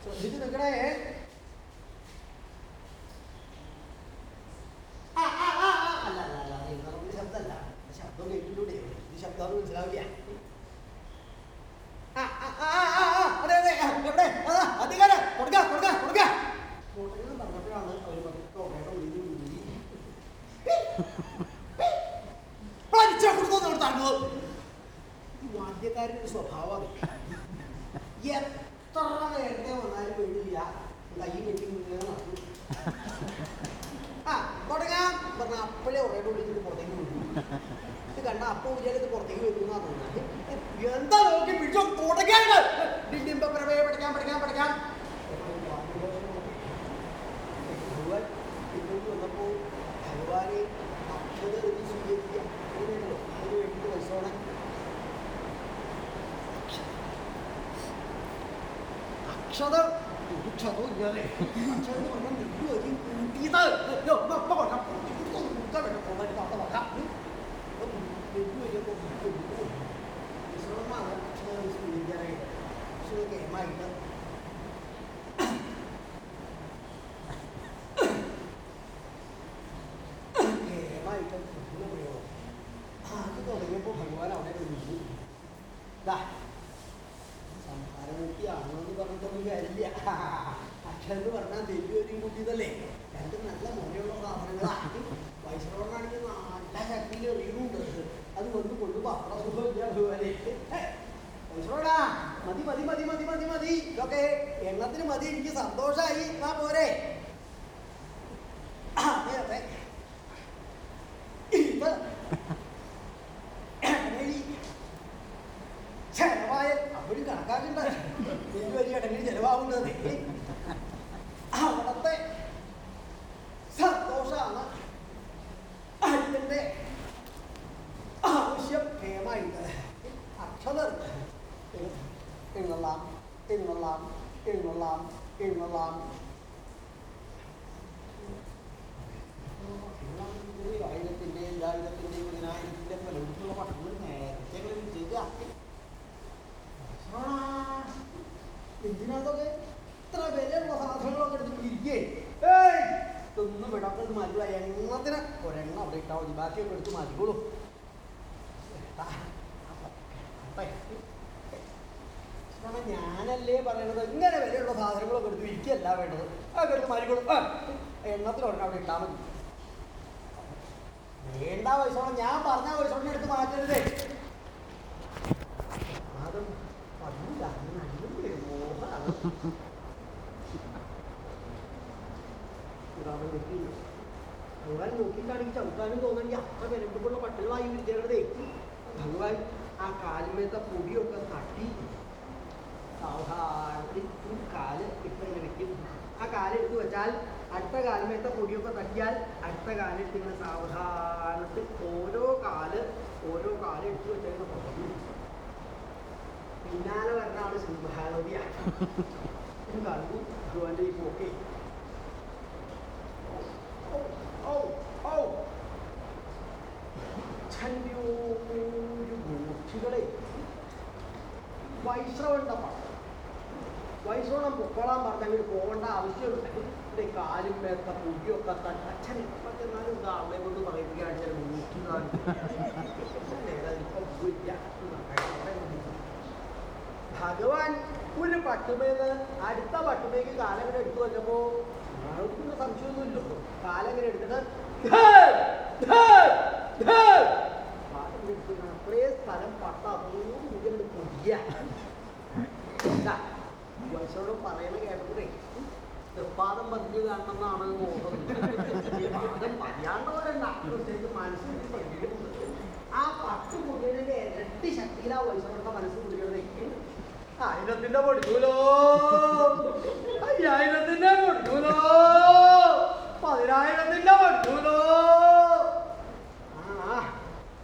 So, within the grave, ഞാനല്ലേ പറയണത്? ഇങ്ങനെ വിലയുള്ള സാധനങ്ങളൊക്കെ എടുത്ത് വിൽക്കുകയല്ല വേണ്ടത്. അതൊക്കെ എടുത്ത് മാറിക്കോളും എണ്ണത്തിനോടനെ അവിടെ ഇട്ടാൽ മതി. ആയിരത്തിന്റെ പൊടിക്കൂലോ അയ്യായിരത്തിന്റെ പൊടിക്കൂലോ പതിനായിരത്തിന്റെ പൊടിക്കൂലോ ആ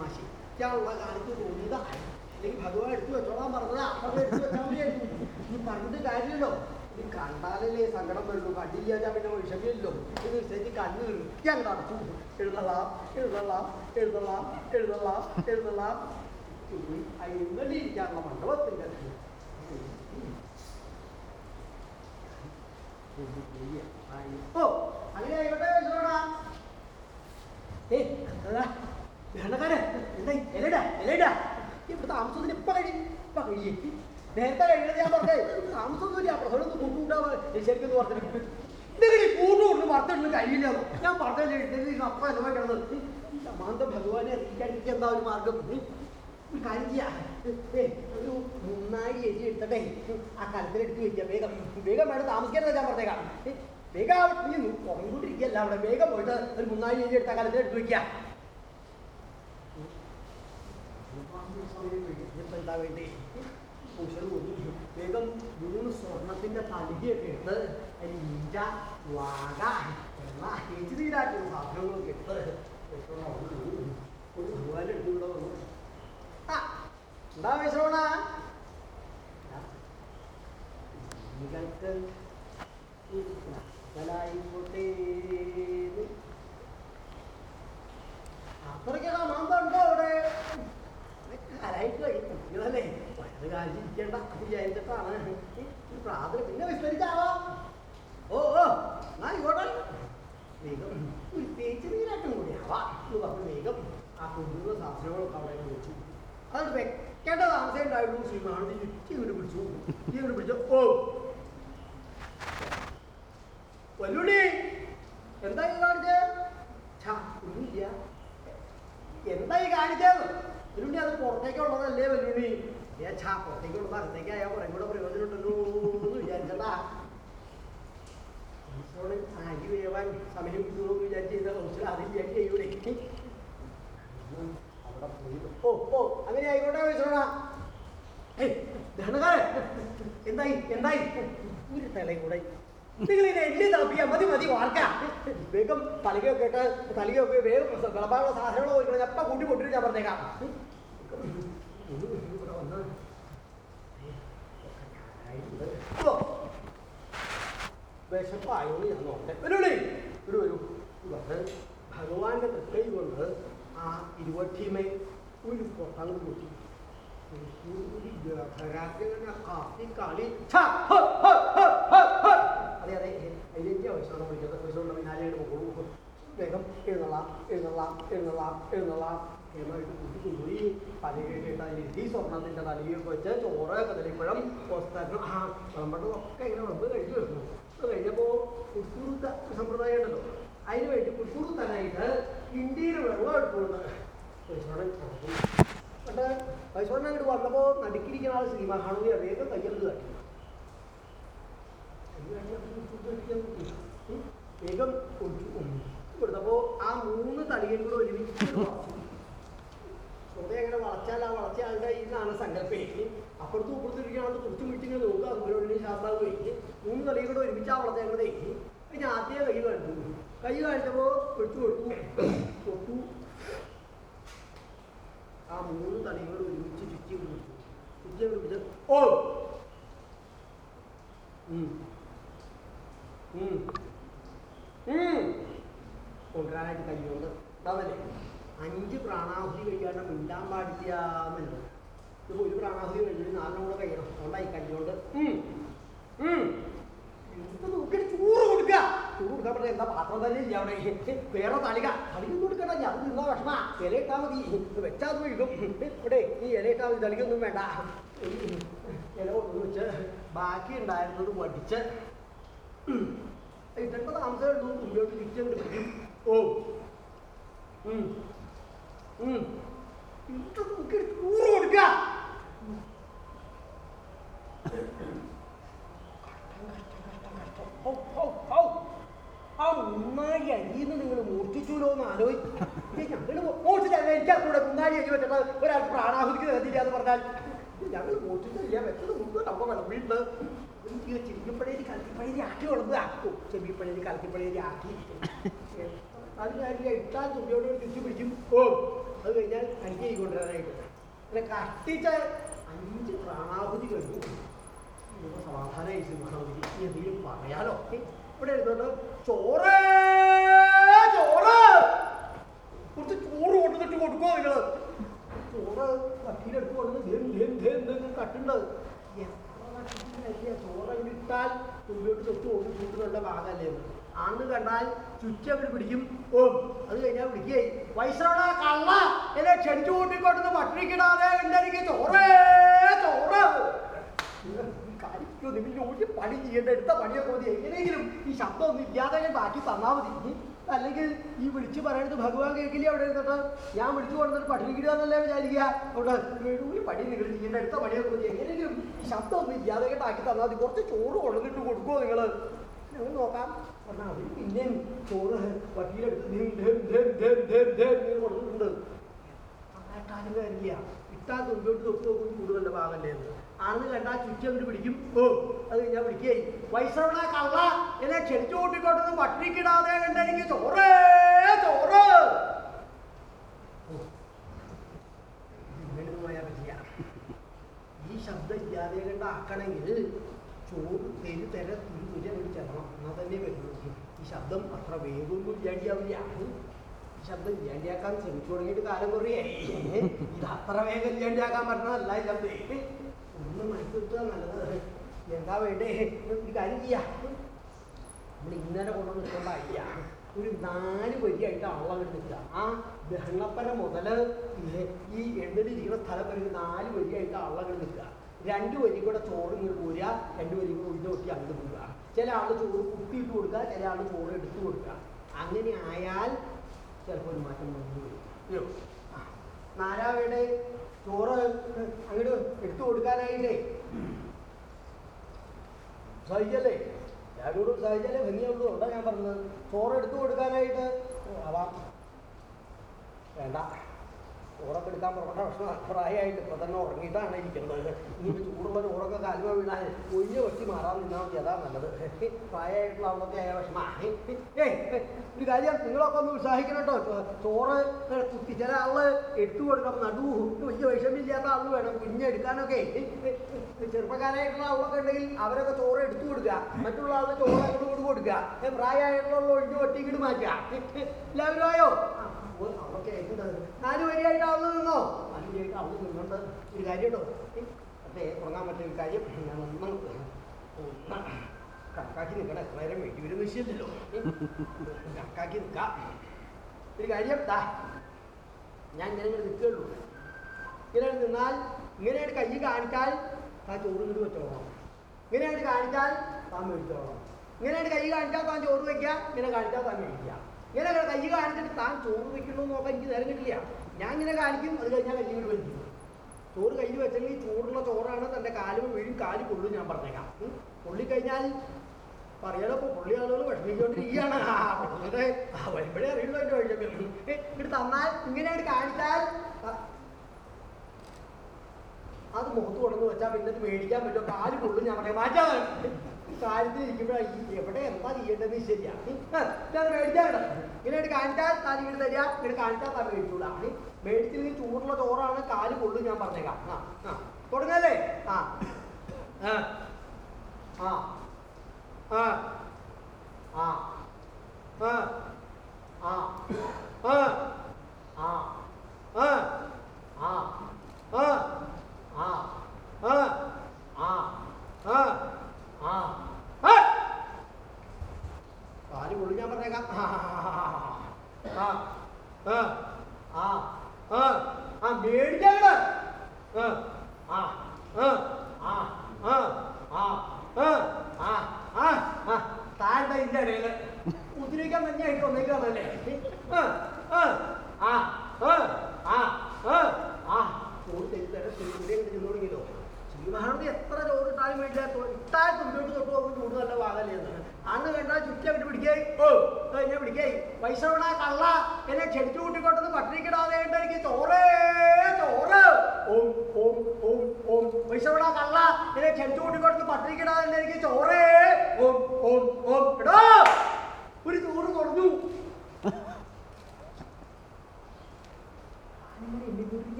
നശിക്കാനുള്ള കാലത്ത് തോന്നിയതാ. അല്ലെങ്കിൽ ഭഗവാൻ എടുത്തു വെച്ചോളാൻ പറഞ്ഞതാ. അതൊക്കെ എടുത്തു വെച്ചാൽ ഇത് പറഞ്ഞിട്ട് കാര്യമില്ലല്ലോ. ഇത് കണ്ടാലല്ലേ സങ്കടം വരുള്ളൂ. കണ്ടില്ലാച്ചാ പിന്നെ വിഷമില്ലല്ലോ. ഇത് ശരി കണ്ണ് അങ്ങോട്ട് അടച്ചു എഴുന്നള്ളാം എഴുന്നള്ളാം എഴുന്നള്ളാം എഴുന്നള്ളാം എഴുന്നള്ളാം എഴുന്നള്ളിയിരിക്കാനുള്ള മണ്ഡപത്തിന്റെ ഓ അങ്ങനെ ആയിക്കോട്ടെ ഏയ് അതാ വേണ്ടക്കാരെ എന്തായി എലടാ എലടാ ഇവിടെ താമസത്തിന് ഇപ്പൊ കഴി ഇപ്പൊ കഴിയേ നേരത്തെ കഴിയുന്നത് ഞാൻ പറഞ്ഞേ താമസമൊന്നുമില്ല പ്രസവം കൂട്ടുകൂട്ടാ ശരിക്കും പറഞ്ഞിട്ട് ഈ കൂട്ടുകൂട്ട് വർത്തിട്ട് കഴിയില്ല ഞാൻ പറഞ്ഞല്ലേ എഴുതി അപ്പ അനുഭവം കിടന്നത്? സമാന്ത ഭഗവാനെ അറിയിക്കാതിരിക്കാൻ എന്താ ഒരു മാർഗം? കാര്യം ഒരു മൂന്നായി എരി എടുത്തട്ടെ ആ കലത്തിലെടുത്ത് വെക്കാം വേഗം വേഗം വേണം താമസിക്കാതെ ഞാൻ പറഞ്ഞേക്കാം വേഗം നീ കുറഞ്ഞുകൊണ്ടിരിക്കുകയല്ല അവിടെ വേഗം പോയിട്ട് ഒരു മൂന്നായി എരി എടുത്ത് ആ കലത്തിലെടുത്ത് വെക്കാം എന്താ വേണ്ടി വേഗം മൂന്ന് സ്വർണത്തിന്റെ തലികയൊക്കെ എടുത്ത് ഇഞ്ച വാഗ എണ്ണ എച്ചുതീരാറ്റുന്ന സാധനങ്ങളൊക്കെ എടുത്ത് ഒരു അടുത്ത് ഇവിടെ വന്നു എന്താ വിശ്രമണ നിങ്ങൾക്ക് ായിക്കോട്ടേ അത്രയ്ക്കൊക്കെ മാന്തം ഉണ്ടോ അവിടെ കാലായിട്ട് കാലിരിക്കേണ്ട വിചാരിച്ചിട്ടാണ് പ്രാർത്ഥന പിന്നെ വിസ്മരിച്ചാവോ ഓ ഓ എന്നാ ഇങ്ങോട്ടെ വേഗം ഒരു തേച്ച് നീരാട്ടം കൂടി ആവാ എന്ന് പറഞ്ഞ് വേഗം ആ കൊണ്ടുള്ള സാധനങ്ങളൊക്കെ അവിടെ വെച്ചു അത് വെക്കേണ്ട താമസം ഉണ്ടായുള്ളൂ ശ്രീമാണി ചുറ്റി ഇങ്ങോട്ട് പിടിച്ചു ഇങ്ങോട്ട് പിടിച്ചു ഓ. വല്ലുണ്ണി എന്താ ഈ കാണിച്ചേ? ഒന്നുമില്ല. എന്താ ഈ കാണിച്ചത് വല്ലുണ്ണി അത് പുറത്തേക്കുള്ളതല്ലേ വല്ലുണ്ണി? ഏ ഛാ പുറത്തേക്കുള്ളത് അകത്തേക്ക് ആയാൽ കുറേ കൂടെ പ്രയോജനമുണ്ടല്ലോ എന്ന് ഈശോണ് അരി വേവാൻ സമയം കിട്ടുമോ എന്ന് വിചാരിച്ച് ഹൗസിൽ അത് വിചാരിച്ച് ചെയ്യൂടെ ഓ അങ്ങനെ ആയിക്കോട്ടെ ധനകാരെ എന്തായി എന്തായി ഒരു തല കൂടെ നിങ്ങൾ ഇതിനെ എല്ലി തപ്പിയാ മതി മതി വാർക്ക വേഗം തലകൊക്കെ ഇട്ട് തലകൊക്കെ വേഗം വിളമ്പാനുള്ള സാധനങ്ങൾ പോയിക്കണം എപ്പം കൂട്ടി കൊണ്ടിട്ട് ഞാൻ പറഞ്ഞേക്കാം വിശപ്പായോന്ന് ഞാൻ നോക്കട്ടെ വരൂടേ വരൂ ഭഗവാന്റെ തൃക്കൈ കൊണ്ട് ആ ഇരുപത്തിമേ ഒരു കൊട്ടങ്ങൾ കൂട്ടി. അതെ അതെ അതിലേക്ക് അവസാനം വിളിക്കുന്നത് ആവശ്യമുള്ള പിന്നാലെയായിട്ട് പോകുള്ളൂ വേഗം എഴുന്നള്ളാം എഴുന്നള്ളാം എഴുന്നള്ളാം എഴുന്നള്ളാം. ഏമായിട്ട് കൂട്ടി കൊണ്ടുപോയി തലയൊക്കെ ഇട്ട് അതിലിരുത്തി സ്വർണത്തിന്റെ തലയൊക്കെ വെച്ച് ചോറ് കദളിപ്പഴം പുസ്തകം ആ വിളമ്പട്ടതൊക്കെ ഇങ്ങനെ വിളമ്പ് കഴിച്ചു വരുന്നു. അത് കഴിഞ്ഞപ്പോൾ സമ്പ്രദായം ഉണ്ടല്ലോ. അതിന് വേണ്ടി കുട്ടൂർത്തനായിട്ട് ഇന്ത്യയിൽ വെള്ളം എടുക്കുന്നത് എന്നിട്ട് വൈശ്വരൻ അങ്ങോട്ട് നടുക്കിരിക്കുന്ന ആൾ ശ്രീമഹാണവി വേഗം കയ്യെടുത്ത് കാട്ടി. വേഗം കൊടുത്തപ്പോ ആ മൂന്ന് തടിയും കൂടെ ഒരുമിച്ച് അങ്ങനെ വളച്ചാൽ ആ വളച്ച ആളുടെ ഇന്നാണ് സങ്കല്പം. അപ്പുറത്തും ഇപ്പുറത്തും ആൾ തുറച്ചു പിടിച്ചിങ്ങനെ നോക്കുക. അതുപോലെ ശാസ്ത്രാവ് കഴിഞ്ഞ് മൂന്ന് തടിയും കൂടെ ഒരുമിച്ച് ആ വളച്ച ഞങ്ങളുടെ പിന്നെ ആദ്യം കൈ കാണിച്ചു കൈ കാണിച്ചപ്പോ എടുത്തു കൊടുത്തു. തൊട്ടു ആ മൂന്ന് തടിയും കൂടെ ഒരുമിച്ച് ചുറ്റി പിടിച്ചു ചുറ്റി പിടിച്ച് ഓ. കൊണ്ടുവരാനായിട്ട് കഴിയുന്നുണ്ട് അതല്ലേ അഞ്ച് പ്രാണാഹുതി കഴിയാണ്ട് മിണ്ടാൻ പാടില്ല ഇതിപ്പോൾ ഒരു പ്രാണാഹുതി കഴിഞ്ഞിട്ട് നാലിനും കൂടെ കഴിയണം. അതുകൊണ്ടായി കയ്യോണ്ട്. നോക്കിയിട്ട് ചൂറ് കൊടുക്കുക ചൂറ് കൊടുക്കാൻ പറഞ്ഞാൽ എന്താ പാത്രം തന്നെ ഇല്ല അവിടെ. വേറെ തളിക. തളികൊന്നും കൊടുക്കണ്ട. ഞാൻ നിന്നാ വിഷമ. ഇല ഇട്ടാൽ മതി വെച്ചാൽ വീഴും ഇവിടെ ഈ ഇല ഇട്ടാൽ മതി. തളികൊന്നും വേണ്ട. ഇല കൊണ്ടു വെച്ച് ബാക്കി ഉണ്ടായിരുന്നത് വടിച്ച് ഇട്ടപ്പോൾ താമസം എടുത്തു മുമ്പോട്ട് തിരിച്ചങ്ങോട്ട് ഓ. ഇത് ഉമ്മാരി അരിന്ന് നിങ്ങൾ മോഷ്ടിച്ചൂലോ എന്ന് ആലോചിച്ച്. ഞങ്ങൾ മോഷ്ടിച്ചല്ല എനിക്ക് അറിഞ്ഞൂടെ ഉമ്മാരി അരി വെച്ചിട്ട് ഒരാൾക്ക് പ്രാണാഹുതിക്ക് തരുന്നില്ല എന്ന് പറഞ്ഞാൽ. ഞങ്ങൾ മോഷ്ടിച്ചില്ല വെച്ചത് ഉണ്ട് അപ്പോൾ വേണം വീട്ടിൽ ചെമ്മിപ്പഴേരി കലത്തിപ്പഴേരി ആക്കി വളർന്നത് ആക്കും. ചെമ്മിപ്പഴേരി കലത്തിപ്പഴേരി ആക്കി. അത് കാര്യമില്ല ഇട്ടാൽ തുമ്പിയോട് തിരിച്ചു പിടിക്കും. ഓ അത് കഴിഞ്ഞാൽ അരികെ കൊണ്ടുവരാനായിട്ട് പിന്നെ കഷ്ടിച്ച അഞ്ച് പ്രാണാഹുതി കഴിഞ്ഞു സമാധാനമായി സിംഹാവതി എന്തെങ്കിലും പറയാലോ? ഇവിടെ എഴുതുന്നുണ്ട്. ചോറ് ചോറ്. കുറച്ച് ചോറ് കൊണ്ടുവന്നിട്ട് കൊടുക്കുമോ നിങ്ങൾ? ചോറ് വക്കീലെടുത്ത് കൊടുക്കുന്നത് കട്ടുണ്ടത് ധേം ധേം എന്തെങ്കിലും കട്ടുണ്ട്. ചോറ് അങ്ങ് ഇട്ടാൽ തൊട്ട് ഓടി കൂട്ടുന്നുള്ള ഭാഗമല്ലേ അന്ന് ആന്ന് കണ്ടാൽ ചുറ്റി അങ്ങോട്ട് പിടിക്കും. ഓ. അത് കഴിഞ്ഞാൽ പിടിക്കേ വൈശ്രവണ കള്ള എന്നെ ക്ഷണിച്ചു കൂട്ടിക്കൊണ്ടെന്ന് പട്ടിണിക്കിടാതെ ഉണ്ടായിരിക്കും ചോറ് ചോറ്. കാണിക്കോ നിങ്ങൾ ഒരു പണി ചെയ്യേണ്ട എടുത്ത പണിയൊക്കെ മതി എങ്ങനെയെങ്കിലും ഈ ശബ്ദം ഒന്നും ഇല്ലാതെ ഞാൻ ബാക്കി തന്നാൽ മതി. അല്ലെങ്കിൽ ഈ വിളിച്ചു പറയണത് ഭഗവാൻ കേൾക്കില്ല അവിടെ ഇരുന്നിട്ട്? ഞാൻ വിളിച്ചു കൊടുത്തിട്ട് പഠിപ്പിക്കുക എന്നല്ലേ വിചാരിക്കുക? അവിടെ ഒരു പണി നിങ്ങൾ ചെയ്യേണ്ട എടുത്ത പണിയൊക്കെ മതി എങ്ങനെയെങ്കിലും ഈ ശബ്ദം ഒന്നും ഇല്ലാതെ ബാക്കി തന്നാൽ മതി. കുറച്ച് ചോറ് കൊണ്ടുവന്നിട്ട് കൊടുക്കുമോ നിങ്ങൾ ഞങ്ങൾ നോക്കാം. പറഞ്ഞാൽ അവർ പിന്നെയും ചോറ് വക്കീലെടുത്ത് കൊടുത്തിട്ടുണ്ട് ഇട്ടാലും കാര്യമില്ല ഇട്ടാൽ തൊട്ട് നോക്കും കൂടുതലുള്ള ഭാഗമല്ലേ എന്ന് ആണെന്ന് കണ്ടാൽ ചുറ്റി പിടിക്കും. ഓ അത് ഞാൻ പിടിക്കേ വൈശ്രവണ കള്ള എന്നെ ക്ഷണിച്ചു കൂട്ടിക്കോട്ടൊന്നും പട്ടിണിക്കിടാതെ കണ്ട എനിക്ക് ചോറ് ചോറ്. ഈ ശബ്ദം ഇല്ലാതെ കണ്ട ആക്കണമെങ്കിൽ ചോറ് തെരു തെര തുരു തുര അങ്ങോട്ട് തന്നെ വരുന്നത് ഈ ശബ്ദം അത്ര വേഗമൊന്നും ഇല്ലാണ്ടിയാവില്ല. ശബ്ദം ഇല്ലാണ്ടിയാക്കാൻ ശ്രമിച്ചു തുടങ്ങിയിട്ട് കാലം കുറയായി. ഇത് അത്ര വേഗം ഇല്ലാണ്ടിയാക്കാൻ പറ്റണമല്ല ഈ ശബ്ദം. ഒന്ന് മനസ്സിലാക്കുക നല്ലത് എന്താ വേണ്ടേ? ഒരു കാര്യം ചെയ്യാം. നമ്മൾ ഇന്നലെ കൊണ്ടുവന്ന് നിൽക്കേണ്ട ഒരു നാല് വരിയായിട്ട് ആളങ്ങോട്ട് നിൽക്കുക. ആ ദഹണപ്പര മുതൽ ഈ എണ്ണലിരിക്കുന്ന സ്ഥലം വരെ നാല് വരിയായിട്ട് ആളങ്ങോട്ട് നിൽക്കുക. രണ്ട് വരി കൂടെ ചോറ് ഇങ്ങോട്ട് പോരുക രണ്ട് വരി കൂടെ ഉഴുന്ന് കൊട്ടി അങ്ങോട്ട് പോരുക ചില ആൾ ചോറ് കുത്തിയിട്ട് കൊടുക്കുക ചില ആൾ ചോറ് എടുത്തു കൊടുക്കുക. അങ്ങനെ ആയാൽ ചിലപ്പോൾ ഒരു മാറ്റം വന്നു വരും. അയ്യോ. നാരാവയുടെ ചോറ് അങ്ങോട്ട് എടുത്തു കൊടുക്കാനായില്ലേ? സഹിക്കല്ലേ? ഞാനോട് സഹിച്ചാലേ ഭംഗിയുള്ളൂ. അതാ ഞാൻ പറഞ്ഞത്. ചോറ് എടുത്തു കൊടുക്കാനായിട്ട്. ആവാം വേണ്ട. ചോറൊക്കെ എടുക്കാൻ പുറപ്പെട്ട ഭക്ഷണം പ്രായമായിട്ട് ഇപ്പൊ തന്നെ ഉറങ്ങിയിട്ടാണ് ഇരിക്കുന്നത്. ഇനി ചൂടുള്ള ഉറക്ക കാലുമ വീണാൽ ഒഴിഞ്ഞ വെട്ടി മാറാൻ നിന്നാൽ മതി അതാ നല്ലത്. പ്രായമായിട്ടുള്ള അവിടത്തെ ഏയ് ഒരു കാര്യം നിങ്ങളൊക്കെ ഒന്ന് ഉത്സാഹിക്കണം കേട്ടോ. ചോറ് കുത്തി ചില ആൾ എടുത്തു കൊടുക്കണം നടു വലിയ വിഷമില്ലാത്ത ആൾ വേണം. കുഞ്ഞെടുക്കാനൊക്കെ ചെറുപ്പക്കാരായിട്ടുള്ള ആളൊക്കെ ഉണ്ടെങ്കിൽ അവരൊക്കെ ചോറ് എടുത്തു കൊടുക്കുക. മറ്റുള്ള ആളുടെ ചോറ് അങ്ങോട്ട് കൊടുക്കുക. പ്രായമായിട്ടുള്ള ഒഴിഞ്ഞ് വെട്ടി ഇങ്ങോട്ട് മാറ്റുക. എല്ലാവരും ആയോ? അവർക്ക് ഏറ്റുന്നത് നാല് വരിയായിട്ട് അവൾ നിന്നോ? നാല് വരിയായിട്ട് അവൾ നിന്നുകൊണ്ട് ഒരു കാര്യം കേട്ടോ അതെ തുടങ്ങാൻ പറ്റിയ ഒരു കാര്യം ഒന്ന് കണക്കാക്കി നിൽക്കണം. എത്ര നേരം വേണ്ടി വരും വിഷയമില്ലല്ലോ കണക്കാക്കി നിൽക്കാം. ഒരു കാര്യം താ ഞാൻ ഇങ്ങനെ ഇങ്ങനെ നിൽക്കുകയുള്ളൂ. ഇങ്ങനെ നിന്നാൽ ഇങ്ങനെയാണ് കൈ കാണിച്ചാൽ താൻ ചോറ് ഇങ്ങോട്ട് വെച്ചോളാം ഇങ്ങനെയാണ് കാണിച്ചാൽ താൻ മേടിച്ചോളാം. ഇങ്ങനെയാണ് കൈ കാണിച്ചാൽ താൻ ചോറ് വയ്ക്കുക ഇങ്ങനെ കാണിച്ചാൽ താൻ മേടിക്കുക. ഇങ്ങനെ കൈ കാണിച്ചിട്ട് താൻ ചോറ് വെക്കണോ എന്ന് നോക്കാൻ എനിക്ക് നേരം കിട്ടില്ല. ഞാൻ ഇങ്ങനെ കാണിക്കും അത് കഴിഞ്ഞാൽ കയ്യിൽ വലിക്കും ചോറ് കയ്യിൽ വെച്ചെങ്കിൽ ചൂടുള്ള ചോറാണ് തന്റെ കാലും വീഴും കാൽ കൊള്ളും ഞാൻ പറഞ്ഞേക്കാം. പൊള്ളി പൊള്ളിക്കഴിഞ്ഞാൽ പറയാലോ ഇപ്പൊ പുള്ളി ആളുകൾ വിഷമിക്കൊണ്ടിരിക്കുകയാണ് വരുമ്പോഴേ അറിയുള്ളൂ അതിന്റെ വഴിയൊക്കെ? ഇങ്ങോട്ട് തന്നാൽ ഇങ്ങനെ കാണിച്ചാൽ അത് മുഖത്ത് കൊടുത്ത് വെച്ചാൽ പിന്നെ മേടിക്കാൻ പറ്റുമോ? കാൽ കൊള്ളും ഞാൻ പറയാം മാറ്റാൻ കാര്യത്തിൽ ഇരിക്കുമ്പോഴാ ഈ എവിടെ എന്താ ചെയ്യേണ്ടത് ശരിയാ മേടിച്ചാണ് ഇങ്ങനെ കാണിച്ചാൽ താൻ ഇങ്ങനെ തരിക ഇങ്ങനെ കാണിച്ചാൽ താൻ മേടിച്ചൂടാണ് മേടിച്ചില്ലെങ്കിൽ ചൂടുള്ള ചോറാണ് കാൽ കൊള്ളു ഞാൻ പറഞ്ഞേക്കാം. ആ തുടങ്ങല്ലേ?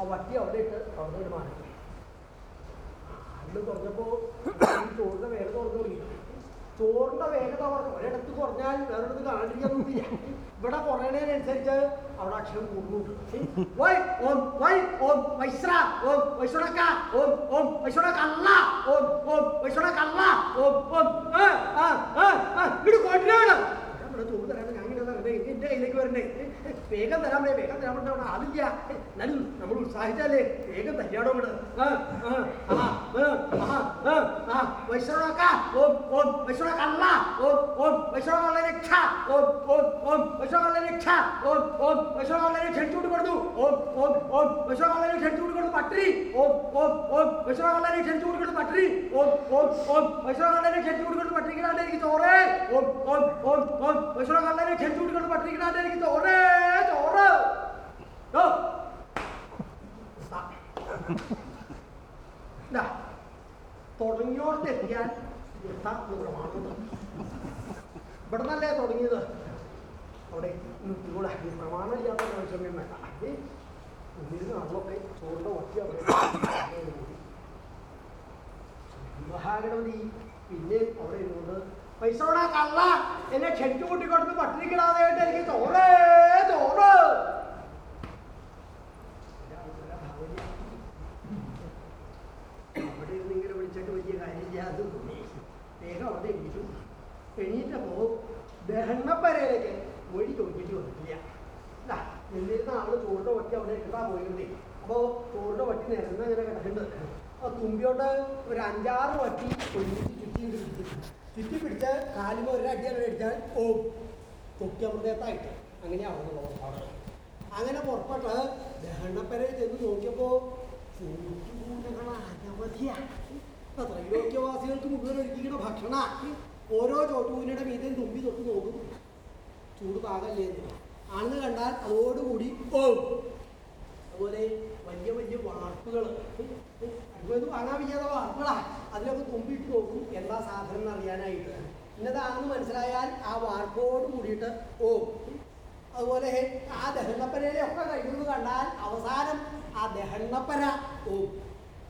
ആ വട്ടി അവിടെ ഇട്ട് അവിടെ നിന്ന് മാറി അന്ന് കുറഞ്ഞപ്പോൾ ചോറിന്റെ വേഗത കുറഞ്ഞു തുടങ്ങി. ചോറിന്റെ വേഗത കുറഞ്ഞു ഒരിടത്ത് കുറഞ്ഞാൽ വേറൊരിടത്ത് കാണിക്കാൻ ഇവിടെ കുറയണതിനനുസരിച്ച് അവിടെ അക്ഷരം കൂടുന്നു. ഓം വൈ ഓം ഓം ഓം ഓം ഓം ഓം ഓം ഓം ഇവിടെ കൊണ്ടാണ് ഇവിടെ ചോറ് തരാൻ ഞാൻ ഇങ്ങനെ തരണേ എന്റെ കയ്യിലേക്ക് വരണേ വേഗം തരാൻ പറയാം വേഗം തരാൻ പറഞ്ഞ ആളില്ല എന്നാലും നമ്മൾ ഉത്സാഹിച്ചല്ലേ വേഗം തയ്യാടോ ഇവിടെ വൈശ്വരക്ക ഓം ഓം വൈശ്വരക്ക അല്ല ഓം ഓം വൈശ്വരക്ക രക്ഷ ഓം ഓം ഓം വൈശ്വരക്ക രക്ഷ ഓം ഓം വൈശ്വരക്ക ക്ഷണിച്ചു കൊണ്ട് കൊടുത്തു ഓം ഓം ഓം വൈശ്വരക്ക ക്ഷണിച്ചു കൊണ്ട് കൊടുത്തു പട്ടിണി ഓം ഓം ഓം വൈശ്വരക്ക ക്ഷണിച്ചു കൊണ്ട് കൊടുത്തു പട്ടിണി ഓം ഓം ഓം വൈശ്വരക്ക ക്ഷണിച്ചു കൊണ്ട് കൊടുത്തു പട്ടിണിക്കാണ്ട് എനിക്ക് ചോറ് ഓം ഓം ഓം ഓം വൈശ്വരക്ക ക്ഷണിച്ചു കൊണ്ട് കൊടുത്തു പട്ടിണിക്കാണ്ട് എനിക്ക് ചോറ് ചോറ്. ഓ ഇതാ, തുടങ്ങിയോടത്ത് എത്തിയാൽ പ്രമാണം ഇവിടെ നിന്നല്ലേ തുടങ്ങിയത്? അവിടെ നിർത്തിക്കൂടെ പ്രമാണമില്ലാത്ത ആവശ്യമേ വേണ്ട. ഏ, മുന്നിരുന്ന് നമ്മളൊക്കെ ചോറിന്റെ ഒറ്റ അവിടെ മഹാഗണപതി പിന്നെ അവിടെ ഇരുന്നുകൊണ്ട് പൈസ കള്ള എന്നെ ക്ഷണിച്ചു കൂട്ടി കൊടുത്ത് പട്ടിണി കിടാതെ എനിക്ക് തോറേ തോറ് അവിടെ ഇരുന്ന് വിളിച്ചിട്ട് വലിയ കാര്യമില്ല അത് തോന്നി വേഗം അവിടെ എണീറ്റു എണീറ്റപ്പോ ദഹനപ്പരയിലേക്ക് മൊഴി ചോദിച്ചിട്ട് വന്നിട്ടില്ല. എന്നിരുന്ന ആൾ ചോറിന്റെ വട്ടി അവിടെ ഇട്ടാ പോയിരുന്നേ. അപ്പോ ചോറിന്റെ വട്ടി നിരന്ന് ഇങ്ങനെ കിടക്കുന്നുണ്ട്. ആ തുമ്പിയോട്ട് ഒരു അഞ്ചാറ് വട്ടി ഒരുമിച്ച് ചുറ്റി കാലിന് പിടിച്ച് കാലുമ ഒരു അടിയാണ് അടിച്ചാൽ ഓ. തൊക്കി അമൃതത്തായിട്ട് അങ്ങനെയാവുന്നു അവിടെ അങ്ങനെ പുറപ്പെട്ട് ദഹണപ്പരെ ചെന്ന് നോക്കിയപ്പോ ചോറ്റുകൂടകൾ അനവധിയാ. ഇപ്പൊ ത്രൈലോക്യവാസികൾക്ക് മുഴുവൻ ഒരുക്കിക്കുന്ന ഭക്ഷണ. ഓരോ ചോട്ടുകൂനയുടെ മീതെ തുമ്പി തൊട്ട് നോക്കും. ചൂട് പാകല്ലേ ആണെന്ന് കണ്ടാൽ അതോടുകൂടി ഓ. അതുപോലെ വലിയ വലിയ വാർപ്പുകൾ ഇത് വാങ്ങാൻ വയ്യാതെ വാർപ്പുകളാ അതിലൊക്കെ തുമ്പിട്ട് നോക്കും എന്താ സാധനം അറിയാനായിട്ട്. ഇന്നതാണെന്ന് മനസ്സിലായാൽ ആ വാർപ്പോട് കൂടിയിട്ട് ഓ അതുപോലെ ആ ദഹനപ്പരയിലൊക്കെ കഴിയുന്നത് കണ്ടാൽ അവസാനം ആ ദഹനപ്പര ഓ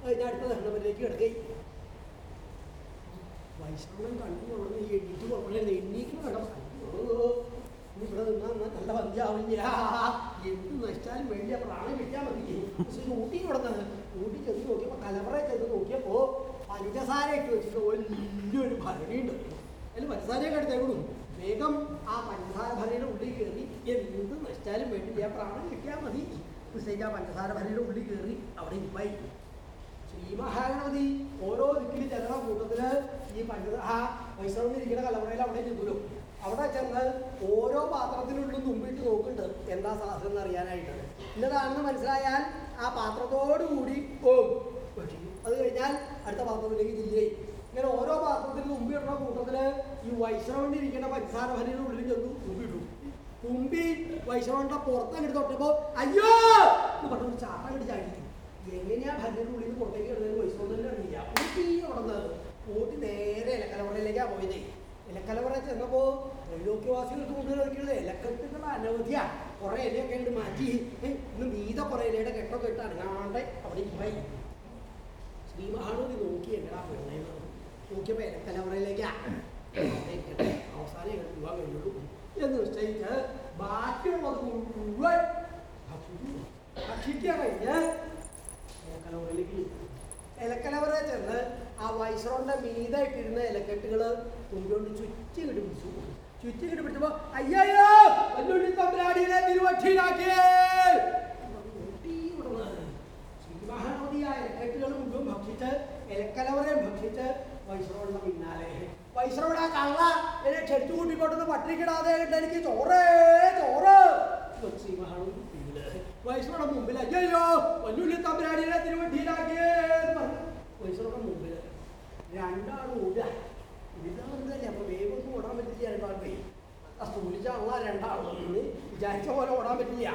കഴിഞ്ഞ അടുത്ത ദഹനപ്പരയിലേക്ക് കിടക്കുകയും വൈഷ്ണവൻ കണ്ടു തുടങ്ങി എണീറ്റ് കുഴപ്പമില്ല എണ്ണീക്ക് കണ്ടോ ഇവിടെ നിന്നാൽ നല്ല പന്തിയാവില്ല എന്ത് നശിച്ചാലും വേണ്ടിയ പ്രാണം കിട്ടിയാൽ മതി. ഊട്ടി കൊടുത്തത് ഊട്ടി ചെന്ന് നോക്കിയപ്പോൾ കലവറയിൽ ചെന്ന് നോക്കിയപ്പോൾ പഞ്ചസാരയൊക്കെ വെച്ചിട്ട് വലിയൊരു ഭരണിയുണ്ട് അതിൽ പഞ്ചസാരയൊക്കെ എടുത്തേക്കണം. വേഗം ആ പഞ്ചസാര ഭരണിയുടെ ഉള്ളിൽ കയറി എന്ത് നശിച്ചാലും വേണ്ടി ഞാൻ പ്രാണം കിട്ടിയാൽ മതി. പ്രത്യേകിച്ച് ആ പഞ്ചസാര ഭരണിയുടെ ഉള്ളിൽ കയറി അവിടെ ഇരിപ്പായി ശ്രീ മഹാഗണപതി ഓരോ ദിക്കിലും ചെല്ലണ കൂട്ടത്തിൽ ഈ പഞ്ചസാര ആ വൈഷ്ണവിരിക്കുന്ന കലവറയിൽ അവിടെ ചെന്നൂലോ അവിടെ ചെന്ന് ഓരോ പാത്രത്തിനുള്ളിൽ തുമ്പിട്ട് നോക്കുന്നുണ്ട്. എന്താ സാധനം എന്ന് അറിയാനായിട്ട്. ഇന്നതാണെന്ന് മനസ്സിലായാൽ ആ പാത്രത്തോടു കൂടി പോകും അത് കഴിഞ്ഞാൽ അടുത്ത പാത്രത്തിലേക്ക് ജില്ലയായി ഇങ്ങനെ ഓരോ പാത്രത്തിൽ തുമ്പിടുന്ന കൂട്ടത്തിൽ ഈ വൈഷ്ണവണ്ടിരിക്കുന്ന ഇരിക്കുന്ന ഭരണിയുടെ ഉള്ളിൽ ചെന്നു തുമ്പിട്ടു തുമ്പി വൈഷ്ണവന്റെ പുറത്തങ്ങോട്ട് തൊട്ടപ്പോ അയ്യോ! എന്ന് പറഞ്ഞു ചാട്ടം ചാടി എങ്ങനെയാ ഭരണിയുടെ ഉള്ളിൽ പുറത്തേക്ക് കിടന്നത് വൈഷ്ണവന്റെ അറിയില്ല. ഊട്ടി ഉടന്നത് ഊട്ടി നേരെ ഇലക്കലവറയിലേക്കാ പോയത്. ഇലക്കലവറ ചെന്നപ്പോ ത്രൈലോക്യവാസികൾക്ക് മുമ്പിൽ ഒരിക്കലും ഇലക്കെട്ടുകൾ അനവധിയാ. കുറെ ഇലയൊക്കെ ഉണ്ട് മാറ്റി ഇന്ന് മീത കുറെ ഇലയുടെ കെട്ടൊക്കെ ഇട്ട് അനങ്ങാണ്ട് അവിടെ പോയി ശ്രീ മഹാനൂരി നോക്കി എങ്ങടാ നോക്കിയപ്പോ ഇലക്കലവറയിലേക്കാ അവിടെ ഇരിക്കട്ടെ. അവസാനം ഇങ്ങോട്ട് പോകാൻ എന്ന് നിശ്ചയിച്ച് ബാക്കിയുള്ളത് മുഴുവൻ. ഭക്ഷിക്കാൻ കഴിഞ്ഞ് ഇലക്കലവറയിലേക്ക്. ഇലക്കലവറ ചെന്ന് ആ വൈസ്രോന്റെ മീതായിട്ടിരുന്ന ഇലക്കെട്ടുകൾ തുമ്പികൊണ്ട് ചുറ്റി ഇങ്ങോട്ട് പിടിച്ചു ചുറ്റി ഇങ്ങോട്ട് പിടിച്ചപ്പോ അയ്യോ വല്ലുള്ളി തമ്പരാടിയെ തിരുവട്ടിയിലാക്കിയേ ഊട്ടി വിടുന്നത്. ശ്രീമഹാനദിയായ ഇലക്കെട്ടുകൾ മുഴുവൻ ഭക്ഷിച്ച് ഇലക്കലവരെയും ഭക്ഷിച്ച് വൈശ്രവണ പിന്നാലെ. വൈശ്രവണ കള്ള എന്നെ ക്ഷണിച്ചു കൂട്ടിക്കൊണ്ടെന്ന് പട്ടിക്കിടാതെ എനിക്ക് ചോറ് ചോറ്. വൈശ്രോടെ മുമ്പിൽ അയ്യോ വല്ലുള്ളി തമ്പരാടിയെ തിരുവട്ടിയിലാക്കിയേ വൈശ്രോടെ മുമ്പിൽ രണ്ടാളും ഓടുക ഇതാണെന്നല്ലേ അപ്പൊ വേഗം ഒന്നും ഓടാൻ പറ്റില്ല രണ്ടാൾക്കേ ആ സ്കൂളിച്ചാണുള്ള രണ്ടാളും വിചാരിച്ച പോലെ ഓടാൻ പറ്റില്ല.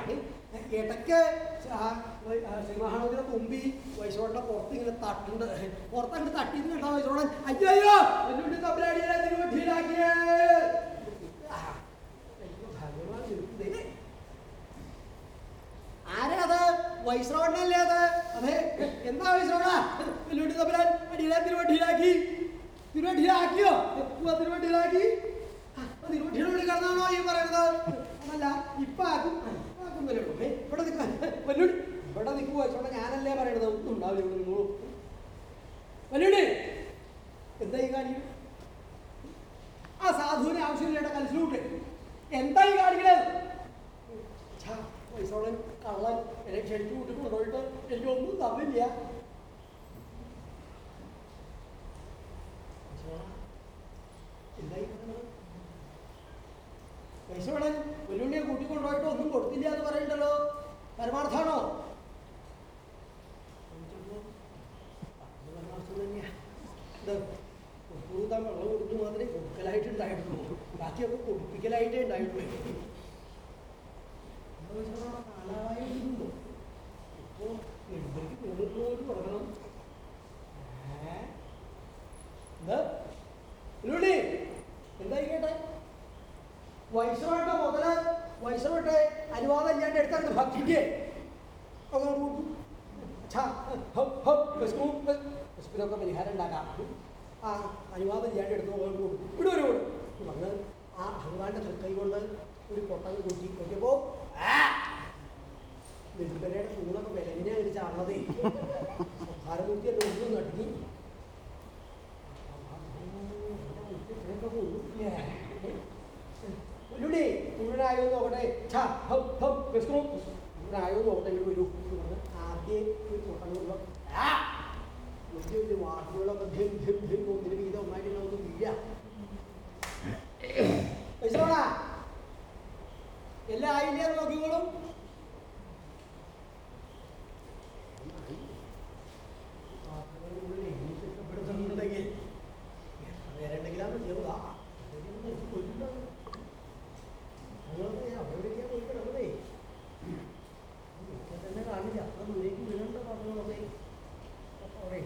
ഇടയ്ക്ക് സിംഹാണത്തിനെ തുമ്പി വൈശോടെ പുറത്ത് ഇങ്ങനെ തട്ടുണ്ട്. പുറത്തങ്ങോട്ട് തട്ടിന്ന് കേട്ടോ വൈശോടൻ അയ്യോ എന്നുണ്ടി തമ്പരാടിയെ അയ്യോ, ഭഗവാൻ നിർത്തിയതേ. ആരാ അത്? വൈശ്രവണ്ണല്ലേ അത്? അതെ എന്താ വൈശ്രവണ വെല്ലുവിളി തമ്പരാൻ അടിയിലെ തിരുവട്ടിയിലാക്കി തിരുവട്ടിയിലാക്കിയോ എപ്പോ തിരുവട്ടിയിലാക്കി ആ, അപ്പൊ തിരുവട്ടിയുടെ ഉള്ളിൽ കിടന്നാണോ ഈ പറയുന്നത്? അതല്ല ഇപ്പൊ ആക്കും. ആ, ഇപ്പൊ ആക്കുന്നല്ലേ ഉള്ളൂ. ഏ, ഇവിടെ നിൽക്കാൻ വെല്ലുവിളി ഇവിടെ നിൽക്കുക വൈശ്രവണ ഞാനല്ലേ പറയണത്? ഒന്നും ഉണ്ടാവില്ല ഇവിടെ നിന്നോളൂ. വെല്ലുവിളി എന്താ ഈ കാണിക്കും ആ സാധുവിനെ ആവശ്യമില്ലേട്ട കലിച്ചിലൂട്ടെ എന്താ ഈ കാണിക്കണത് പൈസ കള്ളൻ എന്നെ ക്ഷണിച്ചു കൂട്ടി കൊണ്ടുപോയിട്ട് എനിക്കൊന്നും തന്നില്ല. യശോടൻ വെല്ലുവിളിയെ കൂട്ടിക്കൊണ്ടുപോയിട്ട് ഒന്നും കൊടുത്തില്ല എന്ന് പറയണ്ടല്ലോ. പരമാർത്ഥാണോ പരമാർത്ഥം തന്നെയാണ് കൊടുക്കാൻ വെള്ളം കൊടുത്തു മാത്രമേ കൊടുക്കലായിട്ട് ഉണ്ടായിട്ടുള്ളൂ. ബാക്കിയൊക്കെ കൊടുപ്പിക്കലായിട്ടേ ഉണ്ടായിട്ടുള്ളൂ. കാലാവായുണ്ടോ ഇപ്പോൾ നെടുമ്പേക്ക് പോകുന്നവർ തുടങ്ങണം എന്താ? ഇല്ലൂടി എന്തായി കേട്ടെ വൈശ്രവട്ട മുതൽ? വൈശ്രവട്ടെ അനുവാദം ഇല്ലാണ്ട് എടുത്തുണ്ട് ഭക്തിക്ക് അങ്ങോട്ട് കൂട്ടും ഛ, ഹം, ഹം, ബസ്കും, ബസ്. ബസ്കിനൊക്കെ പരിഹാരം ഉണ്ടാക്കാം. ആ അനുവാദം ഇല്ലാണ്ട് എടുത്ത് അങ്ങോട്ട് കൊടുക്കും ഇവിടെ ഒരു കൊടുക്കും വന്ന് ആ ഭഗവാന്റെ തൃക്കൈ കൊണ്ട് ഒരു കൊട്ടങ്ങ് കൂട്ടി നോക്കിയപ്പോ നെല്ലുപരയുടെ തൂണൊക്കെ വിലങ്ങനെ ഒരു ചാണതേ ഭാരമൂർത്തി എന്റെ ഒന്നും നടുങ്ങി ഉള്ളുടി മുഴുവനായോ നോക്കട്ടെ ഛ, ഹം, ഹം, വിഷ്ണു. മുഴുവനായോ നോക്കട്ടെ ഇങ്ങോട്ട് വരൂ എന്ന് പറഞ്ഞ് ആദ്യം ഒരു കൊട്ടം കൊണ്ടുവന്നു. ആ! വലിയ വലിയ വാക്കുകളൊക്കെ ധിം ധിം ധിം ഒന്നിന് വീതം ഒന്നായിട്ട് നമുക്ക് വീഴ വിശ്രമണ എല്ലാം ആയില്ലേ എന്ന് നോക്കിക്കോളും വാക്കുകളുള്ളിൽ എനിക്ക് ഇഷ്ടപ്പെടുന്നുണ്ടെങ്കിൽ വേറെ എന്തെങ്കിലും മതിയാവുക അവിടെ പോയി കിടന്നതേ ഒക്കെ തന്നെ കാണില്ല അത്ര ദൂരേക്ക് വീഴണ്ട പറഞ്ഞോളേ അവിടെ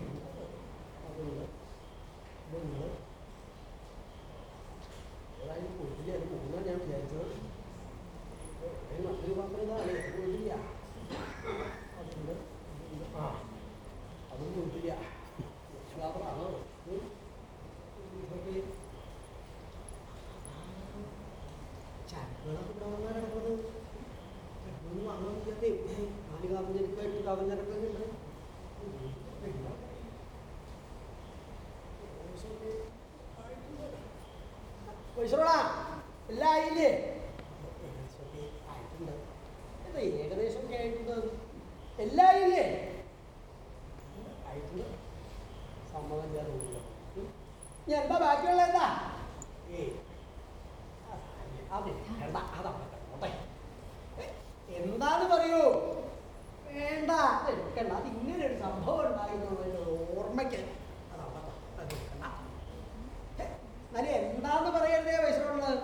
അതുകൊണ്ട് ഇതൊന്ന് ഏതായാലും കൊടുത്തില്ല അത് പോകുന്ന ഞാൻ വിചാരിച്ചത് ഏ, എല്ലാം ആയില്ലേ? ആയിട്ടുണ്ട്. സമ്മതം ഞാൻ ഇനി എന്താ ബാക്കിയുള്ള എന്താ? അതെ അതവിടെ കിടന്നോട്ടെ ഏ, എന്താന്ന് പറയൂ? വേണ്ട. അത് അത് ഇങ്ങനെ ഒരു സംഭവം ഉണ്ടായിരുന്നു ഓർമ്മയ്ക്ക് അതവിടെ അത് എടുക്കണ്ട ഏ, എന്നാലും എന്താന്ന് പറയരുതേ വയസ്സിലുള്ളത്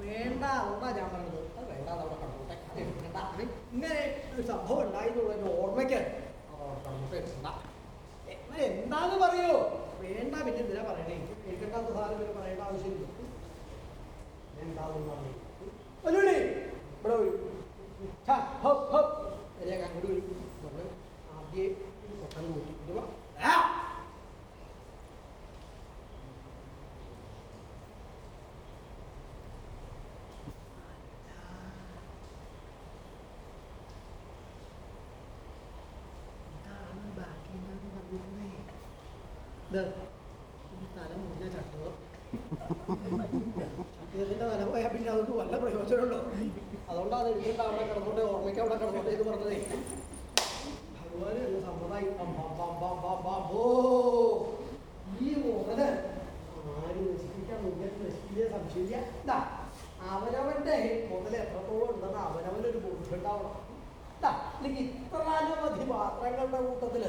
വേണ്ട അതുകൊണ്ടാ ഞാൻ പറഞ്ഞത് അത് വേണ്ട അതവിടെ കിടന്നോട്ടെ അത് എടുക്കണ്ട അത് ഇങ്ങനെ ഒരു സംഭവം ഉണ്ടായിരുന്നുള്ളതിന്റെ ഓർമ്മയ്ക്ക് അതവിടെ കിടന്നോട്ടെ എടുക്കണ്ട ഏ, എന്നാലും എന്താന്ന് പറയൂ വേണ്ട പിന്നെ എന്തിനാ പറയണേ എടുക്കണ്ടാത്ത സാധനം പിന്നെ പറയേണ്ട ആവശ്യമില്ല എന്താണെന്ന് പറഞ്ഞു വല്ലൂടി ഇവിടെ വരൂ ഛ, ഹോ, ഹോ. വരിക, അങ്ങോട്ട് വരൂ. പറഞ്ഞ് ആദ്യം കൊട്ടൻ കൂട്ടി ഇത് വാ. ആ! ഇതാണ് ബാക്കി എന്താന്ന് പറഞ്ഞിരുന്നേ. ഇത് തല മുറിഞ്ഞ ചട്ടുകം ഇതിന്റെ തല അവനവന്റെ മുതൽ എത്രത്തോളം ഉണ്ടെന്ന് അവനവനൊരു ബോധ്യമുണ്ടാവണം ഇതാ അല്ലെങ്കിൽ ഇത്ര അനവധി പാത്രങ്ങളുടെ കൂട്ടത്തിൽ.